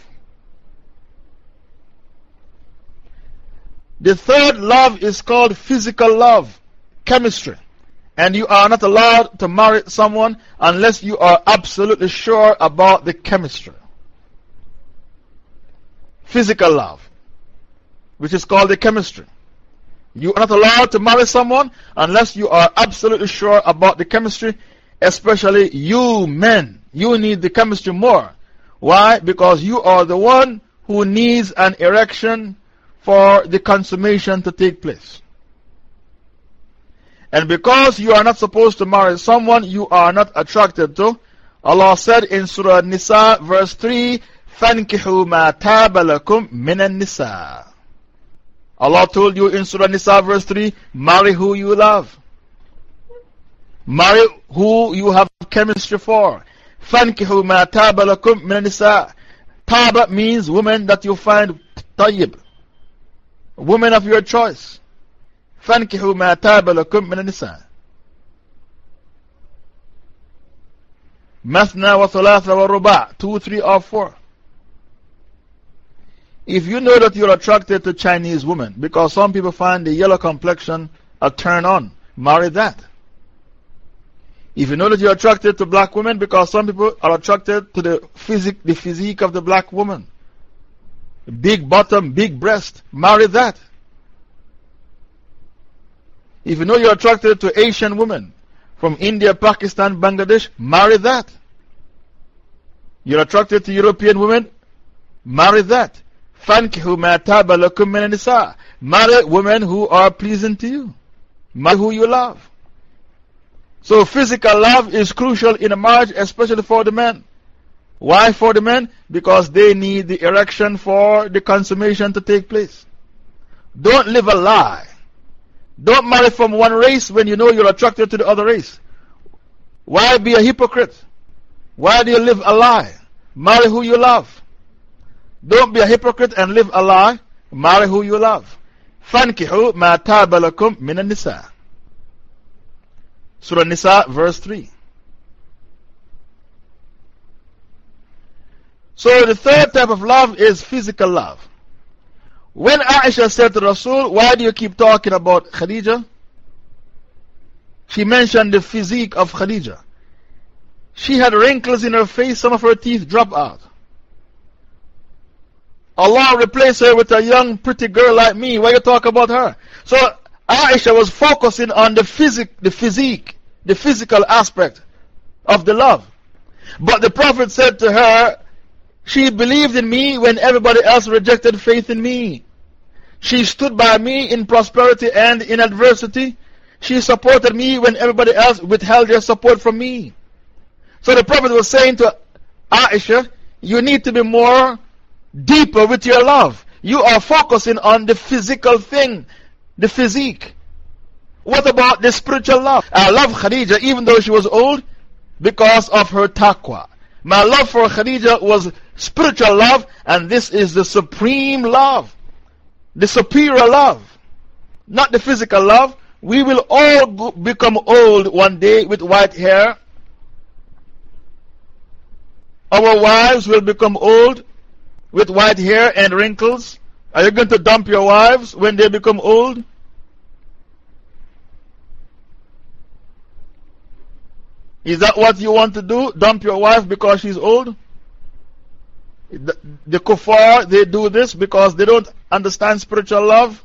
The third love is called physical love, chemistry. And you are not allowed to marry someone unless you are absolutely sure about the chemistry. Physical love, which is called the chemistry. You are not allowed to marry someone unless you are absolutely sure about the chemistry, especially you men. You need the chemistry more. Why? Because you are the one who needs an erection for the consummation to take place. And because you are not supposed to marry someone you are not attracted to, Allah said in Surah Nisa, verse 3, فَانْكِحُوا مَا تَابَ لَكُم مِنَ النِّسَاءِ Allah told you in Surah Nisa, verse 3, marry who you love. Marry who you have chemistry for. فَانْكِحُوا مَا تَابَ لَكُم مِنَ النِّسَاءِ Taba means woman that you find tayyib women of your choice. فَانْكِحُوا مَا تَابَ لَكُم مِّنَ النِّسَاءِ مثنى وثلاثة ورباع two, three, or four. If you know that you're attracted to Chinese women, because some people find the yellow complexion a turn on, marry that. If you know that you're attracted to black women, because some people are attracted to the physique, the physique of the black woman, Big bottom, big breast. Marry that. If you know you're attracted to Asian women from India, Pakistan, Bangladesh, marry that. You're attracted to European women, marry that. فَانْكِحُ مَا تَابَ لَكُم مِّنَ النِّسَاءِ Marry women who are pleasing to you. Marry who you love. So physical love is crucial in a marriage, especially for the men. Why for the men? Because they need the erection for the consummation to take place. Don't live a lie. Don't marry from one race when you know you're attracted to the other race. Why be a hypocrite? Why do you live a lie? Marry who you love. Don't be a hypocrite and live a lie. Marry who you love. فَانْكِحُوا مَا تَابَ لَكُم مِّنَ النِّسَاءِ Surah Nisa, verse 3. So the third type of love is physical love. When Aisha said to Rasul, Why do you keep talking about Khadija? She mentioned the physique of Khadija. She had wrinkles in her face, some of her teeth dropped out. Allah replaced her with a young, pretty girl like me. Why you talk about her? So Aisha was focusing on the, physic, the physique, the physical aspect of the love. But the Prophet said to her, she believed in me when everybody else rejected faith in me. She stood by me in prosperity and in adversity. She supported me when everybody else withheld their support from me. So the Prophet was saying to Aisha, You need to be more deeper with your love. You are focusing on the physical thing, the physique. What about the spiritual love? I love Khadija even though she was old because of her taqwa. My love for Khadija was spiritual love, and this is the supreme love, the superior love, not the physical love. We will all become old one day with white hair. Our wives will become old with white hair and wrinkles. Are you going to dump your wives when they become old? Is that what you want to do? Dump your wife because she's old? The, the kuffar, they do this because they don't understand spiritual love.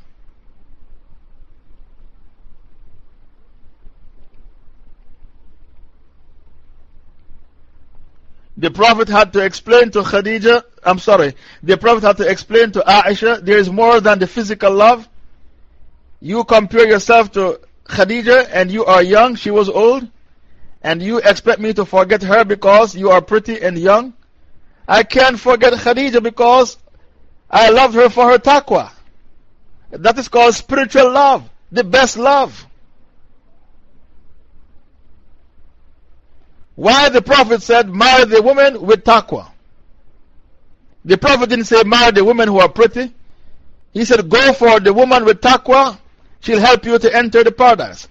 The Prophet had to explain to Khadija, I'm sorry, the Prophet had to explain to Aisha, there is more than the physical love. You compare yourself to Khadija and you are young, she was old and you expect me to forget her because you are pretty and young? I can't forget Khadija because I loved her for her taqwa. That is called spiritual love, the best love. Why the Prophet said, marry the woman with taqwa? The Prophet didn't say, marry the women who are pretty. He said, go for the woman with taqwa, she'll help you to enter the paradise.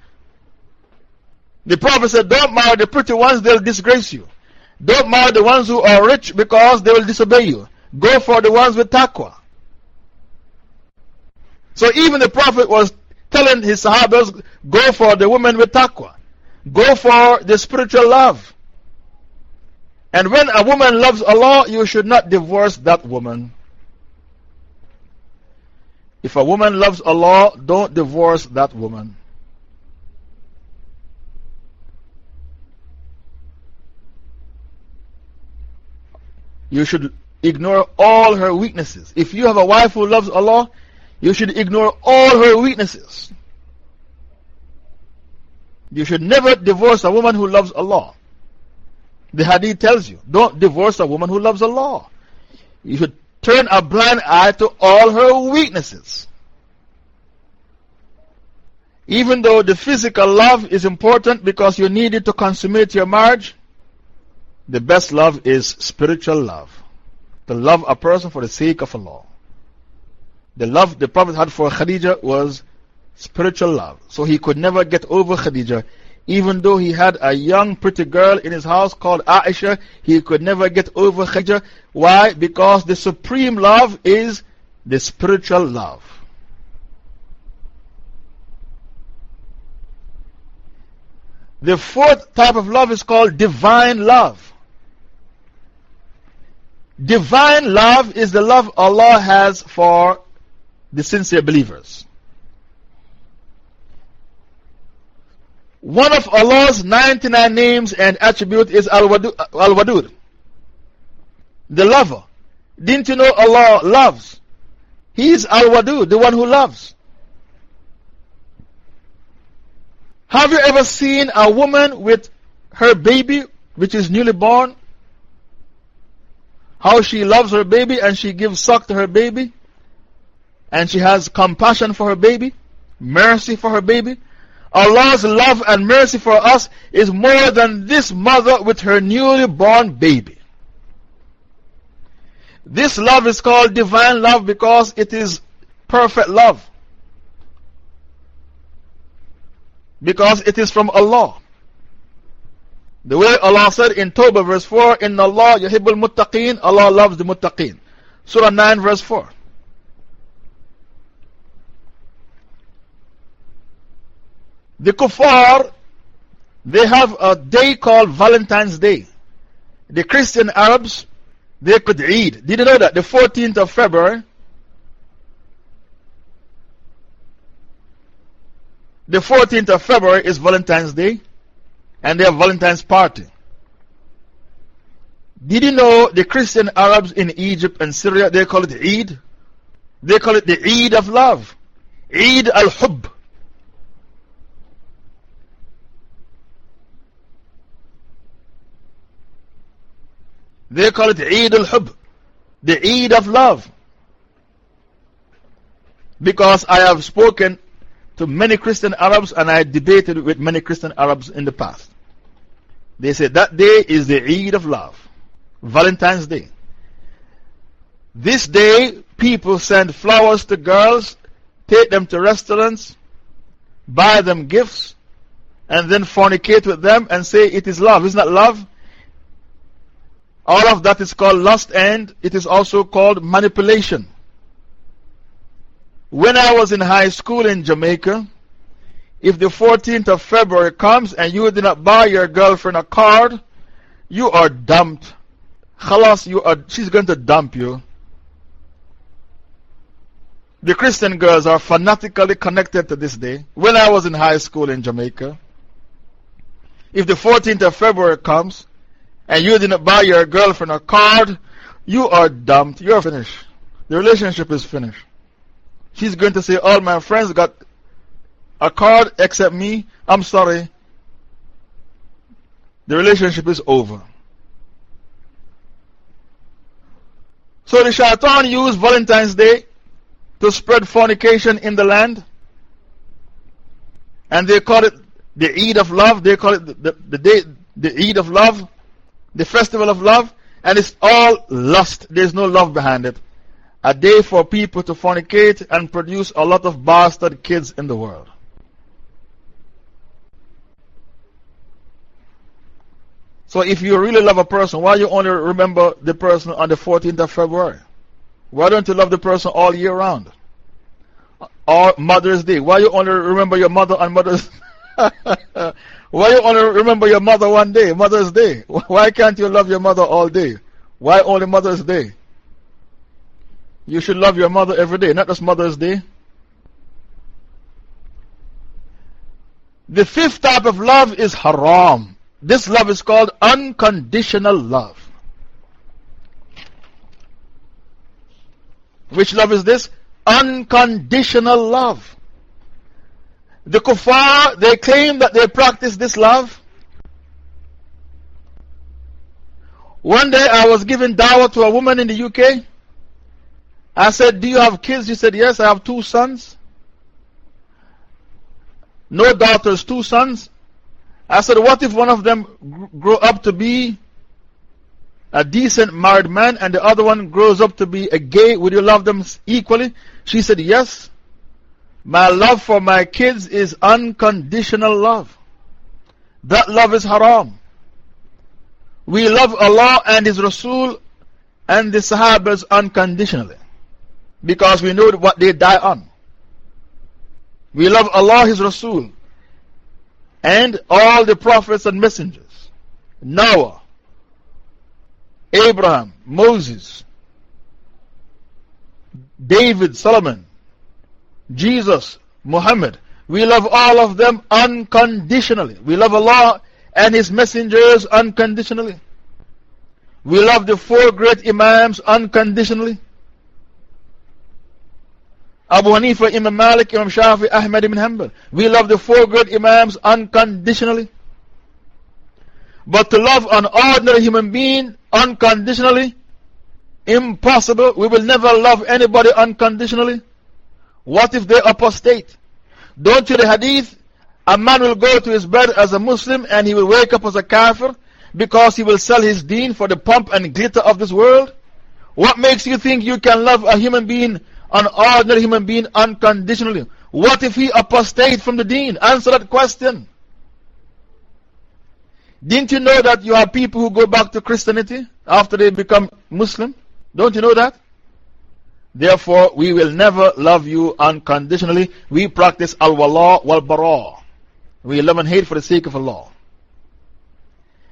The Prophet said, Don't marry the pretty ones, they'll disgrace you. Don't marry the ones who are rich because they will disobey you. Go for the ones with taqwa. So even the Prophet was telling his Sahabas, Go for the woman with taqwa. Go for the spiritual love. And when a woman loves Allah, you should not divorce that woman. If a woman loves Allah, don't divorce that woman. you should ignore all her weaknesses. If you have a wife who loves Allah, you should ignore all her weaknesses. You should never divorce a woman who loves Allah. The hadith tells you, don't divorce a woman who loves Allah. You should turn a blind eye to all her weaknesses. Even though the physical love is important because you need it to consummate your marriage, the best love is spiritual love. To love a person for the sake of Allah. The love the Prophet had for Khadija was spiritual love. So he could never get over Khadija. Even though he had a young pretty girl in his house called Aisha, he could never get over Khadija. Why? Because the supreme love is the spiritual love. The fourth type of love is called divine love. Divine love is the love Allah has for the sincere believers. One of Allah's 99 names and attributes is Al Wadud, the lover. Didn't you know Allah loves? He is Al Wadud, the one who loves. Have you ever seen a woman with her baby, which is newly born? How she loves her baby and she gives suck to her baby? And she has compassion for her baby, mercy for her baby. Allah's love and mercy for us is more than this mother with her newly born baby. This love is called divine love because it is perfect love. Because it is from Allah. The way Allah said in Tawbah verse 4, Inna Allah yuhibbul muttaqeen, Allah loves the muttaqeen. Surah 9 verse 4. The kuffar, they have a day called Valentine's Day. The Christian Arabs, they could Eid. Did you know that? The 14th of February, the 14th of February is Valentine's Day, and they have Valentine's party. Did you know the Christian Arabs in Egypt and Syria, they call it Eid? They call it the Eid of love. Eid al-Hub. They call it Eid al Hub, the Eid of love. Because I have spoken to many Christian Arabs and I debated with many Christian Arabs in the past. They said that day is the Eid of love, Valentine's Day. This day, people send flowers to girls, take them to restaurants, buy them gifts, and then fornicate with them and say it is love. Isn't that love? All of that is called lust and it is also called manipulation. When I was in high school in Jamaica, if the 14th of February comes and you did not buy your girlfriend a card, you are dumped. Khalas, you are, she's going to dump you. The Christian girls are fanatically connected to this day. When I was in high school in Jamaica, if the 14th of February comes and you didn't buy your girlfriend a card, you are dumped. You're finished. The relationship is finished. She's going to say, All my friends got a card except me. I'm sorry. The relationship is over. So the shaitan used Valentine's Day to spread fornication in the land. And they call it the Eid of Love. They call it the, the, the day, the Eid of Love the festival of love, and it's all lust. There's no love behind it. A day for people to fornicate and produce a lot of bastard kids in the world. So, if you really love a person, why you only remember the person on the 14th of February? Why don't you love the person all year round? Or Mother's Day? Why you only remember your mother on Mother's Why you only remember your mother one day, Mother's Day? Why can't you love your mother all day? Why only Mother's Day? You should love your mother every day, not just Mother's Day. The fifth type of love is haram. This love is called unconditional love. Which love is this? Unconditional love. The kuffar, they claim that they practice this love. One day I was giving dawah to a woman in the UK. I said, Do you have kids? She said, Yes, I have two sons. No daughters, two sons. I said, What if one of them grow up to be a decent married man and the other one grows up to be a gay? Would you love them equally? She said, Yes. My love for my kids is unconditional love. That love is haram. We love Allah and His Rasul and the Sahabas unconditionally because we know what they die on. We love Allah, His Rasul, and all the prophets and messengers Noah, Abraham, Moses, David, Solomon, Jesus, Muhammad. We love all of them unconditionally. We love Allah and His messengers unconditionally. We love the four great Imams unconditionally. Abu Hanifa, Imam Malik, Imam Shafi, Ahmad ibn Hanbal. We love the four great Imams unconditionally. But to love an ordinary human being unconditionally, impossible. We will never love anybody unconditionally. What if they apostate? Don't you the hadith? A man will go to his bed as a Muslim and he will wake up as a kafir because he will sell his deen for the pomp and glitter of this world? What makes you think you can love a human being, an ordinary human being, unconditionally? What if he apostate from the deen? Answer that question. Didn't you know that you have people who go back to Christianity after they become Muslim? Don't you know that? Therefore, we will never love you unconditionally. We practice al wala wal bara. We love and hate for the sake of Allah.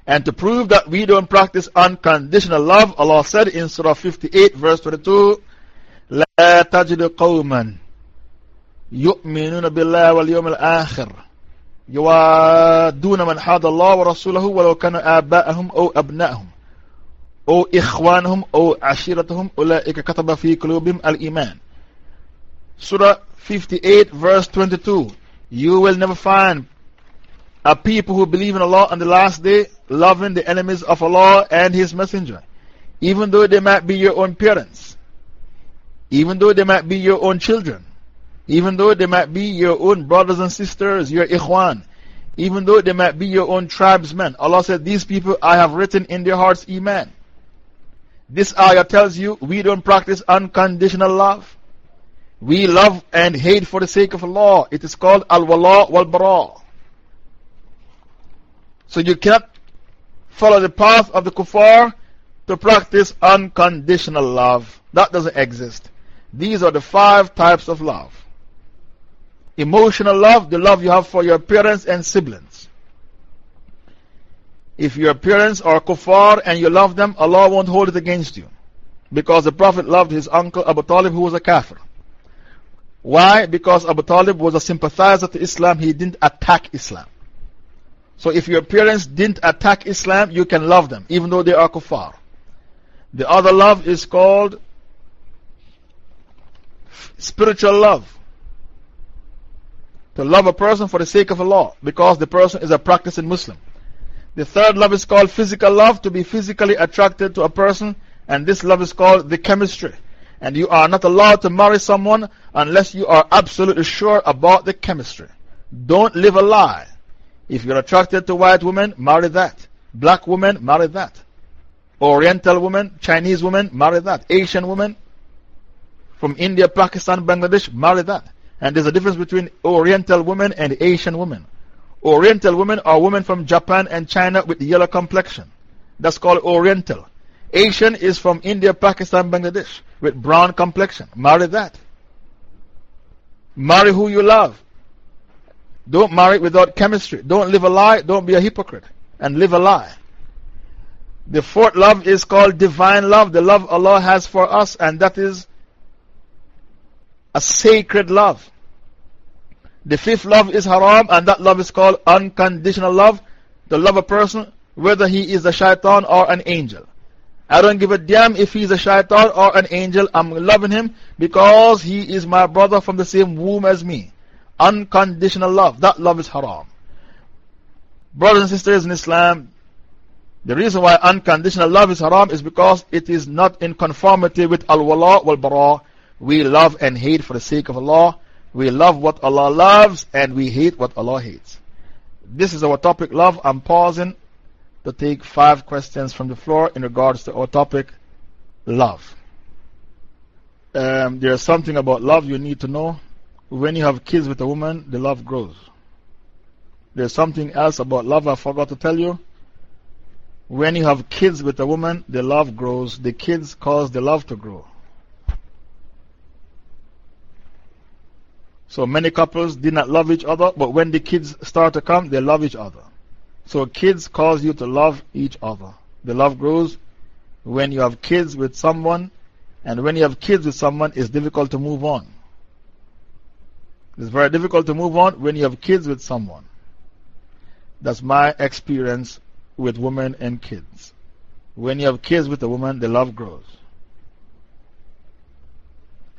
And to prove that we don't practice unconditional love, Allah said in Surah 58, verse 22, لا تجد قوما يؤمنون بالله واليوم الآخر يوادون من حاد الله ورسوله ولو كانوا آباءهم أو أبنائهم أو إخوانهم أو عشيرتهم أولئك كتب في قلوبهم الإيمان Surah 58 verse 22 You will never find a people who believe in Allah on the last day loving the enemies of Allah and His Messenger even though they might be your own parents even though they might be your own children even though they might be your own brothers and sisters, your ikhwan, even though they might be your own tribesmen. Allah said, These people I have written in their hearts Iman. This ayah tells you we don't practice unconditional love. We love and hate for the sake of Allah. It is called al wala wal bara. So you cannot follow the path of the kuffar to practice unconditional love. That doesn't exist. These are the five types of love emotional love, the love you have for your parents and siblings. If your parents are kuffar and you love them, Allah won't hold it against you. Because the Prophet loved his uncle Abu Talib, who was a kafir. Why? Because Abu Talib was a sympathizer to Islam, he didn't attack Islam. So if your parents didn't attack Islam, you can love them, even though they are kuffar. The other love is called spiritual love. To love a person for the sake of Allah, because the person is a practicing Muslim. The third love is called physical love, to be physically attracted to a person, and this love is called the chemistry. And you are not allowed to marry someone unless you are absolutely sure about the chemistry. Don't live a lie. If you're attracted to white women, marry that. Black women, marry that. Oriental women, Chinese women, marry that. Asian women from India, Pakistan, Bangladesh, marry that. And there's a difference between Oriental women and Asian women. Oriental women are women from Japan and China with yellow complexion. That's called Oriental. Asian is from India, Pakistan, Bangladesh with brown complexion. Marry that. Marry who you love. Don't marry without chemistry. Don't live a lie. Don't be a hypocrite. And live a lie. The fourth love is called divine love, the love Allah has for us, and that is a sacred love. The fifth love is haram, and that love is called unconditional love. The love of a person, whether he is a shaitan or an angel. I don't give a damn if he's a shaitan or an angel. I'm loving him because he is my brother from the same womb as me. Unconditional love. That love is haram. Brothers and sisters in Islam, the reason why unconditional love is haram is because it is not in conformity with al wala wal bara. We love and hate for the sake of Allah. We love what Allah loves and we hate what Allah hates. This is our topic, love. I'm pausing to take five questions from the floor in regards to our topic, love. Um, there's something about love you need to know. When you have kids with a woman, the love grows. There's something else about love I forgot to tell you. When you have kids with a woman, the love grows. The kids cause the love to grow. So many couples did not love each other, but when the kids start to come, they love each other. So kids cause you to love each other. The love grows when you have kids with someone, and when you have kids with someone, it's difficult to move on. It's very difficult to move on when you have kids with someone. That's my experience with women and kids. When you have kids with a woman, the love grows.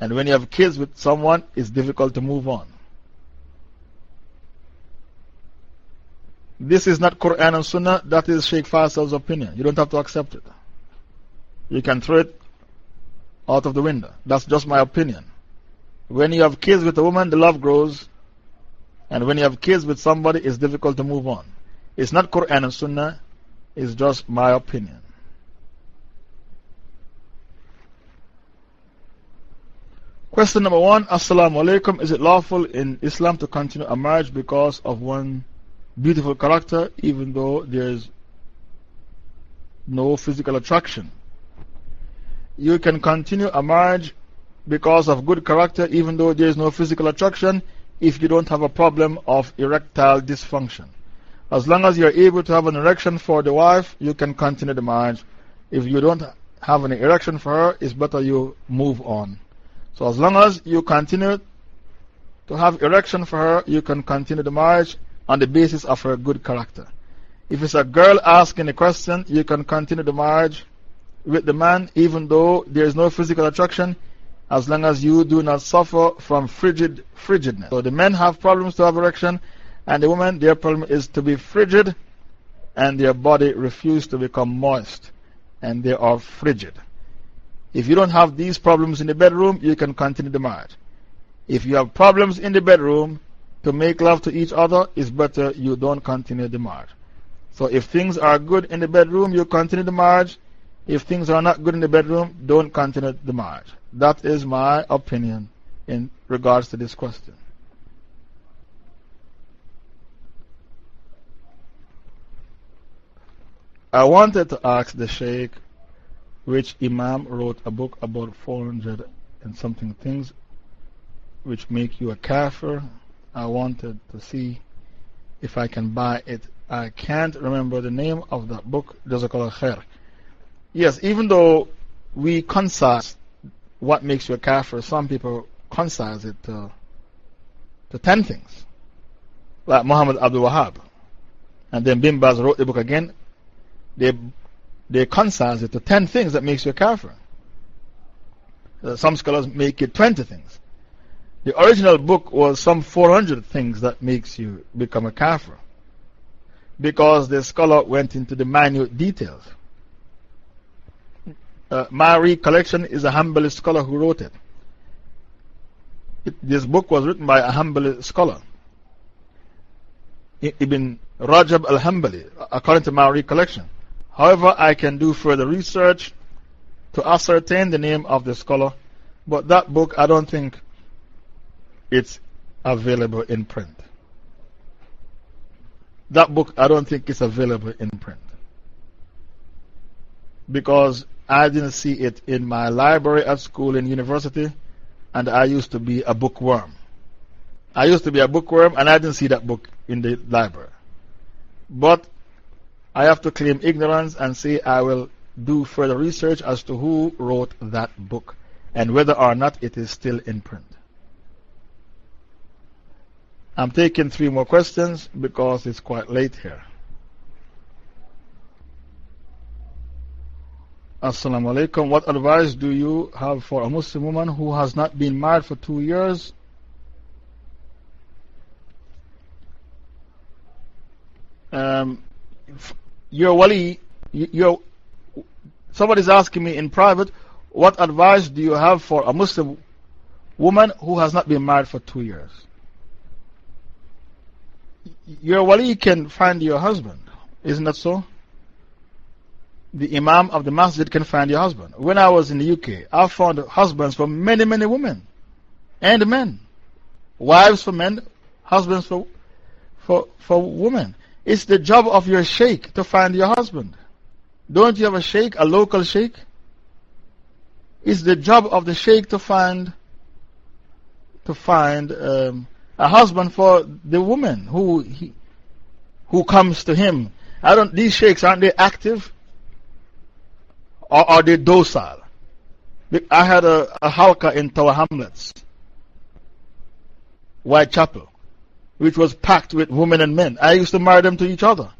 And when you have kids with someone, it's difficult to move on. This is not Quran and Sunnah, that is Sheikh Faisal's opinion. You don't have to accept it. You can throw it out of the window. That's just my opinion. When you have kids with a woman, the love grows. And when you have kids with somebody, it's difficult to move on. It's not Quran and Sunnah, it's just my opinion. Question number one Assalamu alaikum. Is it lawful in Islam to continue a marriage because of one beautiful character, even though there is no physical attraction? You can continue a marriage because of good character, even though there is no physical attraction, if you don't have a problem of erectile dysfunction. As long as you're able to have an erection for the wife, you can continue the marriage. If you don't have an erection for her, it's better you move on. So, as long as you continue to have erection for her, you can continue the marriage on the basis of her good character. If it's a girl asking a question, you can continue the marriage with the man even though there is no physical attraction as long as you do not suffer from frigid frigidness. So the men have problems to have erection, and the women, their problem is to be frigid, and their body refuses to become moist, and they are frigid. If you don't have these problems in the bedroom, you can continue the marriage. If you have problems in the bedroom to make love to each other, it's better you don't continue the marriage. So if things are good in the bedroom, you continue the marriage. If things are not good in the bedroom, don't continue the marriage. That is my opinion in regards to this question. I wanted to ask the Sheikh which Imam wrote a book about 400 and something things which make you a kafir. I wanted to see if I can buy it. I can't remember the name of that book. Khair. Yes, even though we concise what makes you a kafir, some people concise it to, to 10 things. Like Muhammad Abdul Wahab. And then Bin wrote the book again. They, they concise it to 10 things that makes you a kafir. Uh, some scholars make it 20 things. The original book was some 400 things that makes you become a kafir. Because the scholar went into the minute details. Uh, my recollection is a Hanbali scholar who wrote it. it. This book was written by a Hanbali scholar, Ibn Rajab al Hanbali, according to my recollection. However, I can do further research to ascertain the name of the scholar, but that book I don't think it's available in print. That book I don't think it's available in print. Because I didn't see it in my library at school and university, and I used to be a bookworm. I used to be a bookworm, and I didn't see that book in the library. But I have to claim ignorance and say I will do further research as to who wrote that book and whether or not it is still in print. I'm taking three more questions because it's quite late here. Assalamu alaikum. What advice do you have for a Muslim woman who has not been married for two years? Um, your wali, your, somebody's asking me in private, what advice do you have for a Muslim woman who has not been married for two years? Your wali can find your husband, isn't that so? the Imam of the masjid can find your husband. When I was in the UK, I found husbands for many, many women and men. Wives for men, husbands for, for, for women. It's the job of your sheikh to find your husband. Don't you have a sheikh, a local sheikh? It's the job of the sheikh to find, to find um, a husband for the woman who, he, who comes to him. I don't, these sheikhs, aren't they active? Or are they docile? I had a, a halqa in Tower Hamlets Whitechapel, which was packed with women and men. I used to marry them to each other.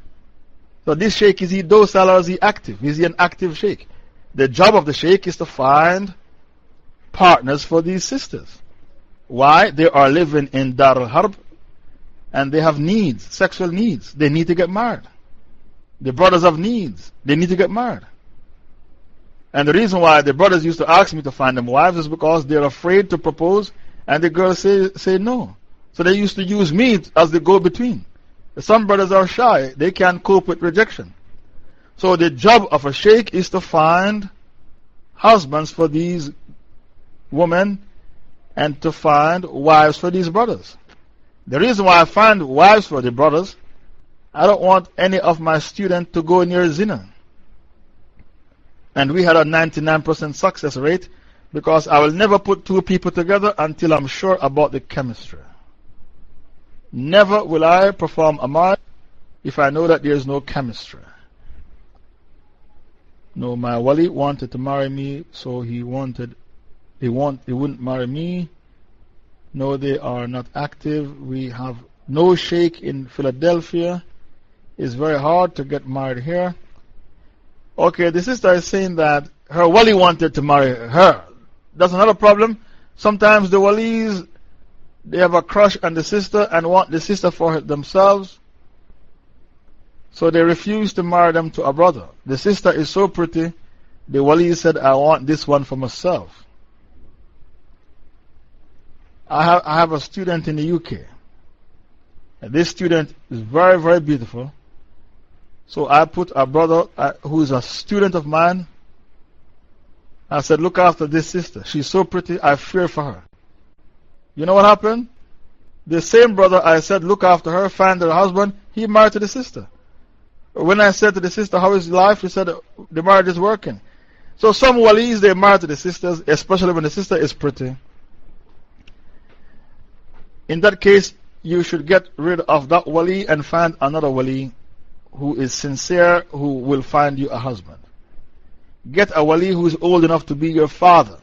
So this sheikh, is he docile or is he active? Is he an active sheikh? The job of the sheikh is to find partners for these sisters. Why? They are living in Dar al Harb and they have needs, sexual needs. They need to get married. The brothers have needs. They need to get married. And the reason why the brothers used to ask me to find them wives is because they're afraid to propose and the girls say, say no. So they used to use me as the go between. Some brothers are shy, they can't cope with rejection. So the job of a sheikh is to find husbands for these women and to find wives for these brothers. The reason why I find wives for the brothers, I don't want any of my students to go near zina. And we had a 99% success rate because I will never put two people together until I'm sure about the chemistry. Never will I perform a marriage if I know that there is no chemistry. No, my wali wanted to marry me, so he wanted, he, want, he wouldn't marry me. No, they are not active. We have no sheikh in Philadelphia. It's very hard to get married here. Okay, the sister is saying that her wali wanted to marry her. That's another problem. Sometimes the walis, they have a crush on the sister and want the sister for themselves. So they refuse to marry them to a brother. The sister is so pretty, the wali said, I want this one for myself. I have, I have a student in the UK. And this student is very, very beautiful. So I put a brother uh, who is a student of mine. I said, Look after this sister. She's so pretty, I fear for her. You know what happened? The same brother I said, Look after her, find her husband, he married to the sister. When I said to the sister, How is life? He said, The marriage is working. So some walis, they marry to the sisters, especially when the sister is pretty. In that case, you should get rid of that wali and find another wali who is sincere, who will find you a husband. Get a wali who is old enough to be your father.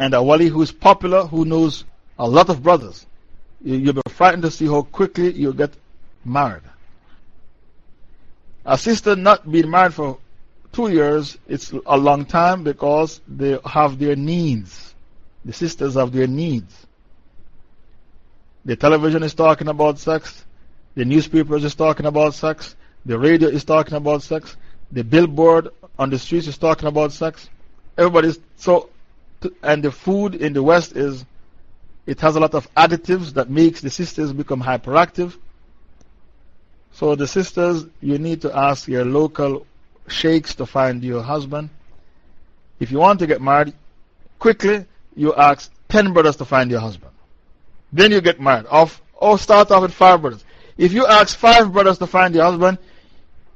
And a wali who is popular, who knows a lot of brothers. You'll be frightened to see how quickly you'll get married. A sister not being married for two years, it's a long time because they have their needs. The sisters have their needs. The television is talking about sex. The newspapers is talking about sex. The radio is talking about sex. The billboard on the streets is talking about sex. Everybody's so, and the food in the West is, it has a lot of additives that makes the sisters become hyperactive. So the sisters, you need to ask your local sheikhs to find your husband. If you want to get married, quickly you ask 10 brothers to find your husband. Then you get married. Off, or oh, start off with five brothers. If you ask five brothers to find your husband,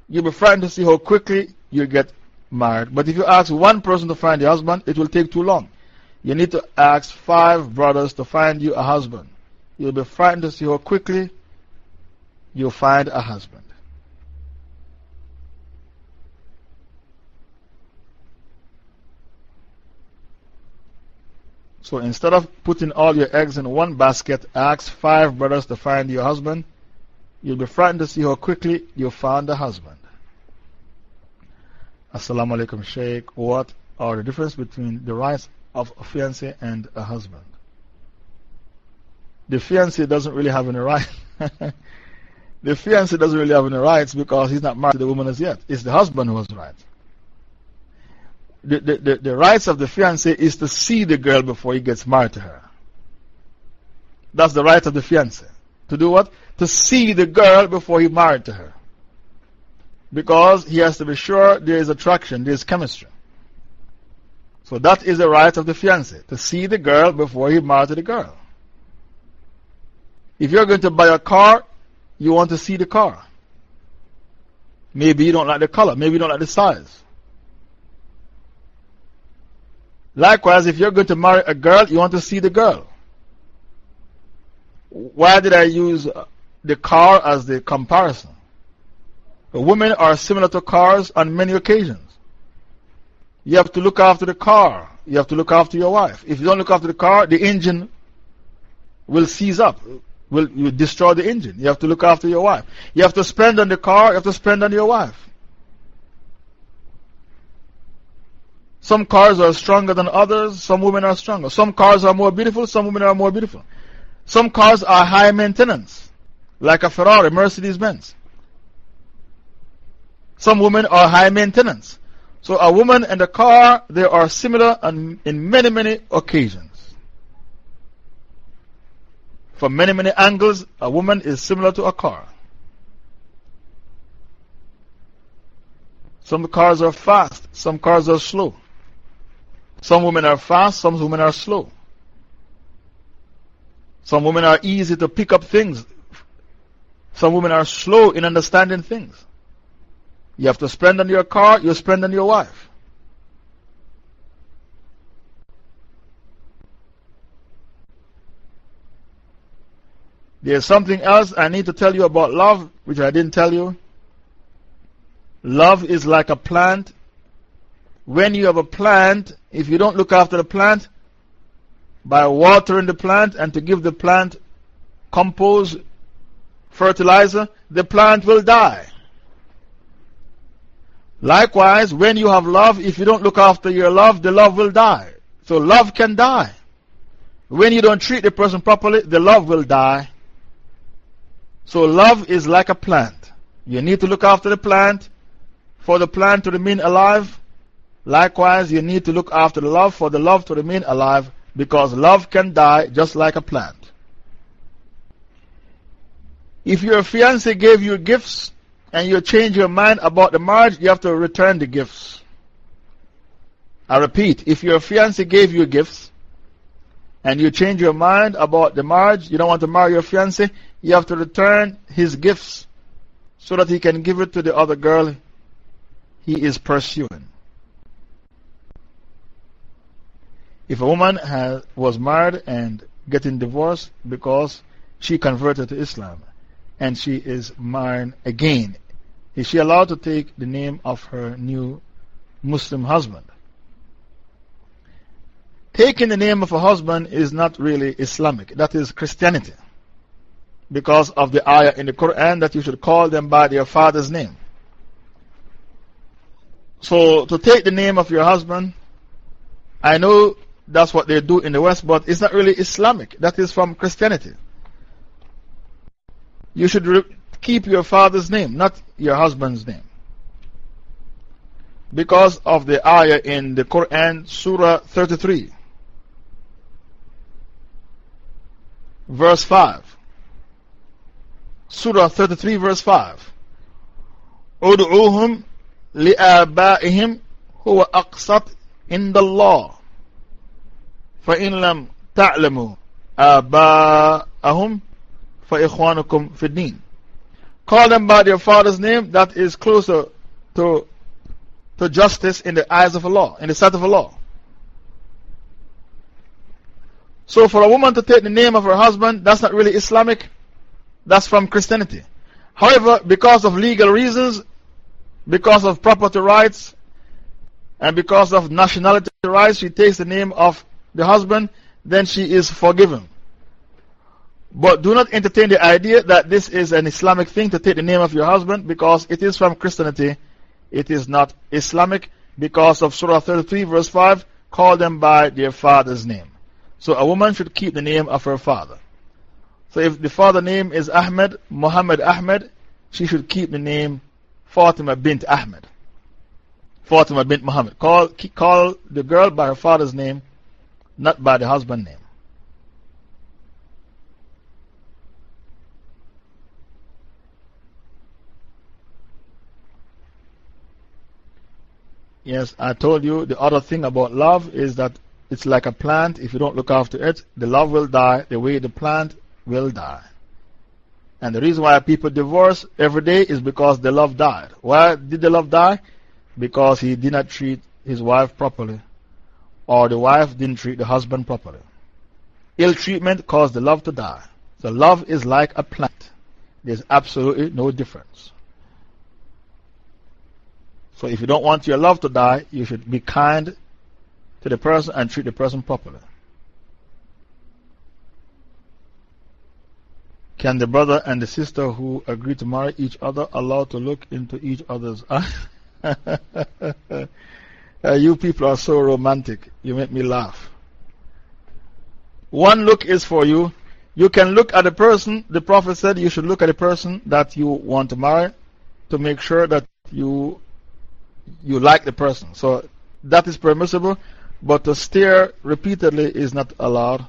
you'll be frightened to see how quickly you get married. But if you ask one person to find your husband, it will take too long. You need to ask five brothers to find you a husband. You'll be frightened to see how quickly you'll find a husband. So instead of putting all your eggs in one basket, ask five brothers to find your husband. You'll be frightened to see how quickly you found a husband. Assalamu alaikum, Sheikh. What are the difference between the rights of a fiancé and a husband? The fiancé doesn't really have any rights. the fiancé doesn't really have any rights because he's not married to the woman as yet. It's the husband who has rights the, the, the, the rights of the fiancé is to see the girl before he gets married to her. That's the right of the fiancé. To do what? To see the girl before he married to her. Because he has to be sure there is attraction, there is chemistry. So that is the right of the fiancé, to see the girl before he marries the girl. If you're going to buy a car, you want to see the car. Maybe you don't like the color, maybe you don't like the size. Likewise, if you're going to marry a girl, you want to see the girl. Why did I use the car as the comparison? Women are similar to cars on many occasions. You have to look after the car. You have to look after your wife. If you don't look after the car, the engine will seize up, will, will destroy the engine. You have to look after your wife. You have to spend on the car, you have to spend on your wife. Some cars are stronger than others, some women are stronger. Some cars are more beautiful, some women are more beautiful. Some cars are high maintenance, like a Ferrari, Mercedes Benz. Some women are high maintenance. So a woman and a car, they are similar in many, many occasions. From many, many angles, a woman is similar to a car. Some cars are fast, some cars are slow. Some women are fast, some women are slow. Some women are easy to pick up things. Some women are slow in understanding things. You have to spend on your car, you spend on your wife. There's something else I need to tell you about love, which I didn't tell you. Love is like a plant when you have a plant, if you don't look after the plant, by watering the plant and to give the plant compost, fertilizer, the plant will die. Likewise, when you have love, if you don't look after your love, the love will die. So love can die. When you don't treat the person properly, the love will die. So love is like a plant. You need to look after the plant for the plant to remain alive Likewise, you need to look after the love for the love to remain alive because love can die just like a plant. If your fiance gave you gifts and you change your mind about the marriage, you have to return the gifts. I repeat, if your fiance gave you gifts and you change your mind about the marriage, you don't want to marry your fiance, you have to return his gifts so that he can give it to the other girl he is pursuing. If a woman has, was married and getting divorced because she converted to Islam and she is married again, is she allowed to take the name of her new Muslim husband? Taking the name of a husband is not really Islamic, that is Christianity. Because of the ayah in the Quran that you should call them by their father's name. So, to take the name of your husband, I know that's what they do in the West, but it's not really Islamic. That is from Christianity. You should keep your father's name, not your husband's name. Because of the ayah in the Quran, Surah 33, verse 5. Surah 33, verse 5. ادعوهم لآبائهم هو أقسط عند الله فإن لم تعلموا آباءهم فإخوانكم في الدين Call them by their father's name, that is closer to, to justice in the eyes of Allah, in the sight of Allah. So, for a woman to take the name of her husband, that's not really Islamic, that's from Christianity. However, because of legal reasons, because of property rights, and because of nationality rights, she takes the name of the husband, then she is forgiven. But do not entertain the idea that this is an Islamic thing to take the name of your husband because it is from Christianity. It is not Islamic because of Surah 33, verse 5 call them by their father's name. So a woman should keep the name of her father. So if the father name is Ahmed, Muhammad Ahmed, she should keep the name Fatima bint Ahmed. Fatima bint Muhammad. Call, call the girl by her father's name not by the husband name. Yes, I told you the other thing about love is that it's like a plant. If you don't look after it, the love will die the way the plant will die. And the reason why people divorce every day is because the love died. Why did the love die? Because he did not treat his wife properly or the wife didn't treat the husband properly. Ill treatment caused the love to die. So, love is like a plant, there's absolutely no difference. So, if you don't want your love to die, you should be kind to the person and treat the person properly. Can the brother and the sister who agree to marry each other allow to look into each other's eyes? uh, you people are so romantic. You make me laugh. One look is for you. You can look at a person. The Prophet said you should look at a person that you want to marry to make sure that you, you like the person. So that is permissible, but to stare repeatedly is not allowed.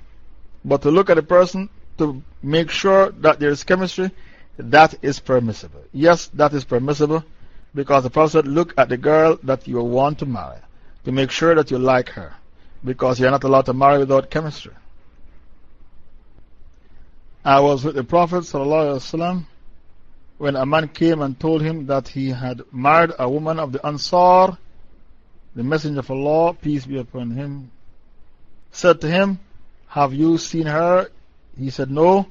But to look at a person to make sure that there is chemistry, that is permissible. Yes, that is permissible because the Prophet said, Look at the girl that you want to marry to make sure that you like her because you're not allowed to marry without chemistry. I was with the Prophet ﷺ when a man came and told him that he had married a woman of the Ansar. The Messenger of Allah, peace be upon him, said to him, Have you seen her? He said, No.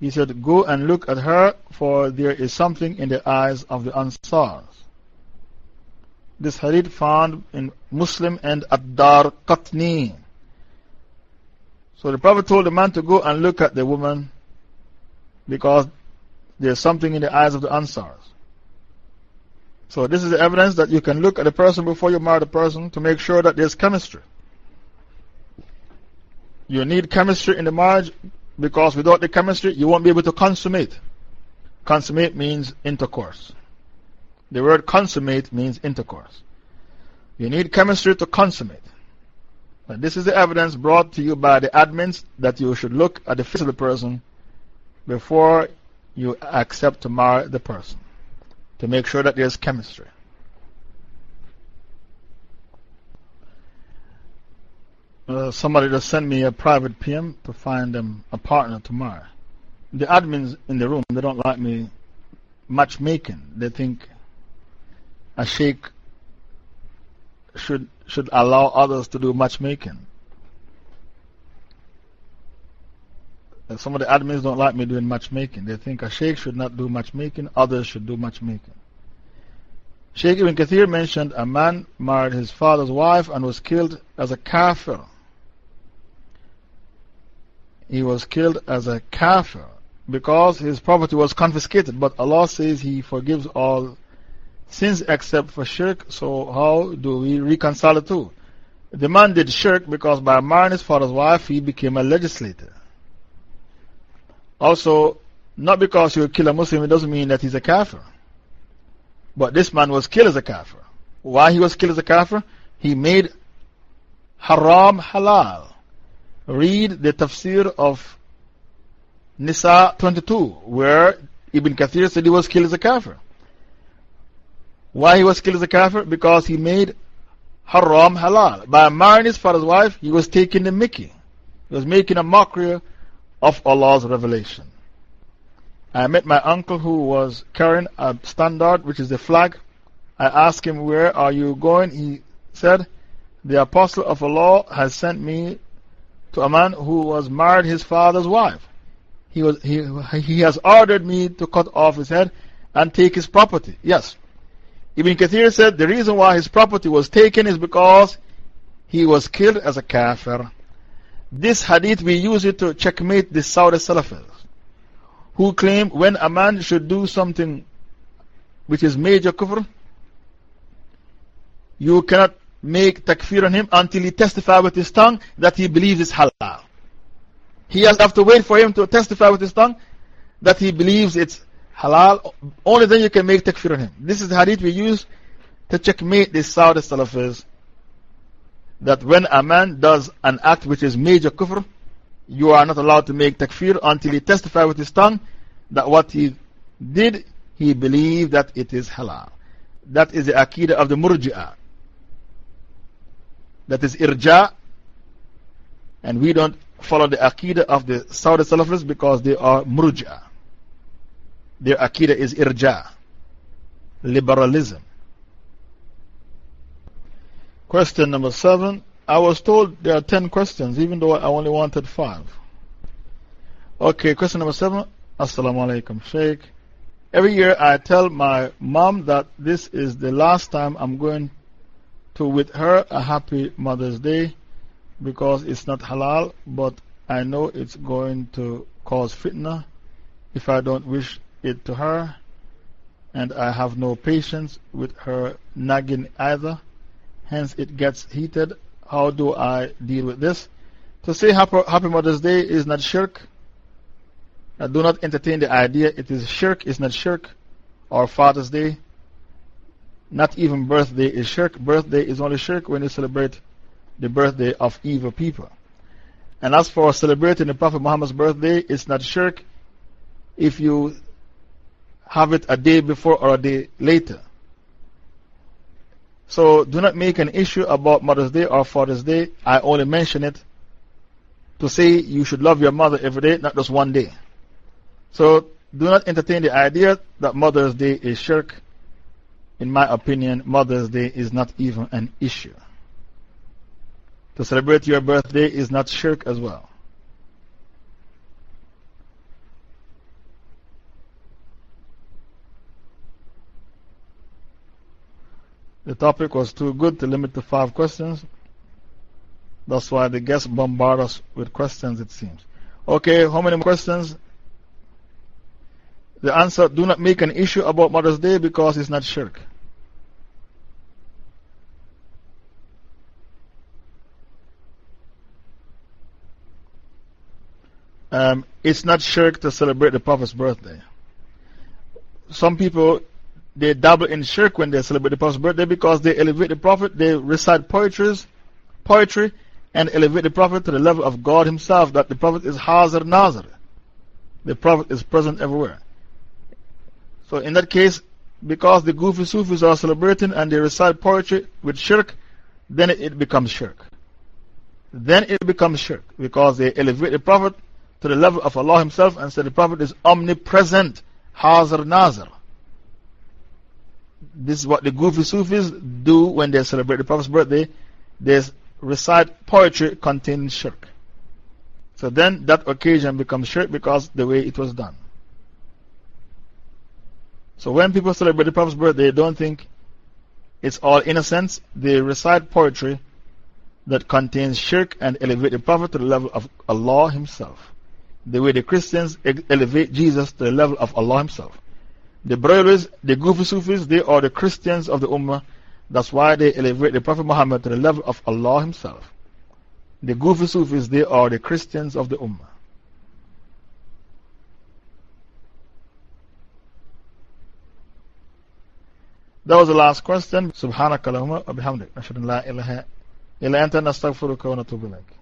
He said, Go and look at her, for there is something in the eyes of the Ansars. This hadith found in Muslim and Ad-Dar Qatni. So the Prophet told the man to go and look at the woman because there's something in the eyes of the Ansars. So, this is the evidence that you can look at a person before you marry the person to make sure that there's chemistry. You need chemistry in the marriage because without the chemistry, you won't be able to consummate. Consummate means intercourse. The word consummate means intercourse. You need chemistry to consummate. And this is the evidence brought to you by the admins that you should look at the face of the person before you accept to marry the person to make sure that there's chemistry. Uh, somebody just sent me a private PM to find them a partner to marry. The admins in the room, they don't like me matchmaking. They think a sheikh should, should allow others to do matchmaking. Some of the admins don't like me doing matchmaking. They think a sheikh should not do matchmaking, others should do matchmaking. Sheikh Ibn Kathir mentioned a man married his father's wife and was killed as a kafir. He was killed as a kafir because his property was confiscated. But Allah says He forgives all sins except for shirk. So, how do we reconcile the two? The man did shirk because by marrying his father's wife, he became a legislator. Also, not because you kill a Muslim, it doesn't mean that he's a kafir. But this man was killed as a kafir. Why he was killed as a kafir? He made haram halal. Read the tafsir of Nisa 22, where Ibn Kathir said he was killed as a kafir. Why he was killed as a kafir? Because he made haram halal. By marrying his father's wife, he was taking the mickey. He was making a mockery of Allah's revelation. I met my uncle who was carrying a standard, which is the flag. I asked him, Where are you going? He said, The Apostle of Allah has sent me to a man who was married his father's wife. He, was, he, he has ordered me to cut off his head and take his property. Yes. Ibn Kathir said the reason why his property was taken is because he was killed as a kafir. This hadith, we use it to checkmate the Saudi Salafis who claim when a man should do something which is major kufr, you cannot make takfir on him until he testify with his tongue that he believes it's halal. He has to wait for him to testify with his tongue that he believes it's halal. Only then you can make takfir on him. This is the hadith we use to checkmate the Saudi Salafis that when a man does an act which is major kufr, you are not allowed to make takfir until he testify with his tongue that what he did, he believed that it is halal. That is the aqidah of the murji'ah. That is irja. And we don't follow the aqidah of the Saudi Salafis because they are murji'ah. Their aqidah is irja. Liberalism. Question number seven. I was told there are ten questions, even though I only wanted five. Okay, question number seven. Assalamu alaikum, Sheikh. Every year I tell my mom that this is the last time I'm going to with her a happy Mother's Day because it's not halal, but I know it's going to cause fitna if I don't wish it to her, and I have no patience with her nagging either. Hence, it gets heated. How do I deal with this? To say Happy, Mother's Day is not shirk. Do not entertain the idea it is shirk, it's not shirk. Or Father's Day. Not even birthday is shirk. Birthday is only shirk when you celebrate the birthday of evil people. And as for celebrating the Prophet Muhammad's birthday, it's not shirk if you have it a day before or a day later. So do not make an issue about Mother's Day or Father's Day. I only mention it to say you should love your mother every day, not just one day. So do not entertain the idea that Mother's Day is shirk. In my opinion, Mother's Day is not even an issue. To celebrate your birthday is not shirk as well. The topic was too good to limit to five questions. That's why the guests bombard us with questions, it seems. Okay, how many questions? The answer do not make an issue about Mother's Day because it's not shirk. Um, it's not shirk to celebrate the Prophet's birthday. Some people they dabble in shirk when they celebrate the Prophet's birthday because they elevate the Prophet, they recite poetries, poetry, and elevate the Prophet to the level of God Himself, that the Prophet is Hazir Nazir. The Prophet is present everywhere. So, in that case, because the goofy Sufis are celebrating and they recite poetry with shirk, then it, becomes shirk. Then it becomes shirk because they elevate the Prophet to the level of Allah Himself and say the Prophet is omnipresent, Hazir Nazir. This is what the goofy Sufis do when they celebrate the Prophet's birthday. They recite poetry containing shirk. So then that occasion becomes shirk because the way it was done. So when people celebrate the Prophet's birthday, they don't think it's all innocence. They recite poetry that contains shirk and elevate the Prophet to the level of Allah Himself. The way the Christians elevate Jesus to the level of Allah Himself. The Barelvis, the Goofy Sufis, they are the Christians of the Ummah. That's why they elevate the Prophet Muhammad to the level of Allah Himself. The Goofy Sufis, they are the Christians of the Ummah. That was the last question. Subhanakallahumma wa bihamdik. Ashhadu an la ilaha illa anta astaghfiruka wa atubu ilaik.